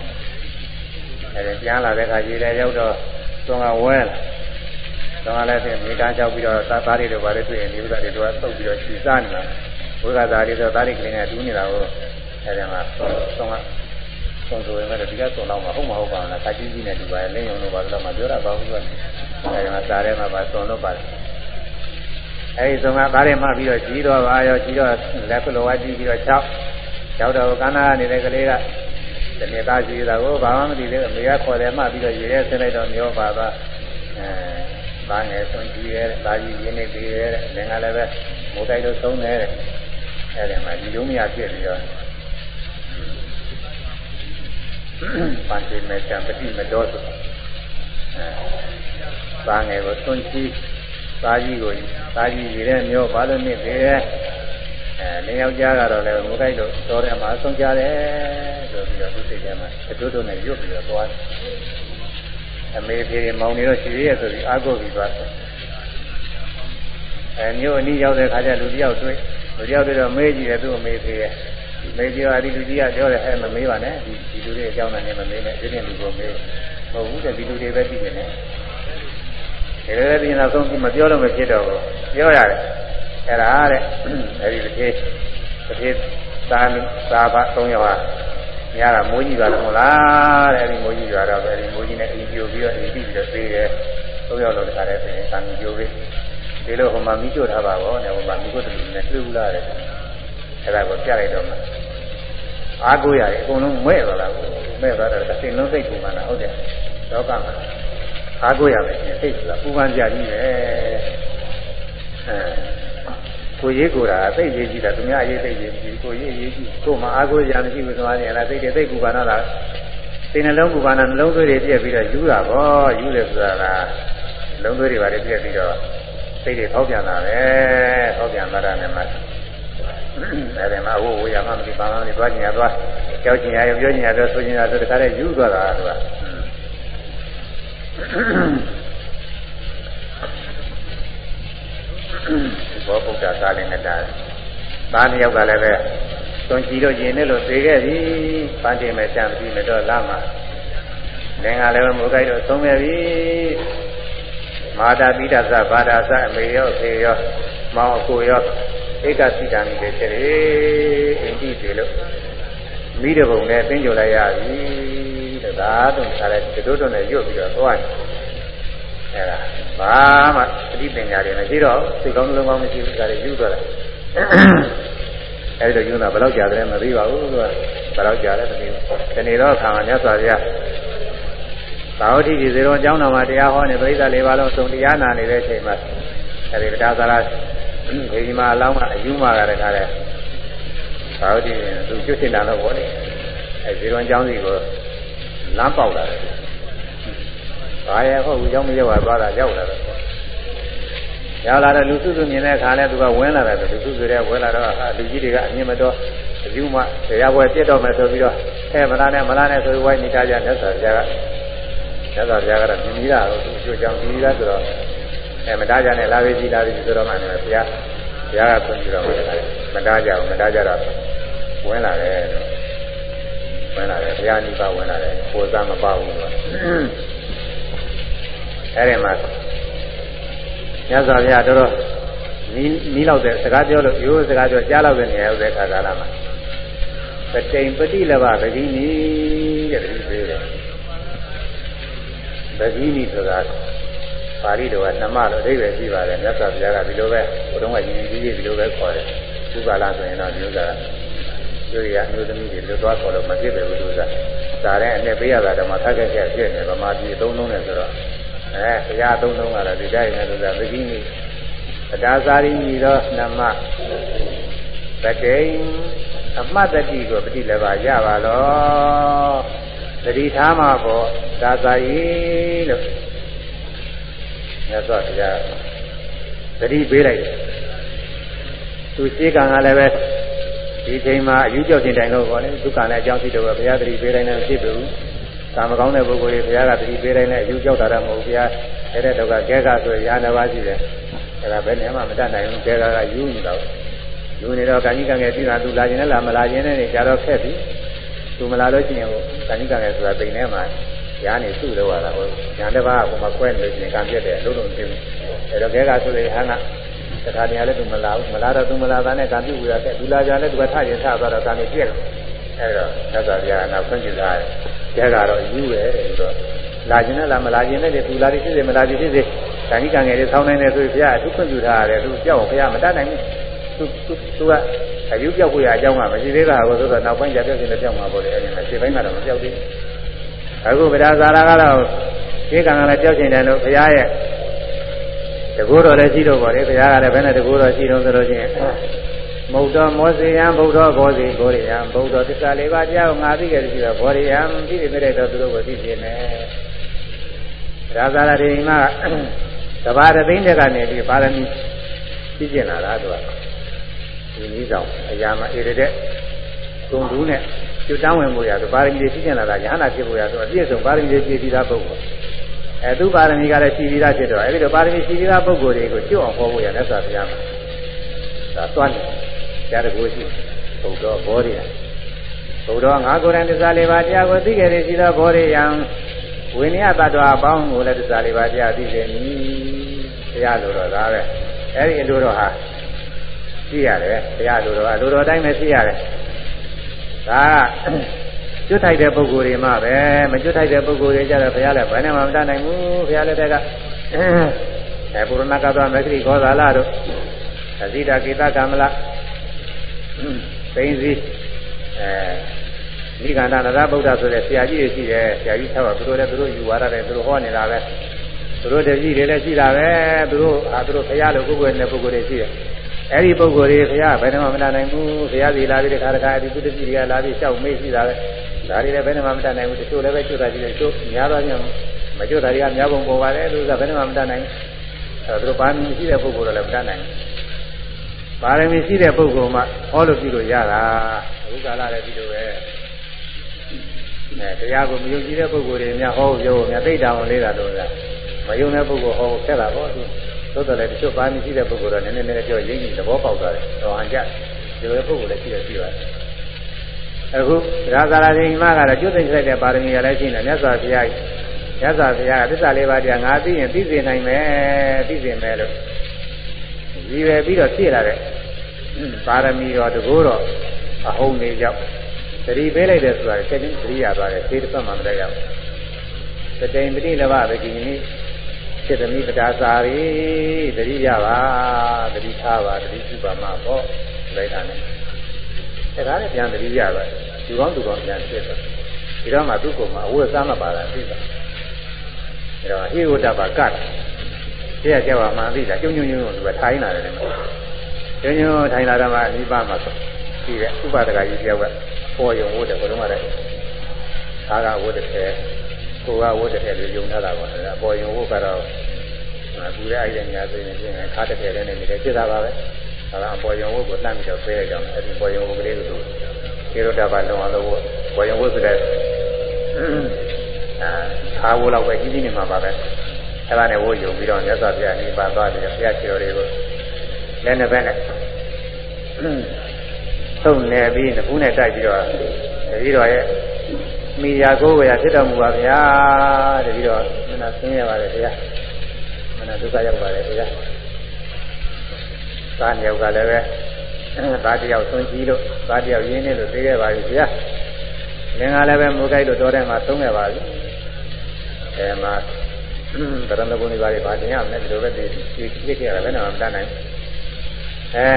အဲဒီပြန်လာတဲ့အခါရေထဲရောက်တော့သွန်ကဝဲလာတော့လည်းပြင်မိသားကြောက်ပြီးတော့သာသားလေးတွေပါလေတွေ့ရင်ဒီဥစ္စာတွေတော့သုတ်ပြီးတော့ခြီစားနေတာဘုရားသားလေးဆိုသားလေးကလေးနဲ့တူးနေတာကိုအဲဒီမှာသုံးက သုံးဆိုရင်လည်းဒီကသုံးတော့မဟုတ်မဟုတ်ပါဘူးလားခါကြီးကြီးနဲ့တူပါလေလင်းယုံလို့ပါတော့မှပြောတာပါဘူးကအဲဒီမှာစားထဲမှာပါသုံးတော့ပါတယ်အဲဒီသုံးကသားလေးမှပြီးတော့ကြီးတော့ပါရောကြီးတော့လက်ဖလောဝါကြီးပြီးတော့၆ရောက်တော့ကန္နာနေတဲ့ကလေးကဒီနေ့သားကြီးတာကိုဘာမှမသိသေးဘူးအမေကခေါ်တယ်မှပြီးတော့ရေရဲဆင်းလိုက်တော့မျောပါသွားအဲသားငယ်ဆွန်ကြည့်ရဲသားကြီးရင်းနေပြီးရဲလင်္ကာလည်းပဲမိုးတိုက်လို့သုံးတယ်အဲဒီမှာဒီလိုမရဖြစ်ပြီးတော့ ပန်တိမေတံပတိမတော်ဆိုအဲသားငယ်ကိုဆွန်ကြည့်သားကြီးကိုသားကြီးရတဲ့မျိုးဘာလို့နေသေးလဲအဲလင်ယောက်ျားကတော့လည်းမိုးတိုက်လို့တော်တယ်မှာဆုံးကြတယ်ဆိုပြီးတော့သူစိတ်ထဲမှာအတူတူနဲ့ရွတ်ပြီးတော့သွားတယ်အမေဖေမောင်နေတော့ရှိသေးရဲ့ဆိုပြီးအာကိုပြီးသွားတယ်အဲမျိုးအနည်းရောက်တဲ့ခါကျလူတယောက်တွေ့လူတယောက်တွေ့တော့မေးကြည့်တယ်သူ့အမေဖေရဲ့ မေးကြည့်တော့ဒီလူကြီးကပြောတယ်အဲမမေးပါနဲ့ဒီဒီလူတွေအကြောင်းနဲ့မမေးနဲ့ဒီနေ့လူကိုမေးမဟုတ်ဘူးတဲ့ဒီလူတွေပဲကြည့်နေတယ်ဒီလိုလည်းပြင်တော့ဆုံးမပြောလို့မဖြစ်တော့ဘူးပြောရတယ်အဲ့ဒါတဲ့အဲဒီတစ်ခေတ်တစ်ခေတ်သာသာဘ၃ယောက်ဟာညကမိုးကြီးပါတော့လားတဲ့အဲဒီမိုးကြီးပါတော့အဲဒီမိုးကြီးနဲ့အိမ်ပြိုပြီးတော့အိမ်ပြီးပြီးတော့သေးတယ်သုံးယောက်လုံးတခါတည်းပြင်သာမီပြိုပြီးဒီလိုဟိုမှာမိကျွတ်ထားပါဘောနဲ့ဟိုမှာမိကျွတ်တူနဲ့လှူလာတယ်အဲ့ဒါကိုပြလိုက်တော့မှ အားကိုးရတယ်အကုန်လုံးမဲ့သွားတာကိုမဲ့သွားတော့စိတ်လုံးစိတ်ကူမှလားဟုတ်တယ်လောကမှာအားကိုးရမယ်ရှင်စိတ်ဆိုတာပူပန်ကြကြီးပဲအဲကိုရေးကိုယ်တာသိရေးကြည့်တာသူများရေးသိရေးကြည့်ကိုရေးရေးကြည့်ကိုမှအားကိုးရမရှိဘူးသွားနေလားသိတယ်သိကူပါနာလားစိတ်နှလုံးကူပါနာနှလုံးသွေးတွေပြက်ပြီးတော့ယူတာပေါ့ယူတယ်ဆိုတာကလုံးသွေးတွေပါလေပြက်ပြီးတော့စိတ်တွေထောက်ပြန်လာတယ်ထောက်ပြန်လာတာနဲ့မှ အဲဒီမှာဟိုဝေယမမတိပါမမတိသွားကျင်ရသွားကြောက်ကျင်ရရပြောကျင်ရတော့ဆိုကျင်ရဆိုတခါတည်းယူသွားတာသူကဘောပုဒ္ဒသာလည်းနဲ့တာသားနှစ်ယောက်ကလည်းပဲသွန်ကြည်လို့ကျင်နေလို့သိခဲ့ပြီပန်းတင်မဲ့ချမ်းပြီးမတော့လာမှာလင်္ကာလည်းမူကြိုက်တော့သုံးခဲ့ပြီမာတာပိဒသဘာဒသအမေရောဖေရော မောင်အကိုရောဧကစိတံနေတယ်တဲ့အိန္ဒိတွေလို့မိတဲ့ဘုံနဲ့သိကြလိုက်ရပြီတဲ့ဒါတော့ခါလဲတို့တို့နဲ့ရွတ်ပြီးတော့သွားတယ်အဲ့ဒါဘာမှအတိပညာတွေမရှိတော့စိတ်ကောင်းလုံးကောင်းမရှိဘူးဒါတွေယူတော့တယ်အဲဒီတော့ယူတာဘယ်တော့ကြာတယ်မသိပါဘူးသူကဘယ်တော့ကြာလဲမသိဘူးဒီနေ့တော့ခါမှာမြတ်စွာဘုရားသာဝတိကြီးဇေရောအကြောင်းတော်မှာတရားဟောနေပရိသတ်လေးပါလုံးစုံတရားနာနေတဲ့အချိန်မှာအဲဒီတရားသာရခေ ဒီမှာအလောင်းကအယူမှာကတည်းကလည်းသာဝတိသူကျွတ်စင်တာတော့ဘောနေအဲဇေရောအကြောင်းစီကိုလမ်းပေါက်လာတယ်ဘာရဲ့ဟုတ်ဘူးရောက်မရောက်သွားတာရောက်လာတယ်ရောက်လာတော့လူစုစုမြင်တဲ့အခါလဲသူကဝင်လာတယ်လူစုစုတဲ့ဝင်လာတော့လူကြီးတွေကအမြင်မတော်အယူမှတရားပွဲပြတ်တော့မယ်ဆိုပြီးတော့အဲမလားနဲ့မလားနဲ့ဆိုပြီးဝိုင်းနေကြကြမြတ်စွာဘုရားကမြတ်စွာဘုရားကတော့မြင်ပြီးတာတော့သူကြိုးကြောင်ပြီးသားဆိုတော့ အဲမတားကြနဲ့လာပြီးကြည်လာပြီးဆိုတော့မှလည်းဘုရားဘုရားကဆွပြီးတော့မတားကြဘူးမတားကြတော့ဝင်လာတယ်ဝင်လာတယ်ဘုရားနိဗ္ဗာန်ဝင်လာတယ်ကိုယ်စားမပါဘူးတော့အဲဒီမှာမြတ်စွာဘုရားတော်တော်နီးနီးလောက်တဲ့စကားပြောလို့ရိုးစကားပြောကြားလောက်တဲ့နေရာရောက်တဲ့ခါကာလမှာပတိန်ပတိလဘဗဂိနီတဲ့တတိပေးတယ်ဗဂိနီဆိုတာ ပါဠိတော်ကနှမလို့အဓိပ္ပာယ်ရှိပါတယ်မြတ်စွာဘုရားကဒီလိုပဲဘုရားကယဉ်ကျေးကြီးဒီလိုပဲခေါ်တယ်ဥပါလာဆိုရင်တော့ဒီဥစ္စာကျိုးရအမျိုးသမီးတွေလွတ်သွားခေါ်လို့မဖြစ်ပဲဘူးလို့ဆိုတာဒါနဲ့အနဲ့ပေးရတာတော့မှသတ်ခဲ့ချက်ဖြစ်နေဗမာပြည်သုံးလုံးနဲ့ဆိုတော့အဲဘုရားသုံးလုံးကတော့ဒီတိုင်းနဲ့ဆိုတာသတိနိပဒါသာရိညီသောနမပတိန်အမှတ်တတိကိုပฏิလည်းပါရပါတော့သတိထားမှာပေါ့ဒါသာရိလို့ မြတ်စွာဘုရားသတိပေးလိုက်တယ်သူရှိကံကလည်းပဲဒီချိန်မှာအယူကြောက်ခြင်းတိုင်လို့ခေါ်တယ်ဒုက္ခနဲ့အကြောင်းရှိတော့ဘုရားသတိပေးတိုင်းလည်းဖြစ်ဘူးကာမကောင်းတဲ့ပုဂ္ဂိုလ်တွေဘုရားကသတိပေးတိုင်းလည်းအယူကြောက်တာတော့မဟုတ်ဘုရားအဲ့တဲ့တော့ကကဲကဆိုရာနာပါရှိတယ်အဲ့ဒါဘယ်နဲ့မှမတတ်နိုင်ဘူးကဲကကယူနေတော့ယူနေတော့ကာဏိကံငယ်ပြီးတာသူလာခြင်းနဲ့လာမလာခြင်းနဲ့ကြာတော့ခက်ပြီသူမလာလို့ရှိရင်ဟိုကာဏိကံငယ်ဆိုတာပိန်ထဲမှာ ရားနေစုလို့ရတာဟိုညာတစ်ပါးကဟိုမှာကွဲနေလို့ရှိရင်ကံပြတ်တယ်လုံးလုံးသိဘူးအဲ့တော့ကဲကဆိုရင်ဟန်ကတခါတည်းလည်းသူမလာဘူးမလာတော့သူမလာတာနဲ့ကံပြုတ်ရတဲ့သူလာကြလဲသူကထရင်ထသွားတော့ကံပြည့်တယ်အဲ့တော့သက်သာပြာနောက်ဖွင့်ပြထားတယ်ကျဲကတော့ယူတယ်ဆိုတော့လာခြင်းနဲ့လာမလာခြင်းနဲ့သူလာပြီးဖြစ်စေမလာပြီးဖြစ်စေဓာတိကံငယ်တွေဆောင်းနိုင်တယ်ဆိုပြီးဘုရားသူခွင့်ပြုထားရတယ်သူကြောက်ဘုရားမတတ်နိုင်ဘူးသူသူကအယူပြောက်ကိုရအကြောင်းကမရှိသေးတာကိုဆိုတော့နောက်ပိုင်းကြပြည့်စင်လည်းပြောက်မှာပေါ့လေအဲ့ဒီမှာခြေပိုင်းကတော့မပြောက်သေးဘူး အခုဗဒာဇာရာကတော့ဒီကံကလည်းပြောက်ချင်တယ်လို့ဘုရားရဲ့တကူတော်လည်းရှိတော့ပါလေဘုရားကလည်းဘယ်နဲ့တကူတော်ရှိတော့ဆိုလို့ချင်းမုတ်တော်မောစေယံဘုဒ္ဓဘောဇိဘောရိယံဘုဒ္ဓသစ္စာလေးပါးတရားကိုငါသိခဲ့ရှိတော့ဘောရိယံသိနေတဲ့တော့သူတို့ကိုသိပြနေရာဇာရတိမှာသဘာဝသိန်းတဲ့ကနေပြီးပါရမီသိကျင်လာတာသူကဒီနည်းဆောင်အရာမဧရတဲ့ ဂုံတူးနဲ့ကျွတ်တန်းဝင်ဖို့ရဆိုပါရမီတွေသိကျင်လာတာညာနာဖြစ်ဖို့ရဆိုအပြည့်စုံပါရမီတွေပြည့်ပြီးသားပုဂ္ဂိုလ်အဲသူပါရမီကလည်းရှိပြီးသားဖြစ်တော့အဲဒီတော့ပါရမီရှိပြီးသားပုဂ္ဂိုလ်တွေကိုကျွတ်အောင်ဟောဖို့ရလက်စွာဘုရားမှာဒါသွားတယ်တရားတကူရှိဘုဒ္ဓဘောရိယဘုဒ္ဓငါကိုယ်တိုင်သစ္စာလေးပါးတရားကိုသိကြရရှိသောဘောရိယံဝိနည်းတ attva အပေါင်းကိုလည်းသစ္စာလေးပါးတရားသိစေမည်တရားလိုတော့ဒါပဲအဲဒီအလိုတော့ဟာသိရတယ်တရားလိုတော့အလိုတော့တိုင်းပဲသိရတယ် ဒါကကျွတ်ထိုက်တဲ့ပုဂ္ဂိုလ်တွေမှပဲမကျွတ်ထိုက်တဲ့ပုဂ္ဂိုလ်တွေကြတော့ဘုရားလည်းဘယ်နဲ့မှမတတ်နိုင်ဘူးဘုရားလည်းတက်ကအဲပုရဏကသောမဂ္ဂရိခောသာလတို့အဇိတာကေတကမလသိင်းစီအဲနိဂန္ဓနာဗုဒ္ဓဆိုတဲ့ဆရာကြီးတွေရှိတယ်ဆရာကြီး၆ပါးသူတို့လည်းသူတို့ယူဝါရတယ်သူတို့ဟောနေတာပဲသူတို့တပည့်တွေလည်းရှိတာပဲသူတို့အာသူတို့ခရလို့ပုဂ္ဂိုလ်နဲ့ပုဂ္ဂိုလ်တွေရှိတယ် အဲ့ဒီပုဂ္ဂိုလ်တွေခရဘယ်နှမမတတ်နိုင်ဘူးခရစီလာပြီးတခါတခါဒီသူတပည့်တွေကလာပြီးရှောက်မေးရှိတာပဲဒါတွေလည်းဘယ်နှမမတတ်နိုင်ဘူးတချို့လည်းပဲကျွတ်တာကြီးတယ်ကျွတ်များတော့ညမကျွတ်တာတွေကများပုံပေါ်ပါတယ်သူကဘယ်နှမမတတ်နိုင်အဲသူတို့ပါမီရှိတဲ့ပုဂ္ဂိုလ်တွေလည်းမတတ်နိုင်ဘူးပါရမီရှိတဲ့ပုဂ္ဂိုလ်မှဟောလို့ပြုလို့ရတာအခုကာလလည်းဒီလိုပဲအဲတရားကိုမယုံကြည်တဲ့ပုဂ္ဂိုလ်တွေများဟောပြောများသိတာဝင်လေးတာတော့လားမယုံတဲ့ပုဂ္ဂိုလ်ဟောဆက်တာပေါ့သူ သို့တော်လည်းတချို့ပါမရှိတဲ့ပုဂ္ဂိုလ်တော့နည်းနည်းနည်းပြောရင်းကြီးသဘောပေါက်သွားတယ်။တော်ဟန်ကြဒီလိုပုဂ္ဂိုလ်လည်းရှိရရှိပါတယ်။အခုရာဇာရာဇိမကတော့ကျွတ်သိတဲ့ပါရမီရလည်းရှိနေမြတ်စွာဘုရားကြီးမြတ်စွာဘုရားကသစ္စာလေးပါးတရားငါသိရင်သိစေနိုင်မယ်သိစေမယ်လို့ရည်ရွယ်ပြီးတော့ဖြည့်လာတဲ့ပါရမီတော်တကူတော့အဟုန်လေးကြောင့်သတိပေးလိုက်တယ်ဆိုတာချက်ချင်းသတိရသွားတယ်သေတစ်ဖက်မှမတက်ရဘူး။တတိယပတိလဘဗကိနိ စေတမိပဒါစာရီတတိရပါတတိထားပါတတိရှိပါမှာပေါ့လိုက်တာနဲ့အဲဒါနဲ့ပြန်တတိရပါဒီကောင်းသူကောင်းပြန်ဖြစ်သွားဒီတော့မှသူ့ကိုယ်မှာအဝတ်စားမပါတာသိတာအဲတော့ဟိဝတ္တပါကတ်တရားကြောက်မှန်သိတာကျုံကျုံကျုံသူကထိုင်းလာတယ်လေကျုံကျုံထိုင်းလာတော့မှဒီပါမှာရှိတဲ့ဥပဒကကြီးတယောက်ကပေါ်ရုံဝတ်တယ်ဘုလုံးကလည်းသာကဝတ်တယ် ကိုကဝတ်တဲ့လူယုံထားတာပါအပေါ်ယုံဖို့ကတော့ကူရဲအဲ့ဒီညာဆိုရင်ပြင်ခါတစ်ထည်လေးနဲ့နေတယ်ဖြစ်တာပါပဲဒါကအပေါ်ယုံဖို့ကိုလှမ်းပြီးတော့ပေးရကြအောင်အဲ့ဒီပေါ်ယုံဖို့ကလေးကိုကေရတဘာလုံးအောင်လို့ပေါ်ယုံဖို့ဆိုတဲ့အာခါဝလောက်ပဲကြီးကြီးနေမှာပါပဲအဲ့ဒါနဲ့ဝိုးယုံပြီးတော့မြတ်စွာဘုရားနေပါသွားတယ်ဘုရားခြေတော်တွေကိုလည်းနှစ်ဘက်နဲ့သုံးနေပြီးနှစ်ခုနဲ့တိုက်ပြီးတော့ပြီးတော့ရဲ့ မိယာကိုယ်ဝေယဖြစ်တော်မူပါဗျာတပြီးတော့မနာဆင်းရပါတယ်ဗျာမနာဒုက္ခရောက်ပါတယ်ဗျာသာညောက်ကလည်းပဲသာတယောက်ဆွန်ကြီးလို့သာတယောက်ရင်းနေလို့သိခဲ့ပါပြီဗျာလင်္ကာလည်းပဲမူကြိုက်လို့တော်တယ်မှာသုံးခဲ့ပါပြီအဲမှာတရဏဂုဏီပါးတွေဗာတင်ရမယ်ဒီလိုပဲဒီသိခဲ့ရတယ်ဘယ်နဲ့မှမတတ်နိုင်အဲ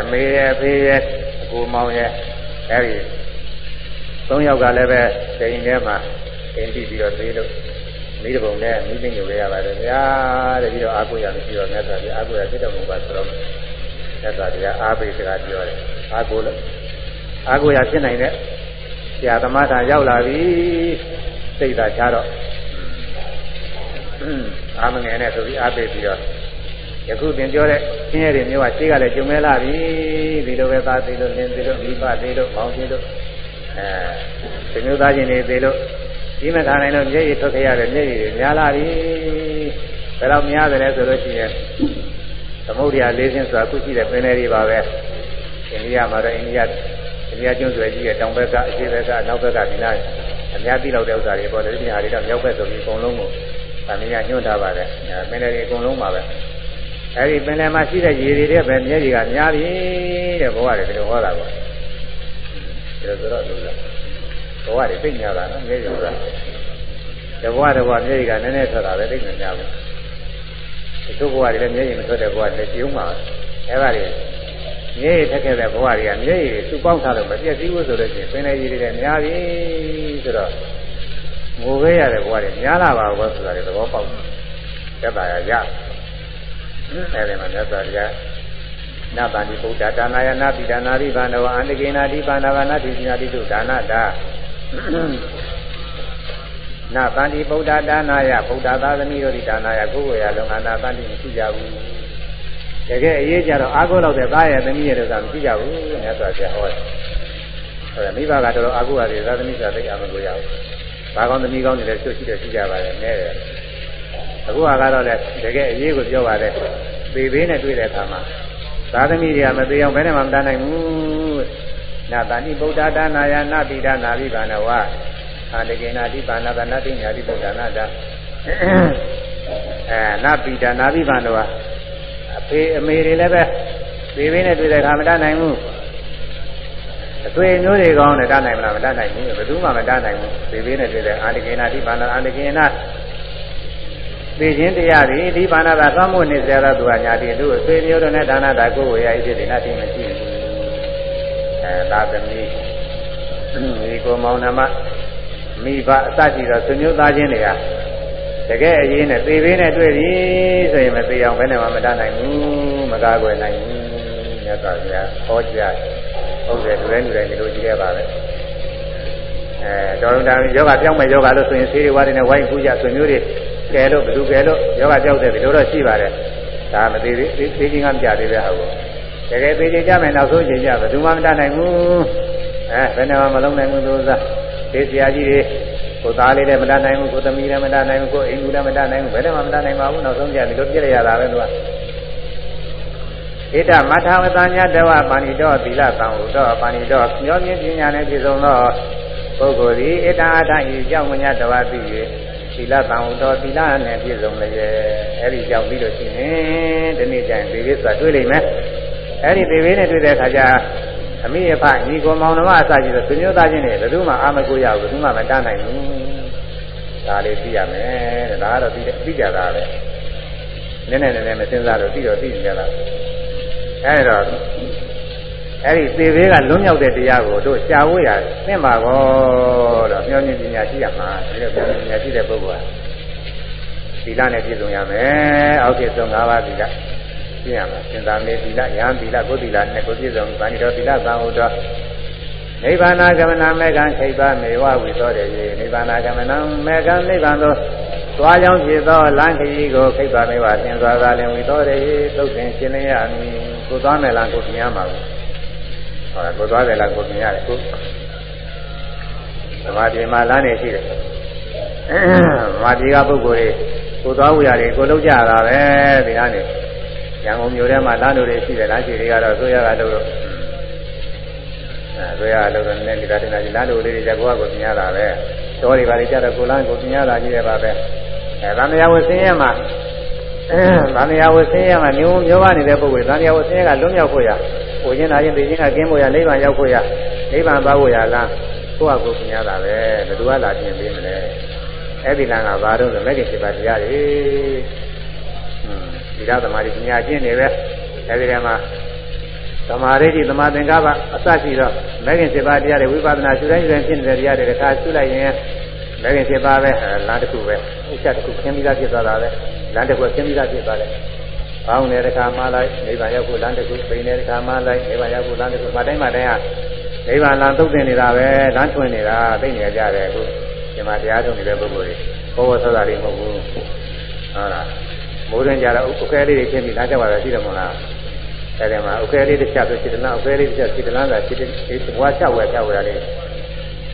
အမေရဲ့အဖေရဲ့အကူမောင်ရဲ့အဲဒီ သုံးယောက်ကလည်းပဲချိန်ထဲမှာအင်းပြီးပြီးတော့သေးလို့မိတပုံနဲ့မိသိညိုရရပါတယ်ဗျာတဲ့ပြီးတော့အာကိုရမရှိတော့မြတ်စွာဘုရားအာကိုရဖြစ်တော်မူပါဆိုတော့မြတ်စွာဘုရားအာဘိစကားပြောတယ်အာကိုလို့အာကိုရဖြစ်နိုင်တဲ့ဆရာသမားသာရောက်လာပြီစိတ်သာချတော့အာမငယ်နဲ့ဆိုပြီးအာဘိပြီးတော့ယခုသင်ပြောတဲ့ဆင်းရဲတွေမျိုးကရှေးကလည်းကြုံမဲလာပြီဒီလိုပဲသားသေးလို့လင်းသေးလို့မိဘသေးလို့မောင်သေးလို့ အဲဒီမျိုးသားချင်းတွေသေးလို့ဒီမခံနိုင်လို့မျက်ရည်ထွက်ခဲ့ရတယ်မျက်ရည်တွေများလာပြီဘယ်တော့များတယ်ဆိုလို့ရှိရင်သမုဒ္ဒရာလေးဆင်းဆိုတာခုရှိတဲ့ပင်လယ်တွေပါပဲအိန္ဒိယမှာတော့အိန္ဒိယအိန္ဒိယကျွန်းဆွယ်ကြီးရဲ့တောင်ဘက်ကအရှေ့ဘက်ကနောက်ဘက်ကဒီနာအများကြီးလောက်တဲ့ဥစ္စာတွေပေါ်တယ်ဒီနေရာတွေတော့မြောက်ဘက်ဆိုပြီးအကုန်လုံးကိုဗာမင်းကညွှန်းထားပါတယ်ပင်လယ်တွေအကုန်လုံးပါပဲအဲဒီပင်လယ်မှာရှိတဲ့ရေတွေတဲ့ပဲမျက်ရည်ကများပြီတဲ့ဘဝတွေဒီလိုဟောတာပေါ့ ဒီလိုဆိုတော့လို့ဘဝတွေသိညာတာနော်မျက်ရည်ဆိုတာတဘဝတဘဝမျက်ရည်ကနည်းနည်းထွက်တာပဲသိညာဘူးဒီလိုဘဝတွေလည်းမျက်ရည်မထွက်တဲ့ဘဝတွေကျုံမှာအဲဒါတွေမျက်ရည်ထက်ခဲ့တဲ့ဘဝတွေကမျက်ရည်စုပေါင်းထားလို့မပြည့်စည်ဘူးဆိုလို့ရှိရင်ပင်လယ်ရည်တွေလည်းများပြီဆိုတော့ငိုခဲ့ရတဲ့ဘဝတွေများလာပါဘောဆိုတာတွေသဘောပေါက်တယ်သက်သာရရအဲဒီမှာမြတ်စွာဘုရား နဗန္တိဗုဒ္ဓဒါနာယနာပိဒါနာရိဘာနဝအန္တကေနာတိပါဏဝနာတိဉာတိတုဒါနတာနဗန္တိဗုဒ္ဓဒါနာယဗုဒ္ဓသာသမီတို့ဒီဒါနာယကိုယ်ဝေယလုံငါနာဗန္တိမရှိကြဘူးတကယ်အရေးကြတော့အာကိုလောက်တဲ့သားရဲ့သမီးရဲ့တို့ကမရှိကြဘူးမြတ်စွာဘုရားဟောတယ်ဟောတယ်မိဘကတော်တော်အာကိုရတယ်သာသမီဆိုတာသိအောင်မကိုရဘူးဘာကောင်းသမီးကောင်းတွေလည်းဆွရှိတယ်ရှိကြပါတယ်နဲတယ်အခုကတော့လည်းတကယ်အရေးကိုပြောပါတယ်သေသေးနဲ့တွေ့တဲ့အခါမှာ သာသမီတွေကမသေးအောင်ဘယ်နဲ့မှမတတ်နိုင်ဘူးနာတဏိဗုဒ္ဓဒါနာယနာတိဒနာရိဘာနဝအာတကေနာတိပါဏဗနာတိညာတိဗုဒ္ဓနာတာအဲနာပိဒနာရိဘာနဝအဖေအမေတွေလည်းပဲသေသေးနဲ့တွေ့တဲ့အခါမတတ်နိုင်ဘူးအသွေးမျိုးတွေကောင်းတယ်တတ်နိုင်မလားမတတ်နိုင်ဘူးဘယ်သူမှမတတ်နိုင်ဘူးသေသေးနဲ့တွေ့တဲ့အာတကေနာတိပါဏအာတကေနာ သိခြင်းတရားတွေဒီဘာနာတာသွားမှုနေစေတော့သူကညာတိသူ့အဆွေမျိုးတို့နဲ့ဒါနာတာကိုယ်ဝေရဖြစ်တယ်နတ်တိမရှိဘူးအဲသာသမီဒီကိုမောင်နှမမိဘအစရှိတော့ဆွေမျိုးသားချင်းတွေကတကယ်အရေးနဲ့သေပေးနဲ့တွေ့ပြီဆိုရင်မသေးအောင်ဘယ်နဲ့မှမတတ်နိုင်ဘူးမကားွယ်နိုင်ဘူးမြတ်စွာဘုရားဟောကြားဟုတ်တယ်လူတိုင်းလူတိုင်းဒီလိုကြည့်ရပါပဲအဲတော်တော်ယောဂပြောင်းမဲ့ယောဂလို့ဆိုရင်ဆေးတွေဝါးတွေနဲ့ဝိုင်းကူးကြဆွေမျိုးတွေ ကယ်လို့ဘယ်သူကယ်လို့ယောဂကြောက်တယ်ဒီလိုတော့ရှိပါတယ်ဒါမသေးသေးသေးချင်းကမပြသေးတဲ့ဟာကိုတကယ်သေးချင်းကြမယ်နောက်ဆုံးချင်းကြဘယ်သူမှမတတ်နိုင်ဘူးအဲဘယ်နှမမလုံးနိုင်ဘူးသူစားသေစရာကြီးတွေကိုသားလေးလည်းမတတ်နိုင်ဘူးကိုသမီးလည်းမတတ်နိုင်ဘူးကိုအိမ်ကူလည်းမတတ်နိုင်ဘူးဘယ်နှမမတတ်နိုင်ပါဘူးနောက်ဆုံးကြဒီလိုပြည့်ရတာပဲသူကဣဒ္ဓမထာဝသညာတဝပါဏိတောသီလသံဟုတောပါဏိတောမျောမြင့်ပညာနဲ့ပြည့်စုံသောပုဂ္ဂိုလ်သည်ဣဒ္ဓအာထဤကြောင့်မညာတဝသိ၍ သီလတန်ဟူသောသီလနဲ့ပြည့်စုံလျက်အဲဒီရောက်ပြီးတော့ရှိရင်ဒီနေ့ကျရင်ဒေဝိဆိုတာတွေ့လိမ့်မယ်အဲဒီဒေဝိနဲ့တွေ့တဲ့အခါကျအမိအဖညီကောင်မောင်နှမအစရှိတဲ့သူမျိုးသားချင်းတွေဘယ်သူမှအာမကိုရဘူးဘယ်သူမှမတတ်နိုင်ဘူးဒါလေးသိရမယ်တဲ့ဒါကတော့သိတယ်သိကြတာပဲနည်းနည်းနည်းနည်းမစဉ်းစားလို့သိတော့သိကြတာအဲဒီတော့ အဲ့ဒီသေဘေးကလွံ့မြောက်တဲ့တရားကိုတို့ရှားဝေးရသင်ပါကောတော့မျောမြင်ပညာရှိရမှာဒီလိုမျောမြင်ပညာရှိတဲ့ပုဂ္ဂိုလ်ဟာသီလနဲ့ပြည့်စုံရမယ်အောက်ဖြစ်ဆုံး၅ပါးသီလပြည့်ရမယ်စင်္သာမေသီလယံသီလကိုသီလနဲ့ကိုပြည့်စုံဗာဏိတော်သီလသံဟုတော်နိဗ္ဗာန်ဂမနမေကံခိဗ္ဗမေဝဝိသောတေယေနိဗ္ဗာန်ဂမနမေကံနိဗ္ဗာန်သို့သွားကြောင်းဖြစ်သောလမ်းခရီးကိုခိဗ္ဗမေဝသင်စွာသာလင်ဝိသောတေယေသုတ်သင်ရှင်းလင်းရမည်ကိုသွားမယ်လားကိုမြင်ရမှာဘူး ဟောကိုသွားတယ်လားကိုမြင်ရတယ်ကိုသမာဓိမှာလမ်းနေရှိတယ်မာဒီကပုဂ္ဂိုလ်တွေကိုသွားဝူရတယ်ကိုလောက်ကြတာပဲဒီကနေ့ရန်ကုန်မြို့ထဲမှာလမ်းတို့တွေရှိတယ်လမ်းရှိတွေကတော့ဆိုရတာလို့အဲဆိုရတာလို့နည်းဒီကတင်တာဒီလမ်းတို့လေးတွေကကိုကကိုမြင်ရတာပဲတော်တွေပါလေကြတော့ကိုလမ်းကိုမြင်ရတာကြီးတယ်ပါပဲအဲဗာမယဝဆင်းရဲမှာ ။သံဃာဝဆင်းရဲကမျိုးမျိုးပါနေတဲ့ပုဂ္ဂိုလ်သံဃာဝဆင်းရဲကလွတ်မြောက်ဖို့ရ။ဝိညာဉ်သာချင်းသိချင်းကကင်းဖို့ရ၊နိဗ္ဗာန်ရောက်ဖို့ရ၊နိဗ္ဗာန်သွားဖို့ရလား။ကိုယ့်အကူပြင်ရတာပဲ။ဘယ်သူကလာပြင်ပေးမလဲ။အဲ့ဒီလမ်းကဘာလို့လဲလက်ကျင်ဖြစ်ပါတရားတွေ။ဟွန်းဒီရသမารီပညာကျင့်နေပဲ။အဲ့ဒီထဲမှာသမာဓိတိသမာသင်္ကပ္ပအစရှိတော့မဂ္ဂင်7ပါးတရားတွေဝိပဿနာရှုတိုင်းရှုတိုင်းဖြစ်နေတဲ့တရားတွေတစ်ခါရှုလိုက်ရင် လည်းခင်ဖြစ်ပါပဲလမ်းတစ်ခုပဲအချက်တစ်ခုခင်းပြီးသားဖြစ်သွားတာပဲလမ်းတစ်ခုခင်းပြီးသားဖြစ်သွားတယ်။ဘောင်းနေတစ်ခါမှလိုက်နိဗ္ဗာန်ရောက်ဖို့လမ်းတစ်ခုပိန်နေတစ်ခါမှလိုက်နိဗ္ဗာန်ရောက်ဖို့လမ်းတစ်ခုမတိုင်းမတိုင်းဟာနိဗ္ဗာန်လမ်းသုတ်တင်နေတာပဲလမ်းထွင်နေတာသိနေကြတယ်အခုဒီမှာတရားထုတ်နေတဲ့ပုဂ္ဂိုလ်တွေဘောဝဆောတာတွေမဟုတ်ဘူး။ဟုတ်လား။မိုးရင်ကြတော့ဥက္ကဲလေးတွေခင်းပြီးလမ်းကြောက်ပါလားရှိတယ်မလား။အဲဒီမှာဥက္ကဲလေးတစ်ချက်ဆိုခြေတလန်းဥက္ကဲလေးတစ်ချက်ခြေတလန်းကခြေတဝါချက်ဝဲချက်ဝဲလေး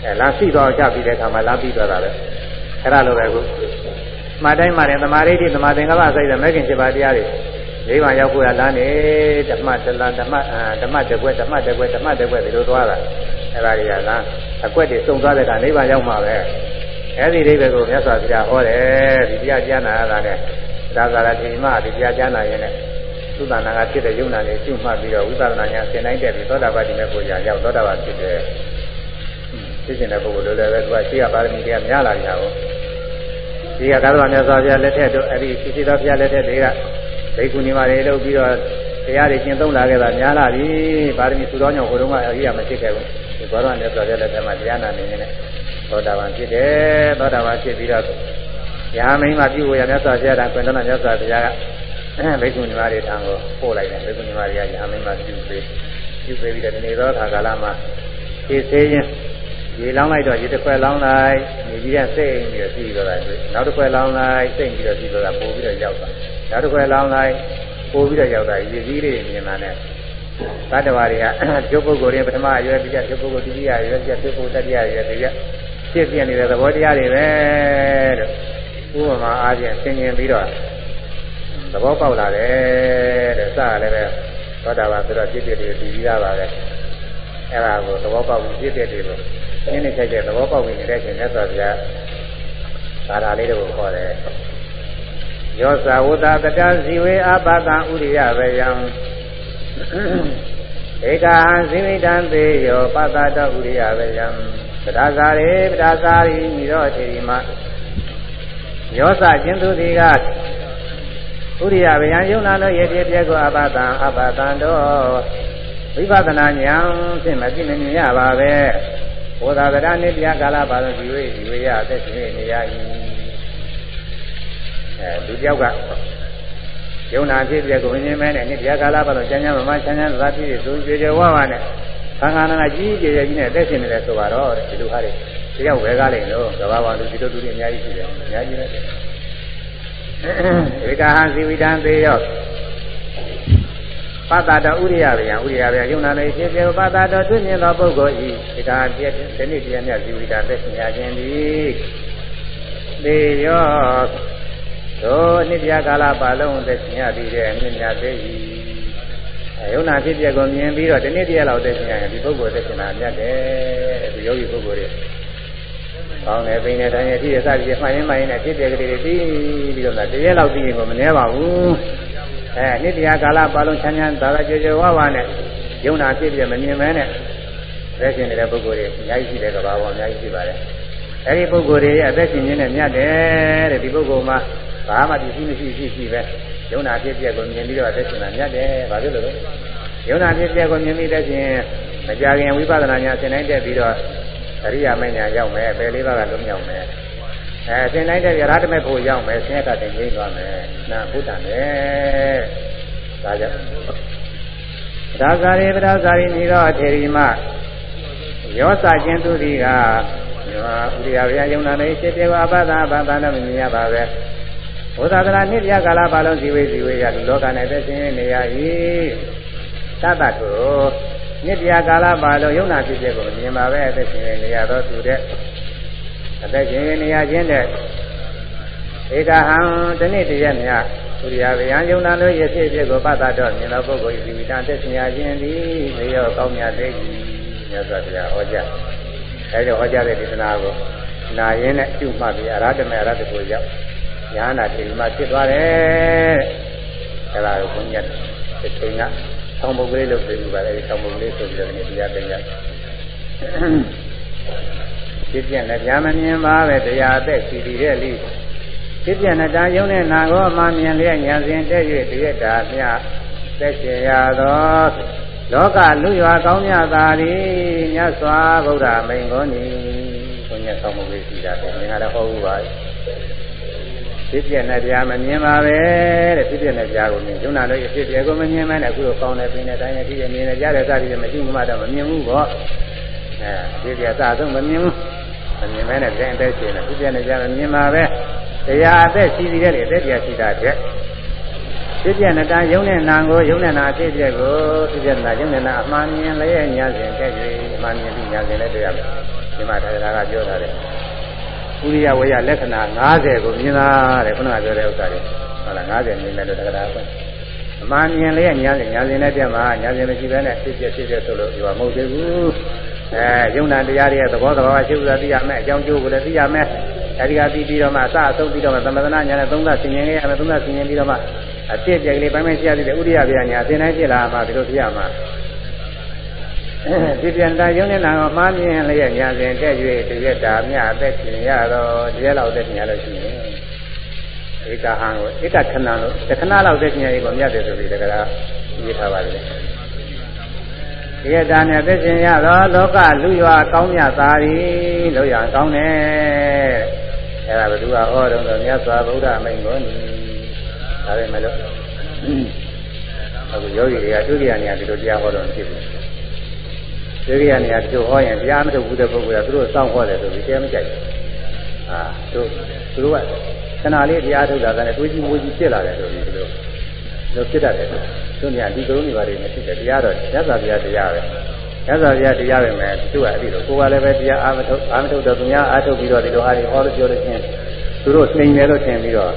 အဲလာရှိတော့ကြပြီးတဲ့အခါမှာလာပြီးတော့တာပဲအဲ့ဒါလိုပဲခုမှာတိုင်းမှာတဲ့သမာဓိတိသမာသင်္ကပ္ပဆိုင်တဲ့မဲခင်7ပါးတရားတွေနိဗ္ဗာန်ရောက်ဖို့ရလမ်းနေဓမ္မတလန်ဓမ္မဓမ္မတကွဲဓမ္မတကွဲဓမ္မတကွဲဒီလိုသွားတာအဲ့ဒါတွေကလားအကွက်တွေစုံသွားတဲ့ကနိဗ္ဗာန်ရောက်မှာပဲအဲ့ဒီအိဗယ်ကိုမြတ်စွာဘုရားဟောတယ်ဒီတရားကျမ်းနာရတာနဲ့ဒါသာရတိမဒီတရားကျမ်းနာရင်လည်းသုတနာကဖြစ်တဲ့ယုံနာနဲ့ရှုမှတ်ပြီးတော့ဝိပဿနာဉာဏ်ဆင်နိုင်တဲ့ပြီးသောတာပတိမေဖို့ရာရောက်သောတာပန်ဖြစ်တယ် ဖြစ်ရှင်တဲ့ပုဂ္ဂိုလ်တွေလည်းပဲသူကရှိရပါရမီတွေကများလာကြတာကိုဒီကသာသနာမြတ်စွာဘုရားလက်ထက်တို့အဲ့ဒီရှိရှိသောဘုရားလက်ထက်တွေကဒိက္ခုနီမာတွေလုပ်ပြီးတော့တရားတွေကျင့်သုံးလာခဲ့တာများလာပြီပါရမီသူတော်ညောဟိုတုန်းကအရိယာမဖြစ်ခဲ့ဘူးဒီဘောရမြတ်စွာဘုရားလက်ထက်မှာတရားနာနေနေတဲ့သောတာပန်ဖြစ်တယ်သောတာပန်ဖြစ်ပြီးတော့ရာမင်းမှာပြုဝေရမြတ်စွာဘုရားတာကွန်တနာမြတ်စွာဘုရားကဘိက္ခုနီမာတွေထံကိုပို့လိုက်တယ်ဘိက္ခုနီမာတွေကရာမင်းမှာပြုပေးပြုပေးပြီးတော့ဒီနေ့သောအခါကာလမှာဖြည့်ဆင်းရင် ရေလောင်းလိုက်တော့ရေတစ်ခွက်လောင်းလိုက်နေပြီးတဲ့စိတ်အိမ်ပြီးတော့ပြီးတော့တာတွေ့နောက်တစ်ခွက်လောင်းလိုက်စိတ်ပြီးတော့ပြီးတော့တာပို့ပြီးတော့ရောက်တာနောက်တစ်ခွက်လောင်းလိုက်ပို့ပြီးတော့ရောက်တာရေစည်းလေးမြင်လာတဲ့သတ္တဝါတွေကကျုပ်ပုဂ္ဂိုလ်တွေပထမအရွယ်ပြီးကြကျုပ်ပုဂ္ဂိုလ်ဒုတိယအရွယ်ပြီးကြကျုပ်ပုဂ္ဂိုလ်တတိယအရွယ်ပြီးကြဖြစ်ပြနေတဲ့သဘောတရားတွေပဲလို့ဥပမာအားဖြင့်သင်ရင်ပြီးတော့သဘောပေါက်လာတယ်တဲ့စရလည်းပဲသောတာပန်ဆိုတော့ဖြစ်ဖြစ်တွေတည်ပြီးသားပါပဲအဲ့ဒါကိုသဘောပေါက်ပြီးဖြစ်ဖြစ်တွေကို နည်းနည်းကြိုက်ကြသဘောပေါက်ဝင်နေတဲ့အချိန်မြတ်စွာဘုရားသာသာလေးတွေကိုခေါ်တယ်ယောဇာဝတတကဇီဝေအပတံဥရိယဝေယံဧကဟံဇိဝိတံသေယောပတတဥရိယဝေယံပဒါဇာရေပဒါဇာရိမိရောထေရီမယောဇာကျင်သူတိကဥရိယဝေယံယုံနာလို့ရေပြည့်ပြည့်ကိုအပတံအပတံတော့ဝိပဿနာဉာဏ်ဖြင့်မကြည့်မမြင်ရပါပဲ ဘောဓဂရနိတရားကာလပါလို့ဒီဝေဒီဝေရအသက်ရှင်နေရ၏အဲလူတယောက်ကယုံနာဖြစ်ပြက်ကိုမြင်မဲနဲ့နိတရားကာလပါလို့ကျမ်းကျမ်းမမချမ်းချမ်းသာဖြစ်သူကြွကြွဝါဝါနဲ့ခန္ဓာနာကြီးကြီးကြီးနဲ့အသက်ရှင်နေတယ်ဆိုပါတော့ဒီလိုဟာတွေတယောက်ဝဲကားလိုက်လို့ကဘာပါလူဒီလိုသူတွေအများကြီးရှိတယ်အများကြီးပဲဧကဟံဇီဝိတံသေယော ပတ္တတော်ဥရိယဗျာဥရိယဗျာယုံနာနေဖြစ်ဖြစ်ပတ္တတော်တွေ့မြင်သောပုဂ္ဂိုလ်ဤဒီကပြည့်ဒီနေ့တရားမြတ်ဇီဝိတံသက်ရှင်ရခြင်းသည်သေယောသောအနိစ္စကာလပါလုံးသက်ရှင်ရသည်တဲ့အမြင့်မြတ်သေး၏ယုံနာဖြစ်ပြကိုမြင်ပြီးတော့ဒီနေ့တရားလောက်သက်ရှင်ရရင်ဒီပုဂ္ဂိုလ်သက်ရှင်တာမြတ်တယ်ဒီယောဂီပုဂ္ဂိုလ်တွေကောင်းတယ်ပိန်နေတိုင်းအဖြစ်အစကြီးမှန်ရင်မှန်ရင်နဲ့ဖြစ်ပြကလေးတွေပြီးပြီးတော့တရက်လောက်ပြီးရင်ကိုမနှဲပါဘူး အဲနေ့တရားကာလပါလုံးချမ်းချမ်းသာသာကြွကြွဝဝနဲ့ယုံနာဖြစ်ပြမမြင်မဲနဲ့သက်ရှင်နေတဲ့ပုဂ္ဂိုလ်တွေအများကြီးရှိတဲ့ကဘာပေါ်အများကြီးရှိပါတယ်အဲဒီပုဂ္ဂိုလ်တွေရဲ့အသက်ရှင်ခြင်းနဲ့မြတ်တယ်တဲ့ဒီပုဂ္ဂိုလ်မှာဘာမှဒီရှိမရှိရှိရှိပဲယုံနာဖြစ်ပြကိုမြင်ပြီးတော့အသက်ရှင်တာမြတ်တယ်ဘာဖြစ်လို့လဲယုံနာဖြစ်ပြကိုမြင်ပြီးတဲ့ချင်းမကြခင်ဝိပဿနာညာသင်တိုင်းတက်ပြီးတော့အရိယာမညာရောက်မယ်ပယ်လေးပါးကလုံးရောက်မယ် အဲသင်တိုင်းတဲ့ရဟတမေဖို့ရောက်မယ်ဆင်းရဲကတင်ကြီးသွားမယ်နာဘုဒ္ဓနဲ့ဒါကြောင့်ဒါဇာရိပဒါဇာရိနိရောထေရီမရောစာချင်းသူဒီကဥရိယဗျာယုံနာနေဖြစ်တယ်ကအပဒအပဒနဲ့မမြင်ရပါပဲဘုရားကလာနိပြကာလပါလုံးဇီဝေဇီဝေရလူလောကနဲ့သက်ရှင်နေရ၏သတ္တတောနိပြကာလပါလုံးယုံနာဖြစ်တဲ့ကိုမြင်ပါပဲအသက်ရှင်နေရတော့သူတဲ့ အသက်ရှင်နေရခြင်းတဲ့ဧကဟံတနေ့တရက်မြဥရိယဗျာယုံနာလို့ရဖြစ်ဖြစ်ကိုပတ်သက်တော့မြင်တော့ပုဂ္ဂိုလ်ဤဒီဝိတံသက်ရှင်ရခြင်းသည်မေရောကောင်းမြတ်သေး၏မြတ်စွာဘုရားဟောကြားအဲဒီဟောကြားတဲ့ဒေသနာကိုနာရင်းနဲ့ပြုမှတ်ပြီးအရဟတမေအရဟတကိုရောက်ညာနာတိမှဖြစ်သွားတယ်အဲဒါကိုဘုန်းကြီးကတစ်ချိန်ကဆောင်းပုဂ္ဂလေးလို့ပြောပြီးပါတယ်ဆောင်းပုဂ္ဂလေးဆိုပြီးတော့ဒီတရားတင်ရ ဖြစ်ပြနဲ့ဗျာမမြင်ပါပဲတရားအသက်ရှိတည်တဲ့လိဖြစ်ပြနဲ့တာယုံနဲ့နာကိုမှမြင်လျက်ညာစဉ်တဲ့၍တရက်တာမြသက်ရှင်ရသောလောကလူရွာကောင်းမြတ်သာသည်မြတ်စွာဘုရားမိန်ကုန်၏ဘုန်းကြီးဆောင်းပုဂ္ဂလေးရှိတာပဲငါလည်းဟောဘူးပါဖြစ်ပြနဲ့ကြားမမြင်ပါပဲတဲ့ဖြစ်ပြနဲ့ကြားကိုမြင်ကျုံနာလို့ဖြစ်ပြကိုမမြင်မဲနဲ့အခုတော့ကောင်းတယ်ပင်တဲ့တိုင်းနဲ့ဖြစ်ပြမြင်နေကြတဲ့စသည်မရှိမှတော့မမြင်ဘူးပေါ့အဲဖြစ်ပြစဆုံးမမြင်ဘူး မမြင်မဲနဲ့ပြန်အသက်ရှင်နေဖြစ်ပြနဲ့ကြားမမြင်ပါပဲတရားအသက်ရှိသေးတယ်လေအသက်တရားရှိတာတဲ့ဖြစ်ပြနဲ့တန်ယုံနဲ့နာကိုယုံနဲ့နာဖြစ်ပြကိုဖြစ်ပြနဲ့ယုံနဲ့နာအမှန်မြင်လည်းညာစဉ်တဲ့ကြီးအမှန်မြင်ပြီးညာစဉ်လည်းတရားဒီမှာတရားကပြောထားတယ်ဥရိယဝေယလက္ခဏာ90ကိုမြင်တာတဲ့ခုနကပြောတဲ့ဥစ္စာတွေဟုတ်လား90မြင်တယ်လို့တက္ကရာပဲအမှန်မြင်လေးညာညာစဉ်နဲ့ပြတ်မှာညာစဉ်မရှိဘဲနဲ့ဖြစ်ဖြစ်ဖြစ်ဖြစ်ဆိုလို့ဒီမှာမဟုတ်သေးဘူး အဲယုံနာတရားတွေရဲ့သဘောသဘာဝရှိဥစ္စာသိရမယ်အကြောင်းကျိုးကိုလည်းသိရမယ်အဲဒီကပြီးပြီးတော့မှအစအဆုံးပြီးတော့မှသမထနာညာနဲ့သုံးသဆင်ញင်ရမယ်သုံးသဆင်ញင်ပြီးတော့မှအဖြစ်ပြက်ကလေးပိုင်းပိုင်းရှိရသေးတယ်ဥရိယဗျာညာအစဉ်တိုင်းဖြစ်လာမှဒီလိုသိရမှာဒီပြန်တာယုံနေတာကမှားမြင်လျက်ညာစဉ်တက်၍တရက်တာမြအသက်ရှင်ရတော့တရက်လောက်သက်ရှင်ရလို့ရှိရင်ဧကဟံကိုဧကခဏလို့တခဏလောက်သက်ရှင်ရရင်ကိုမြတ်တယ်ဆိုပြီးတကရာရေးထားပါတယ် တရက်တာနဲ့သက်ရှင်ရတော့လောကလူရွာကောင်းမြတ်သာရီလို့ရကောင်းတယ်အဲဒါဘယ်သူကဟောတော့မြတ်စွာဘုရားမိန်ကိုဒါပဲမလို့အခုယောဂီတွေကဒုတိယနေရာဒီလိုတရားဟောတော့ဖြစ်ဘူးဒီရိယာနေရာတို့ဟောရင်တရားမထုတ်ဘူးတဲ့ပုဂ္ဂိုလ်ကသူတို့စောင့်ဟောတယ်ဆိုပြီးတရားမကြိုက်ဘူး။အာတို့သူတို့ကခဏလေးတရားထုတ်တာကလည်းတွေးကြည့်မွေးကြည့်ဖြစ်လာတယ်ဆိုပြီးသူတို့ တို့ဖြစ်တတ်တယ်သူများဒီကုန်းတွေပါတယ်မဖြစ်တယ်တရားတော့ရသော်တရားတရားပဲရသော်တရားတရားပဲမယ်သူကအဲ့ဒီလိုကိုယ်ကလည်းပဲတရားအာမထုတ်အာမထုတ်တော့သူများအာထုတ်ပြီးတော့ဒီလိုအားတွေဟောလို့ပြောလို့ချင်းသူတို့နှိမ်တယ်လို့ထင်ပြီးတော့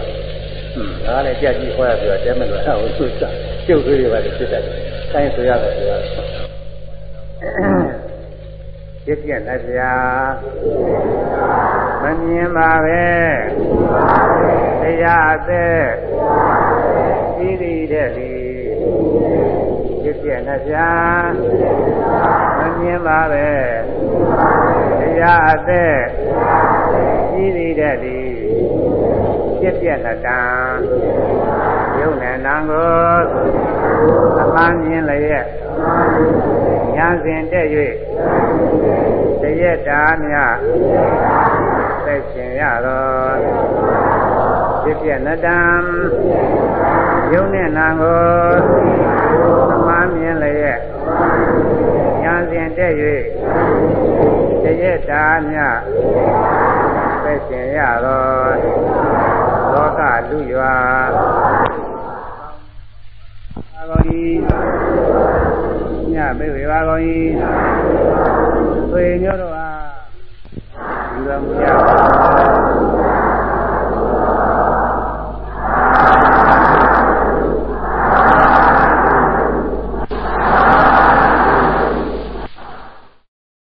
ဟွန်းဒါလည်းကြက်ကြီးဟောရပြီးတော့တဲမလို့အဲ့ဒါကိုသူကကျုပ်သေးတွေပါဖြစ်တတ်တယ်။ဆိုင်ဆိုရတယ်ဆိုတော့ပြည့်ပြည့်လက်ပြာမမြင်ပါပဲတရားအသက် ဤသည်တဲ့ဒီပြည့်ပြည့်လက်ပြာမမြင်ပါပဲတရားအသက်ဤသည်တဲ့ဒီဖြစ်ပြတတံယုံနဲ့နာကိုအမှန်မြင်လျက်ညာစဉ်တဲ့၍တရက်တာမြသက်ရှင်ရတော်ဖြစ်ပြနတံ ယုံနဲ့နာကိုအမှန်မြင်လျက်ညာစဉ်တဲ့၍တရက်တာမြသက်ရှင်ရတော်လောကလူရွာအာဂောဤညမေဝေပါကောဤသွေညောတို့ဟာယူတော်မူကြပါ